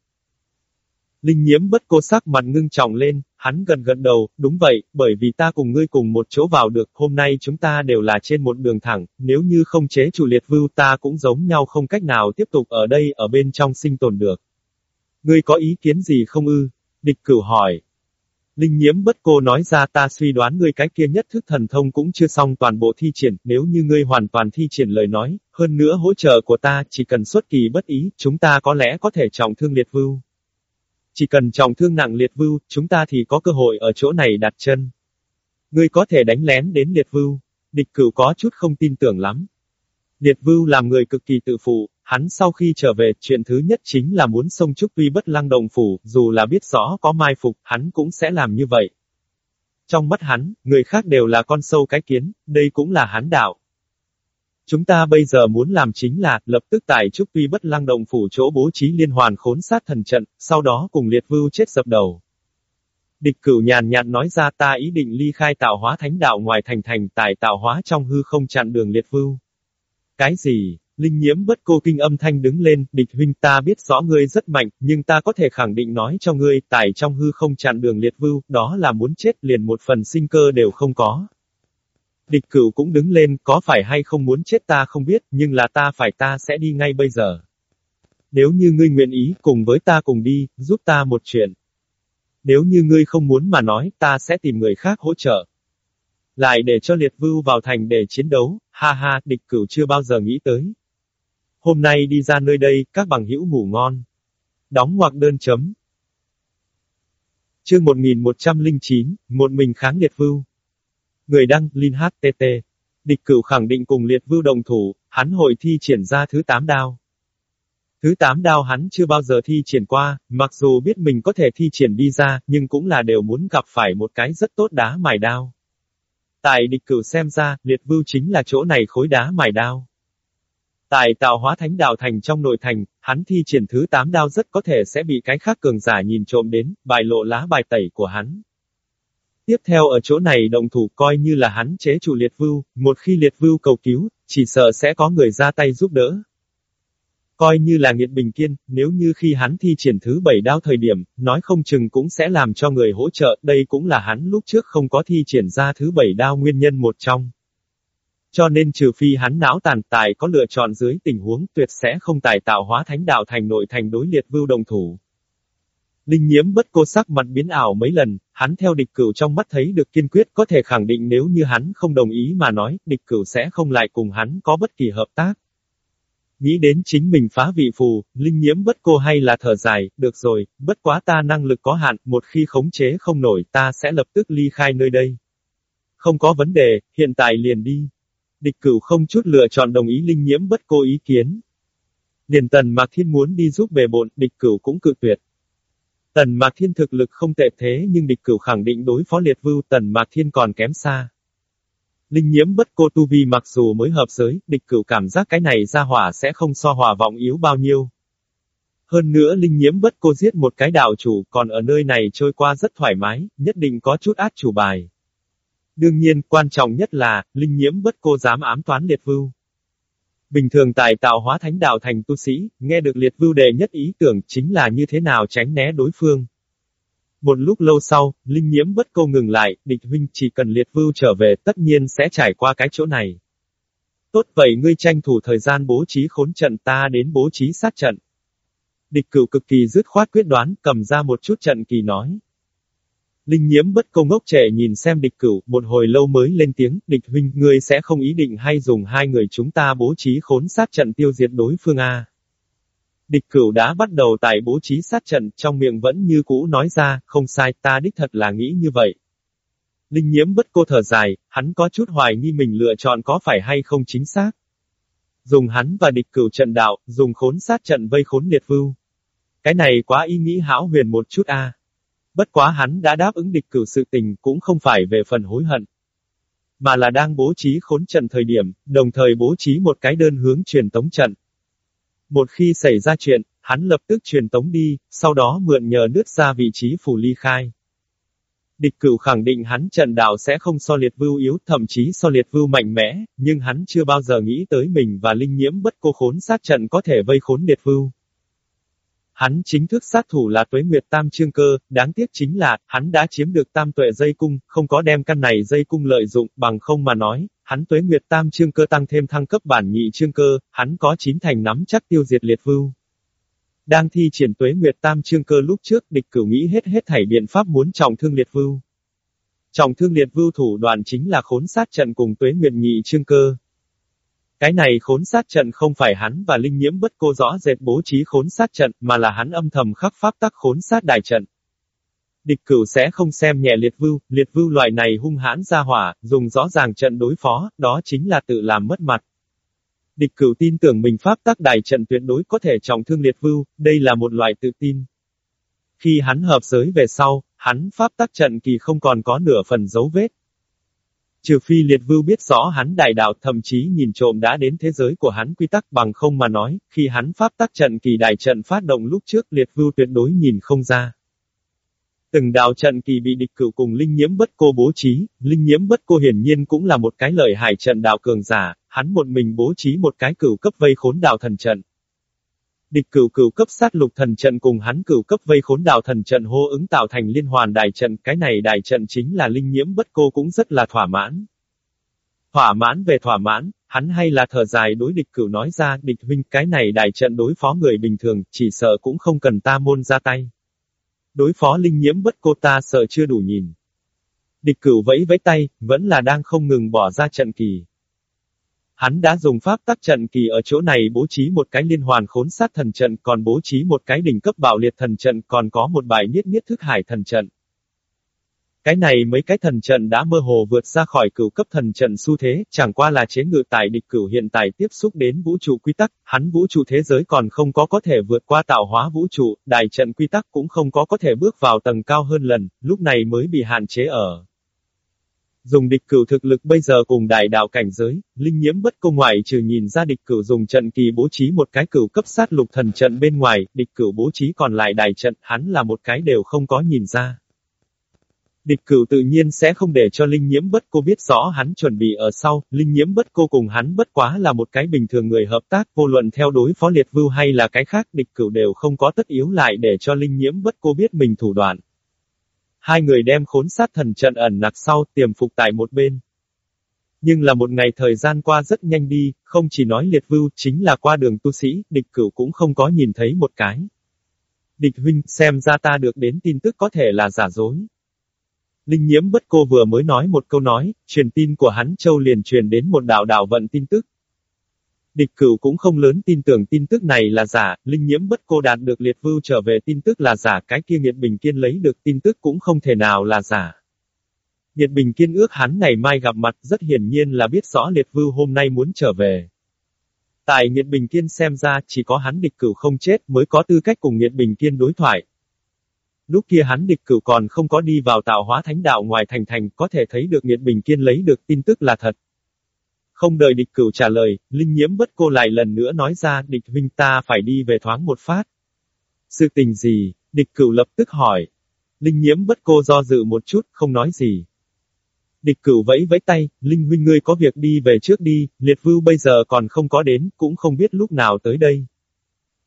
Linh nhiễm bất cô sắc mặt ngưng trọng lên, hắn gần gần đầu, đúng vậy, bởi vì ta cùng ngươi cùng một chỗ vào được, hôm nay chúng ta đều là trên một đường thẳng, nếu như không chế chủ liệt vưu ta cũng giống nhau không cách nào tiếp tục ở đây ở bên trong sinh tồn được. Ngươi có ý kiến gì không ư? Địch cửu hỏi. Linh nhiễm bất cô nói ra ta suy đoán ngươi cái kia nhất thức thần thông cũng chưa xong toàn bộ thi triển, nếu như ngươi hoàn toàn thi triển lời nói, hơn nữa hỗ trợ của ta chỉ cần xuất kỳ bất ý, chúng ta có lẽ có thể trọng thương liệt vưu. Chỉ cần trọng thương nặng liệt vưu, chúng ta thì có cơ hội ở chỗ này đặt chân. Ngươi có thể đánh lén đến liệt vưu. Địch cửu có chút không tin tưởng lắm. Liệt vưu làm người cực kỳ tự phụ, hắn sau khi trở về, chuyện thứ nhất chính là muốn sông trúc tuy bất lăng đồng phủ, dù là biết rõ có mai phục, hắn cũng sẽ làm như vậy. Trong mắt hắn, người khác đều là con sâu cái kiến, đây cũng là hắn đạo. Chúng ta bây giờ muốn làm chính là, lập tức tại Trúc Tuy Bất Lăng Động phủ chỗ bố trí liên hoàn khốn sát thần trận, sau đó cùng liệt vưu chết dập đầu. Địch cửu nhàn nhạt nói ra ta ý định ly khai tạo hóa thánh đạo ngoài thành thành tại tạo hóa trong hư không chặn đường liệt vưu. Cái gì? Linh nhiễm bất cô kinh âm thanh đứng lên, địch huynh ta biết rõ ngươi rất mạnh, nhưng ta có thể khẳng định nói cho ngươi, tại trong hư không chặn đường liệt vưu, đó là muốn chết liền một phần sinh cơ đều không có. Địch cửu cũng đứng lên, có phải hay không muốn chết ta không biết, nhưng là ta phải ta sẽ đi ngay bây giờ. Nếu như ngươi nguyện ý, cùng với ta cùng đi, giúp ta một chuyện. Nếu như ngươi không muốn mà nói, ta sẽ tìm người khác hỗ trợ. Lại để cho liệt vưu vào thành để chiến đấu, ha ha, địch cửu chưa bao giờ nghĩ tới. Hôm nay đi ra nơi đây, các bằng hữu ngủ ngon. Đóng hoặc đơn chấm. Chương 1109, một mình kháng liệt vưu. Người đăng, Linh HTT. Địch cửu khẳng định cùng liệt vưu đồng thủ, hắn hội thi triển ra thứ 8 đao. Thứ 8 đao hắn chưa bao giờ thi triển qua, mặc dù biết mình có thể thi triển đi ra, nhưng cũng là đều muốn gặp phải một cái rất tốt đá mài đao. Tại địch cửu xem ra, liệt vưu chính là chỗ này khối đá mài đao. Tại tạo hóa thánh đạo thành trong nội thành, hắn thi triển thứ 8 đao rất có thể sẽ bị cái khác cường giả nhìn trộm đến, bài lộ lá bài tẩy của hắn. Tiếp theo ở chỗ này động thủ coi như là hắn chế chủ liệt vưu, một khi liệt vưu cầu cứu, chỉ sợ sẽ có người ra tay giúp đỡ. Coi như là nghiệt bình kiên, nếu như khi hắn thi triển thứ bảy đao thời điểm, nói không chừng cũng sẽ làm cho người hỗ trợ, đây cũng là hắn lúc trước không có thi triển ra thứ bảy đao nguyên nhân một trong. Cho nên trừ phi hắn não tàn tài có lựa chọn dưới tình huống tuyệt sẽ không tài tạo hóa thánh đạo thành nội thành đối liệt vưu đồng thủ. Linh nhiễm bất cô sắc mặt biến ảo mấy lần, hắn theo địch cửu trong mắt thấy được kiên quyết có thể khẳng định nếu như hắn không đồng ý mà nói, địch cửu sẽ không lại cùng hắn có bất kỳ hợp tác. Nghĩ đến chính mình phá vị phù, linh nhiễm bất cô hay là thở dài, được rồi, bất quá ta năng lực có hạn, một khi khống chế không nổi ta sẽ lập tức ly khai nơi đây. Không có vấn đề, hiện tại liền đi. Địch cửu không chút lựa chọn đồng ý linh nhiễm bất cô ý kiến. Điền tần mạc thiên muốn đi giúp bề bộn, địch cửu cũng cự tuyệt. Tần Mạc Thiên thực lực không tệ thế nhưng địch cửu khẳng định đối phó liệt vưu Tần Mạc Thiên còn kém xa. Linh nhiễm bất cô tu vi mặc dù mới hợp giới, địch cửu cảm giác cái này ra hỏa sẽ không so hòa vọng yếu bao nhiêu. Hơn nữa linh nhiễm bất cô giết một cái đạo chủ, còn ở nơi này trôi qua rất thoải mái, nhất định có chút át chủ bài. Đương nhiên, quan trọng nhất là, linh nhiễm bất cô dám ám toán liệt vưu. Bình thường tại tạo hóa thánh đạo thành tu sĩ, nghe được liệt vưu đề nhất ý tưởng chính là như thế nào tránh né đối phương. Một lúc lâu sau, linh nhiễm bất câu ngừng lại, địch huynh chỉ cần liệt vưu trở về tất nhiên sẽ trải qua cái chỗ này. Tốt vậy ngươi tranh thủ thời gian bố trí khốn trận ta đến bố trí sát trận. Địch cửu cực kỳ dứt khoát quyết đoán, cầm ra một chút trận kỳ nói. Linh nhiễm bất công ngốc trẻ nhìn xem địch cửu, một hồi lâu mới lên tiếng, địch huynh, ngươi sẽ không ý định hay dùng hai người chúng ta bố trí khốn sát trận tiêu diệt đối phương A. Địch cửu đã bắt đầu tại bố trí sát trận, trong miệng vẫn như cũ nói ra, không sai, ta đích thật là nghĩ như vậy. Linh nhiễm bất cô thở dài, hắn có chút hoài nghi mình lựa chọn có phải hay không chính xác. Dùng hắn và địch cửu trận đạo, dùng khốn sát trận vây khốn liệt vưu. Cái này quá ý nghĩ hão huyền một chút a. Bất quá hắn đã đáp ứng địch cửu sự tình cũng không phải về phần hối hận. Mà là đang bố trí khốn trận thời điểm, đồng thời bố trí một cái đơn hướng truyền tống trận. Một khi xảy ra chuyện, hắn lập tức truyền tống đi, sau đó mượn nhờ nước ra vị trí phủ ly khai. Địch cửu khẳng định hắn trận đạo sẽ không so liệt vưu yếu, thậm chí so liệt vưu mạnh mẽ, nhưng hắn chưa bao giờ nghĩ tới mình và linh nhiễm bất cô khốn sát trận có thể vây khốn liệt vưu. Hắn chính thức sát thủ là tuế nguyệt tam trương cơ, đáng tiếc chính là, hắn đã chiếm được tam tuệ dây cung, không có đem căn này dây cung lợi dụng, bằng không mà nói, hắn tuế nguyệt tam trương cơ tăng thêm thăng cấp bản nhị trương cơ, hắn có chín thành nắm chắc tiêu diệt liệt vưu. Đang thi triển tuế nguyệt tam trương cơ lúc trước, địch cửu nghĩ hết hết thảy biện pháp muốn trọng thương liệt vưu. Trọng thương liệt vưu thủ đoàn chính là khốn sát trận cùng tuế nguyệt nhị trương cơ. Cái này khốn sát trận không phải hắn và linh nhiễm bất cô rõ rệt bố trí khốn sát trận, mà là hắn âm thầm khắc pháp tắc khốn sát đại trận. Địch cửu sẽ không xem nhẹ liệt vưu, liệt vưu loại này hung hãn ra hỏa, dùng rõ ràng trận đối phó, đó chính là tự làm mất mặt. Địch cửu tin tưởng mình pháp tắc đại trận tuyệt đối có thể trọng thương liệt vưu, đây là một loại tự tin. Khi hắn hợp giới về sau, hắn pháp tắc trận kỳ không còn có nửa phần dấu vết. Trừ phi liệt vưu biết rõ hắn đại đạo thậm chí nhìn trộm đã đến thế giới của hắn quy tắc bằng không mà nói, khi hắn pháp tắc trận kỳ đại trận phát động lúc trước liệt vưu tuyệt đối nhìn không ra. Từng đạo trận kỳ bị địch cửu cùng linh nhiễm bất cô bố trí, linh nhiễm bất cô hiển nhiên cũng là một cái lợi hại trận đạo cường giả, hắn một mình bố trí một cái cửu cấp vây khốn đạo thần trận. Địch cửu cửu cấp sát lục thần trận cùng hắn cửu cấp vây khốn đạo thần trận hô ứng tạo thành liên hoàn đại trận, cái này đại trận chính là linh nhiễm bất cô cũng rất là thỏa mãn. Thỏa mãn về thỏa mãn, hắn hay là thở dài đối địch cửu nói ra, địch huynh cái này đại trận đối phó người bình thường, chỉ sợ cũng không cần ta môn ra tay. Đối phó linh nhiễm bất cô ta sợ chưa đủ nhìn. Địch cửu vẫy vẫy tay, vẫn là đang không ngừng bỏ ra trận kỳ. Hắn đã dùng pháp tắc trận kỳ ở chỗ này bố trí một cái liên hoàn khốn sát thần trận, còn bố trí một cái đỉnh cấp bạo liệt thần trận, còn có một bài niết niết thức hải thần trận. Cái này mấy cái thần trận đã mơ hồ vượt ra khỏi cửu cấp thần trận xu thế, chẳng qua là chế ngự tại địch cửu hiện tại tiếp xúc đến vũ trụ quy tắc, hắn vũ trụ thế giới còn không có có thể vượt qua tạo hóa vũ trụ, đại trận quy tắc cũng không có có thể bước vào tầng cao hơn lần, lúc này mới bị hạn chế ở. Dùng địch cửu thực lực bây giờ cùng đại đạo cảnh giới, linh nhiễm bất công ngoại trừ nhìn ra địch cửu dùng trận kỳ bố trí một cái cửu cấp sát lục thần trận bên ngoài, địch cửu bố trí còn lại đại trận, hắn là một cái đều không có nhìn ra. Địch cửu tự nhiên sẽ không để cho Linh Nhiễm bất cô biết rõ hắn chuẩn bị ở sau, Linh Nhiễm bất cô cùng hắn bất quá là một cái bình thường người hợp tác, vô luận theo đối phó liệt vưu hay là cái khác, địch cửu đều không có tất yếu lại để cho Linh Nhiễm bất cô biết mình thủ đoạn. Hai người đem khốn sát thần trận ẩn nặc sau, tiềm phục tại một bên. Nhưng là một ngày thời gian qua rất nhanh đi, không chỉ nói liệt vưu, chính là qua đường tu sĩ, địch cửu cũng không có nhìn thấy một cái. Địch huynh, xem ra ta được đến tin tức có thể là giả dối. Linh nhiễm bất cô vừa mới nói một câu nói, truyền tin của hắn châu liền truyền đến một đạo đạo vận tin tức. Địch cửu cũng không lớn tin tưởng tin tức này là giả, linh nhiễm bất cô đạt được liệt vưu trở về tin tức là giả, cái kia nghiệt bình kiên lấy được tin tức cũng không thể nào là giả. Nhiệt Bình Kiên ước hắn ngày mai gặp mặt rất hiển nhiên là biết rõ Liệt Vưu hôm nay muốn trở về. Tại Nhiệt Bình Kiên xem ra chỉ có hắn địch cửu không chết mới có tư cách cùng Nhiệt Bình Kiên đối thoại. Lúc kia hắn địch cửu còn không có đi vào tạo hóa thánh đạo ngoài thành thành, có thể thấy được Nghiệt Bình Kiên lấy được tin tức là thật. Không đợi địch cửu trả lời, Linh Nhiễm bất cô lại lần nữa nói ra, địch huynh ta phải đi về thoáng một phát. Sự tình gì? Địch cửu lập tức hỏi. Linh Nhiễm bất cô do dự một chút, không nói gì. Địch cửu vẫy vẫy tay, Linh huynh ngươi có việc đi về trước đi, liệt vưu bây giờ còn không có đến, cũng không biết lúc nào tới đây.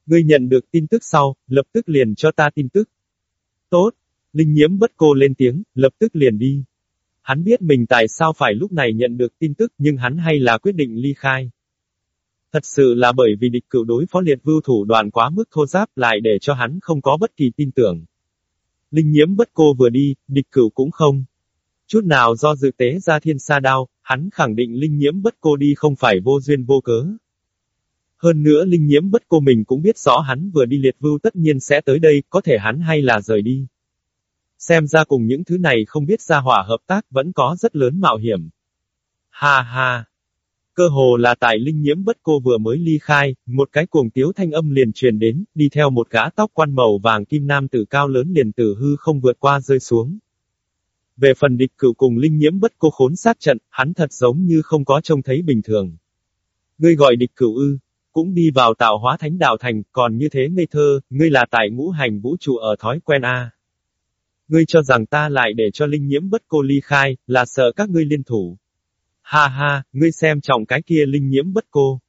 Ngươi nhận được tin tức sau, lập tức liền cho ta tin tức. Tốt. Linh nhiễm bất cô lên tiếng, lập tức liền đi. Hắn biết mình tại sao phải lúc này nhận được tin tức, nhưng hắn hay là quyết định ly khai. Thật sự là bởi vì địch cửu đối phó liệt vưu thủ đoàn quá mức thô giáp lại để cho hắn không có bất kỳ tin tưởng. Linh nhiễm bất cô vừa đi, địch cửu cũng không. Chút nào do dự tế ra thiên sa đao, hắn khẳng định linh nhiễm bất cô đi không phải vô duyên vô cớ. Hơn nữa linh nhiễm bất cô mình cũng biết rõ hắn vừa đi liệt vưu tất nhiên sẽ tới đây, có thể hắn hay là rời đi. Xem ra cùng những thứ này không biết ra hỏa hợp tác vẫn có rất lớn mạo hiểm. Ha ha! Cơ hồ là tại linh nhiễm bất cô vừa mới ly khai, một cái cuồng tiếu thanh âm liền truyền đến, đi theo một gã tóc quan màu vàng kim nam tử cao lớn liền tử hư không vượt qua rơi xuống. Về phần địch cửu cùng linh nhiễm bất cô khốn sát trận, hắn thật giống như không có trông thấy bình thường. Ngươi gọi địch cửu ư, cũng đi vào tạo hóa thánh đạo thành, còn như thế ngây thơ, ngươi là tại ngũ hành vũ trụ ở thói quen a. Ngươi cho rằng ta lại để cho linh nhiễm bất cô ly khai, là sợ các ngươi liên thủ. Ha ha, ngươi xem trọng cái kia linh nhiễm bất cô.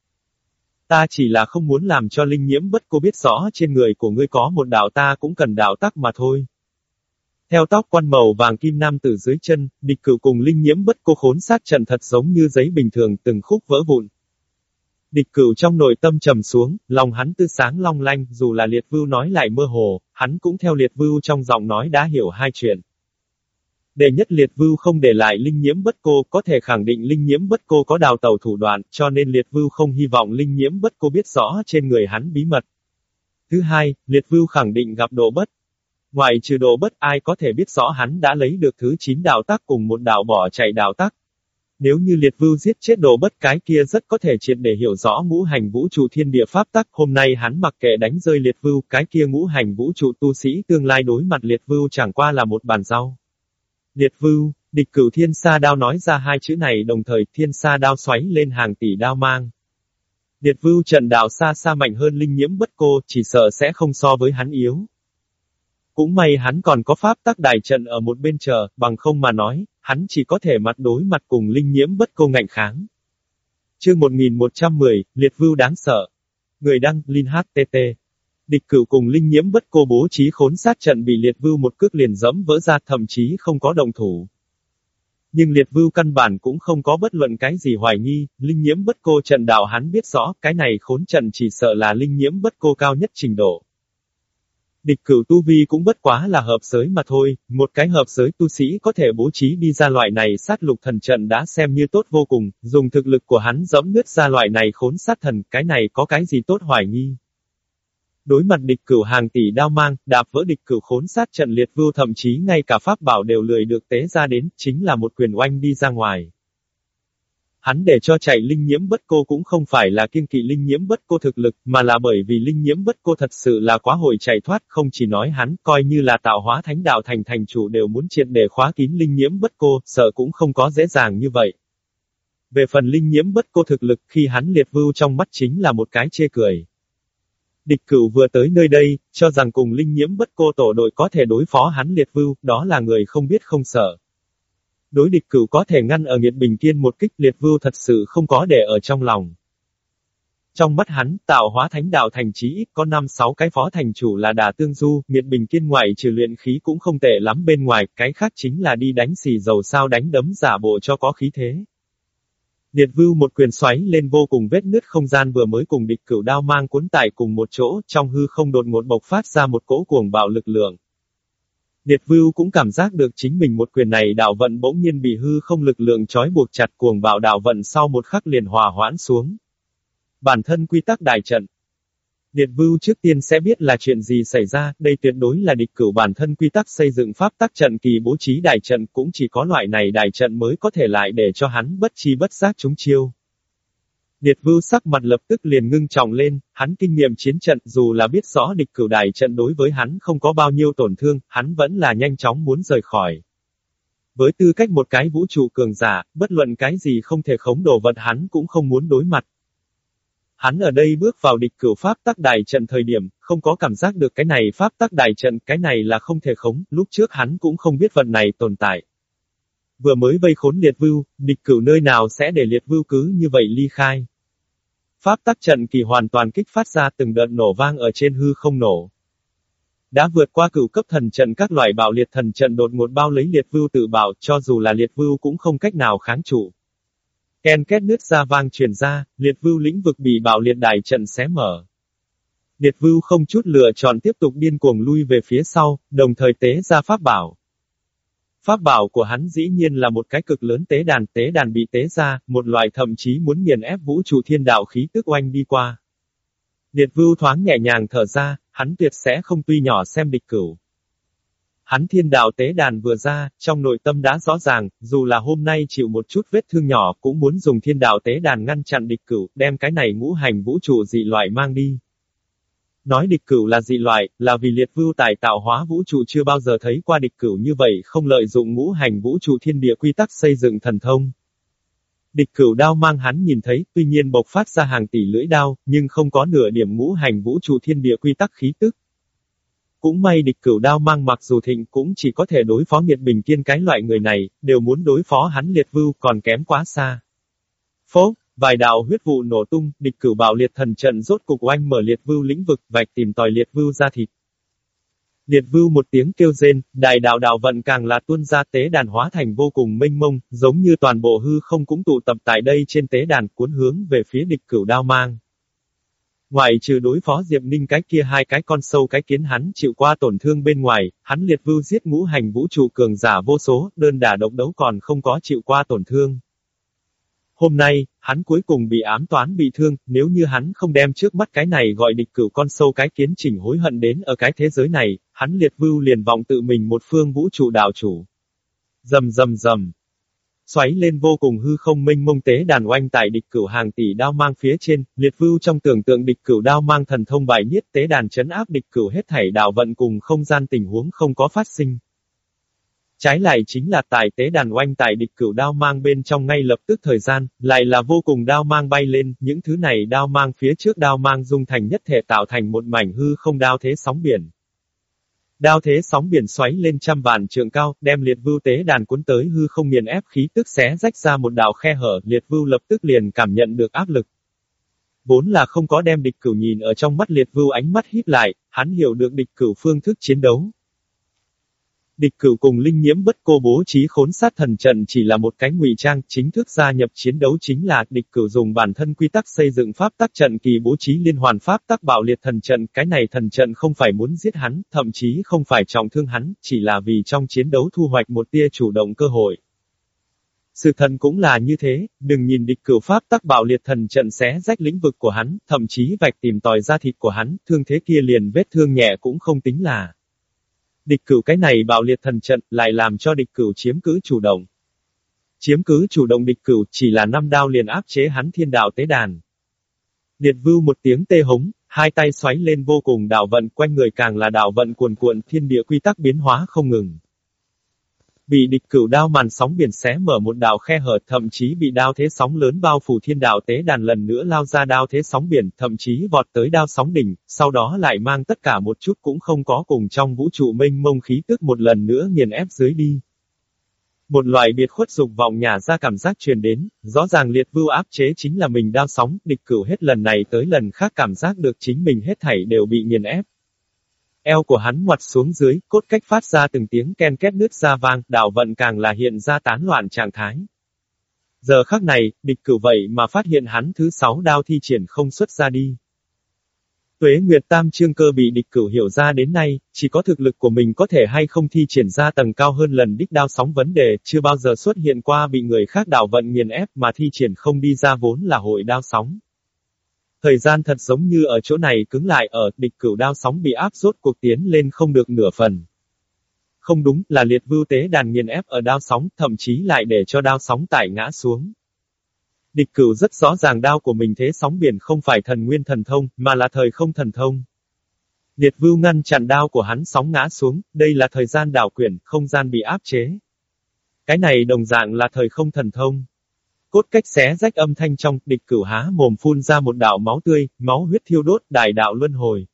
Ta chỉ là không muốn làm cho linh nhiễm bất cô biết rõ trên người của ngươi có một đạo ta cũng cần đạo tắc mà thôi. Theo tóc quan màu vàng kim nam tử dưới chân, địch cửu cùng linh nhiễm bất cô khốn sát trận thật giống như giấy bình thường từng khúc vỡ vụn, Địch cửu trong nội tâm trầm xuống, lòng hắn tư sáng long lanh, dù là liệt vưu nói lại mơ hồ, hắn cũng theo liệt vưu trong giọng nói đã hiểu hai chuyện. đề nhất liệt vưu không để lại linh nhiễm bất cô, có thể khẳng định linh nhiễm bất cô có đào tàu thủ đoạn, cho nên liệt vưu không hy vọng linh nhiễm bất cô biết rõ trên người hắn bí mật. Thứ hai, liệt vưu khẳng định gặp độ bất. Ngoài trừ độ bất ai có thể biết rõ hắn đã lấy được thứ 9 đào tác cùng một đạo bỏ chạy đào tác. Nếu như liệt vưu giết chết đồ bất cái kia rất có thể triệt để hiểu rõ ngũ hành vũ trụ thiên địa pháp tắc, hôm nay hắn mặc kệ đánh rơi liệt vưu, cái kia ngũ hành vũ trụ tu sĩ tương lai đối mặt liệt vưu chẳng qua là một bàn rau. Liệt vưu, địch cửu thiên sa đao nói ra hai chữ này đồng thời thiên sa đao xoáy lên hàng tỷ đao mang. Liệt vưu trận đạo xa xa mạnh hơn linh nhiễm bất cô, chỉ sợ sẽ không so với hắn yếu. Cũng may hắn còn có pháp tắc đài trận ở một bên chờ, bằng không mà nói, hắn chỉ có thể mặt đối mặt cùng linh nhiễm bất cô ngạnh kháng. Chương 1110, Liệt Vưu đáng sợ. Người đăng, Linh HTT. Địch cửu cùng linh nhiễm bất cô bố trí khốn sát trận bị liệt vưu một cước liền dẫm vỡ ra thậm chí không có đồng thủ. Nhưng liệt vưu căn bản cũng không có bất luận cái gì hoài nghi, linh nhiễm bất cô trận đạo hắn biết rõ, cái này khốn trận chỉ sợ là linh nhiễm bất cô cao nhất trình độ. Địch cửu tu vi cũng bất quá là hợp giới mà thôi, một cái hợp giới tu sĩ có thể bố trí đi ra loại này sát lục thần trận đã xem như tốt vô cùng, dùng thực lực của hắn dẫm nứt ra loại này khốn sát thần, cái này có cái gì tốt hoài nghi. Đối mặt địch cửu hàng tỷ đao mang, đạp vỡ địch cửu khốn sát trận liệt vưu thậm chí ngay cả pháp bảo đều lười được tế ra đến, chính là một quyền oanh đi ra ngoài. Hắn để cho chạy linh nhiễm bất cô cũng không phải là kiên kỵ linh nhiễm bất cô thực lực, mà là bởi vì linh nhiễm bất cô thật sự là quá hồi chạy thoát, không chỉ nói hắn, coi như là tạo hóa thánh đạo thành thành chủ đều muốn triệt để khóa kín linh nhiễm bất cô, sợ cũng không có dễ dàng như vậy. Về phần linh nhiễm bất cô thực lực khi hắn liệt vưu trong mắt chính là một cái chê cười. Địch cửu vừa tới nơi đây, cho rằng cùng linh nhiễm bất cô tổ đội có thể đối phó hắn liệt vưu, đó là người không biết không sợ. Đối địch cửu có thể ngăn ở Nghiệt Bình Kiên một kích liệt vưu thật sự không có để ở trong lòng. Trong mắt hắn, tạo hóa thánh đạo thành chí ít có 5-6 cái phó thành chủ là đà tương du, Nghiệt Bình Kiên ngoại trừ luyện khí cũng không tệ lắm bên ngoài, cái khác chính là đi đánh xì dầu sao đánh đấm giả bộ cho có khí thế. Liệt vưu một quyền xoáy lên vô cùng vết nứt không gian vừa mới cùng địch cửu đao mang cuốn tải cùng một chỗ, trong hư không đột ngột bộc phát ra một cỗ cuồng bạo lực lượng. Liệt Vưu cũng cảm giác được chính mình một quyền này đạo vận bỗng nhiên bị hư không lực lượng trói buộc chặt cuồng bạo đạo vận sau một khắc liền hòa hoãn xuống. Bản thân quy tắc đại trận. Liệt Vưu trước tiên sẽ biết là chuyện gì xảy ra, đây tuyệt đối là địch cửu bản thân quy tắc xây dựng pháp tắc trận kỳ bố trí đại trận cũng chỉ có loại này đại trận mới có thể lại để cho hắn bất chi bất giác chúng chiêu. Liệt vưu sắc mặt lập tức liền ngưng trọng lên, hắn kinh nghiệm chiến trận dù là biết rõ địch cửu đài trận đối với hắn không có bao nhiêu tổn thương, hắn vẫn là nhanh chóng muốn rời khỏi. Với tư cách một cái vũ trụ cường giả, bất luận cái gì không thể khống đồ vật hắn cũng không muốn đối mặt. Hắn ở đây bước vào địch cửu pháp tắc đài trận thời điểm, không có cảm giác được cái này pháp tắc đài trận, cái này là không thể khống, lúc trước hắn cũng không biết vật này tồn tại. Vừa mới vây khốn liệt vưu, địch cửu nơi nào sẽ để liệt vưu cứ như vậy ly khai. Pháp tắc trận kỳ hoàn toàn kích phát ra từng đợt nổ vang ở trên hư không nổ. Đã vượt qua cửu cấp thần trận các loại bảo liệt thần trận đột ngột bao lấy liệt vưu tự bảo, cho dù là liệt vưu cũng không cách nào kháng trụ. Ken két nước ra vang truyền ra, liệt vưu lĩnh vực bị bảo liệt đài trận xé mở. Liệt vưu không chút lựa chọn tiếp tục điên cuồng lui về phía sau, đồng thời tế ra pháp bảo. Pháp bảo của hắn dĩ nhiên là một cái cực lớn tế đàn, tế đàn bị tế ra, một loại thậm chí muốn nghiền ép vũ trụ thiên đạo khí tức oanh đi qua. Điệt vưu thoáng nhẹ nhàng thở ra, hắn tuyệt sẽ không tuy nhỏ xem địch cửu. Hắn thiên đạo tế đàn vừa ra, trong nội tâm đã rõ ràng, dù là hôm nay chịu một chút vết thương nhỏ cũng muốn dùng thiên đạo tế đàn ngăn chặn địch cửu, đem cái này ngũ hành vũ trụ dị loại mang đi. Nói địch cửu là dị loại, là vì liệt vưu tài tạo hóa vũ trụ chưa bao giờ thấy qua địch cửu như vậy không lợi dụng ngũ hành vũ trụ thiên địa quy tắc xây dựng thần thông. Địch cửu đao mang hắn nhìn thấy, tuy nhiên bộc phát ra hàng tỷ lưỡi đao, nhưng không có nửa điểm ngũ hành vũ trụ thiên địa quy tắc khí tức. Cũng may địch cửu đao mang mặc dù thịnh cũng chỉ có thể đối phó nghiệt bình kiên cái loại người này, đều muốn đối phó hắn liệt vưu còn kém quá xa. Phố, vài đạo huyết vụ nổ tung, địch cửu bảo liệt thần trận rốt cục oanh mở liệt vưu lĩnh vực, vạch tìm tòi liệt vưu ra thịt. Liệt vưu một tiếng kêu rên, đại đạo đạo vận càng là tuôn ra tế đàn hóa thành vô cùng mênh mông, giống như toàn bộ hư không cũng tụ tập tại đây trên tế đàn cuốn hướng về phía địch cửu đao mang. Ngoài trừ đối phó Diệp Ninh cái kia hai cái con sâu cái kiến hắn chịu qua tổn thương bên ngoài, hắn liệt vưu giết ngũ hành vũ trụ cường giả vô số, đơn đả độc đấu còn không có chịu qua tổn thương. Hôm nay, hắn cuối cùng bị ám toán bị thương, nếu như hắn không đem trước mắt cái này gọi địch cửu con sâu cái kiến chỉnh hối hận đến ở cái thế giới này, hắn liệt vưu liền vọng tự mình một phương vũ trụ đạo chủ. Dầm dầm dầm. Xoáy lên vô cùng hư không minh mông tế đàn oanh tại địch cửu hàng tỷ đao mang phía trên, liệt vưu trong tưởng tượng địch cửu đao mang thần thông bài niết tế đàn chấn áp địch cửu hết thảy đạo vận cùng không gian tình huống không có phát sinh. Trái lại chính là tài tế đàn oanh tại địch cửu đao mang bên trong ngay lập tức thời gian, lại là vô cùng đao mang bay lên, những thứ này đao mang phía trước đao mang dung thành nhất thể tạo thành một mảnh hư không đao thế sóng biển. Đao thế sóng biển xoáy lên trăm vạn trượng cao, đem liệt vưu tế đàn cuốn tới hư không miền ép khí tức xé rách ra một đạo khe hở, liệt vưu lập tức liền cảm nhận được áp lực. Vốn là không có đem địch cửu nhìn ở trong mắt liệt vưu ánh mắt híp lại, hắn hiểu được địch cửu phương thức chiến đấu, Địch cửu cùng linh nhiễm bất cô bố trí khốn sát thần trận chỉ là một cái ngụy trang, chính thức gia nhập chiến đấu chính là địch cửu dùng bản thân quy tắc xây dựng pháp tắc trận kỳ bố trí liên hoàn pháp tắc bạo liệt thần trận, cái này thần trận không phải muốn giết hắn, thậm chí không phải trọng thương hắn, chỉ là vì trong chiến đấu thu hoạch một tia chủ động cơ hội. Sự thần cũng là như thế, đừng nhìn địch cửu pháp tắc bạo liệt thần trận xé rách lĩnh vực của hắn, thậm chí vạch tìm tòi ra thịt của hắn, thương thế kia liền vết thương nhẹ cũng không tính là. Địch cửu cái này bạo liệt thần trận, lại làm cho địch cửu chiếm cứ chủ động. Chiếm cứ chủ động địch cửu, chỉ là năm đao liền áp chế hắn thiên đạo tế đàn. Điệt vưu một tiếng tê hống, hai tay xoáy lên vô cùng đạo vận quanh người càng là đạo vận cuồn cuộn thiên địa quy tắc biến hóa không ngừng. Bị địch cửu đao màn sóng biển xé mở một đạo khe hở, thậm chí bị đao thế sóng lớn bao phủ thiên đạo tế đàn lần nữa lao ra đao thế sóng biển, thậm chí vọt tới đao sóng đỉnh, sau đó lại mang tất cả một chút cũng không có cùng trong vũ trụ mênh mông khí tức một lần nữa nghiền ép dưới đi. Một loại biệt khuất dục vọng nhà ra cảm giác truyền đến, rõ ràng liệt vưu áp chế chính là mình đao sóng, địch cửu hết lần này tới lần khác cảm giác được chính mình hết thảy đều bị nghiền ép. Eo của hắn ngoặt xuống dưới, cốt cách phát ra từng tiếng ken két nước ra vang, đạo vận càng là hiện ra tán loạn trạng thái. Giờ khắc này, địch cử vậy mà phát hiện hắn thứ sáu đao thi triển không xuất ra đi. Tuế Nguyệt Tam Trương cơ bị địch cửu hiểu ra đến nay, chỉ có thực lực của mình có thể hay không thi triển ra tầng cao hơn lần đích đao sóng vấn đề, chưa bao giờ xuất hiện qua bị người khác đảo vận nghiền ép mà thi triển không đi ra vốn là hội đao sóng. Thời gian thật giống như ở chỗ này cứng lại ở, địch cửu đao sóng bị áp rốt cuộc tiến lên không được nửa phần. Không đúng, là liệt vưu tế đàn nghiền ép ở đao sóng, thậm chí lại để cho đao sóng tải ngã xuống. Địch cửu rất rõ ràng đao của mình thế sóng biển không phải thần nguyên thần thông, mà là thời không thần thông. Liệt vưu ngăn chặn đao của hắn sóng ngã xuống, đây là thời gian đảo quyển, không gian bị áp chế. Cái này đồng dạng là thời không thần thông. Cốt cách xé rách âm thanh trong, địch cửu há mồm phun ra một đạo máu tươi, máu huyết thiêu đốt, đại đạo luân hồi.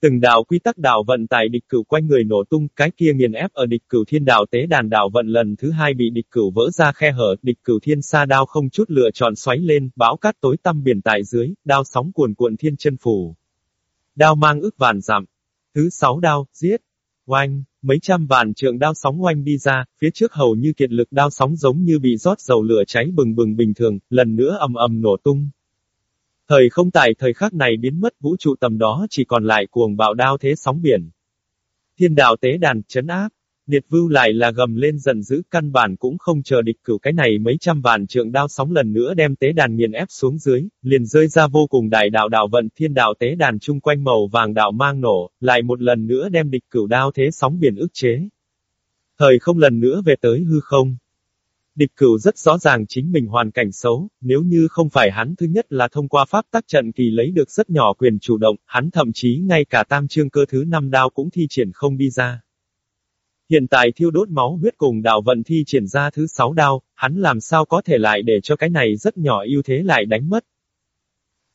Từng đạo quy tắc đạo vận tại địch cửu quanh người nổ tung, cái kia nghiền ép ở địch cửu thiên đạo tế đàn đạo vận lần thứ hai bị địch cửu vỡ ra khe hở, địch cửu thiên sa đao không chút lựa chọn xoáy lên, bão cát tối tăm biển tại dưới, đao sóng cuồn cuộn thiên chân phủ. Đao mang ức vạn dặm. Thứ sáu đao, giết. Oanh, mấy trăm vạn trượng đao sóng oanh đi ra, phía trước hầu như kiệt lực đao sóng giống như bị rót dầu lửa cháy bừng bừng bình thường, lần nữa ầm ầm nổ tung. Thời không tại thời khắc này biến mất vũ trụ tầm đó chỉ còn lại cuồng bạo đao thế sóng biển. Thiên đạo tế đàn, chấn áp. Điệt vưu lại là gầm lên giận dữ căn bản cũng không chờ địch cửu cái này mấy trăm vạn trượng đao sóng lần nữa đem tế đàn nghiền ép xuống dưới, liền rơi ra vô cùng đại đạo đạo vận thiên đạo tế đàn chung quanh màu vàng đạo mang nổ, lại một lần nữa đem địch cửu đao thế sóng biển ức chế. Thời không lần nữa về tới hư không. Địch cửu rất rõ ràng chính mình hoàn cảnh xấu, nếu như không phải hắn thứ nhất là thông qua pháp tắc trận kỳ lấy được rất nhỏ quyền chủ động, hắn thậm chí ngay cả tam trương cơ thứ năm đao cũng thi triển không đi ra. Hiện tại thiêu đốt máu huyết cùng đạo vận thi triển ra thứ sáu đao, hắn làm sao có thể lại để cho cái này rất nhỏ ưu thế lại đánh mất.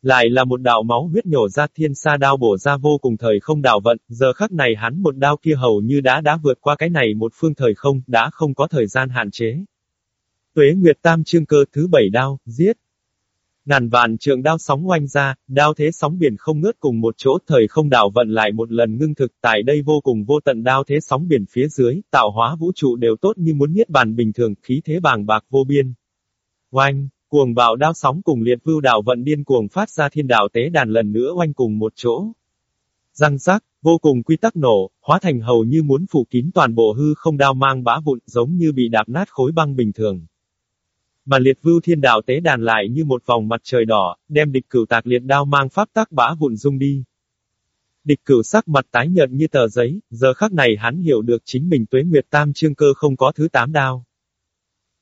Lại là một đạo máu huyết nhổ ra thiên sa đao bổ ra vô cùng thời không đạo vận, giờ khắc này hắn một đao kia hầu như đã đã vượt qua cái này một phương thời không, đã không có thời gian hạn chế. Tuế Nguyệt Tam Trương Cơ thứ bảy đao, giết. Ngàn vạn trượng đao sóng oanh ra, đao thế sóng biển không ngớt cùng một chỗ thời không đảo vận lại một lần ngưng thực tại đây vô cùng vô tận đao thế sóng biển phía dưới, tạo hóa vũ trụ đều tốt như muốn niết bàn bình thường, khí thế bàng bạc vô biên. Oanh, cuồng bạo đao sóng cùng liệt vưu đảo vận điên cuồng phát ra thiên đạo tế đàn lần nữa oanh cùng một chỗ. Răng rác, vô cùng quy tắc nổ, hóa thành hầu như muốn phủ kín toàn bộ hư không đao mang bã vụn giống như bị đạp nát khối băng bình thường. Mà liệt vưu thiên đạo tế đàn lại như một vòng mặt trời đỏ, đem địch cửu tạc liệt đao mang pháp tắc bã vụn dung đi. Địch cửu sắc mặt tái nhợt như tờ giấy, giờ khắc này hắn hiểu được chính mình tuế nguyệt tam trương cơ không có thứ tám đao.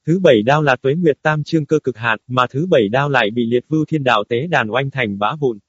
Thứ bảy đao là tuế nguyệt tam trương cơ cực hạn, mà thứ bảy đao lại bị liệt vưu thiên đạo tế đàn oanh thành bã vụn.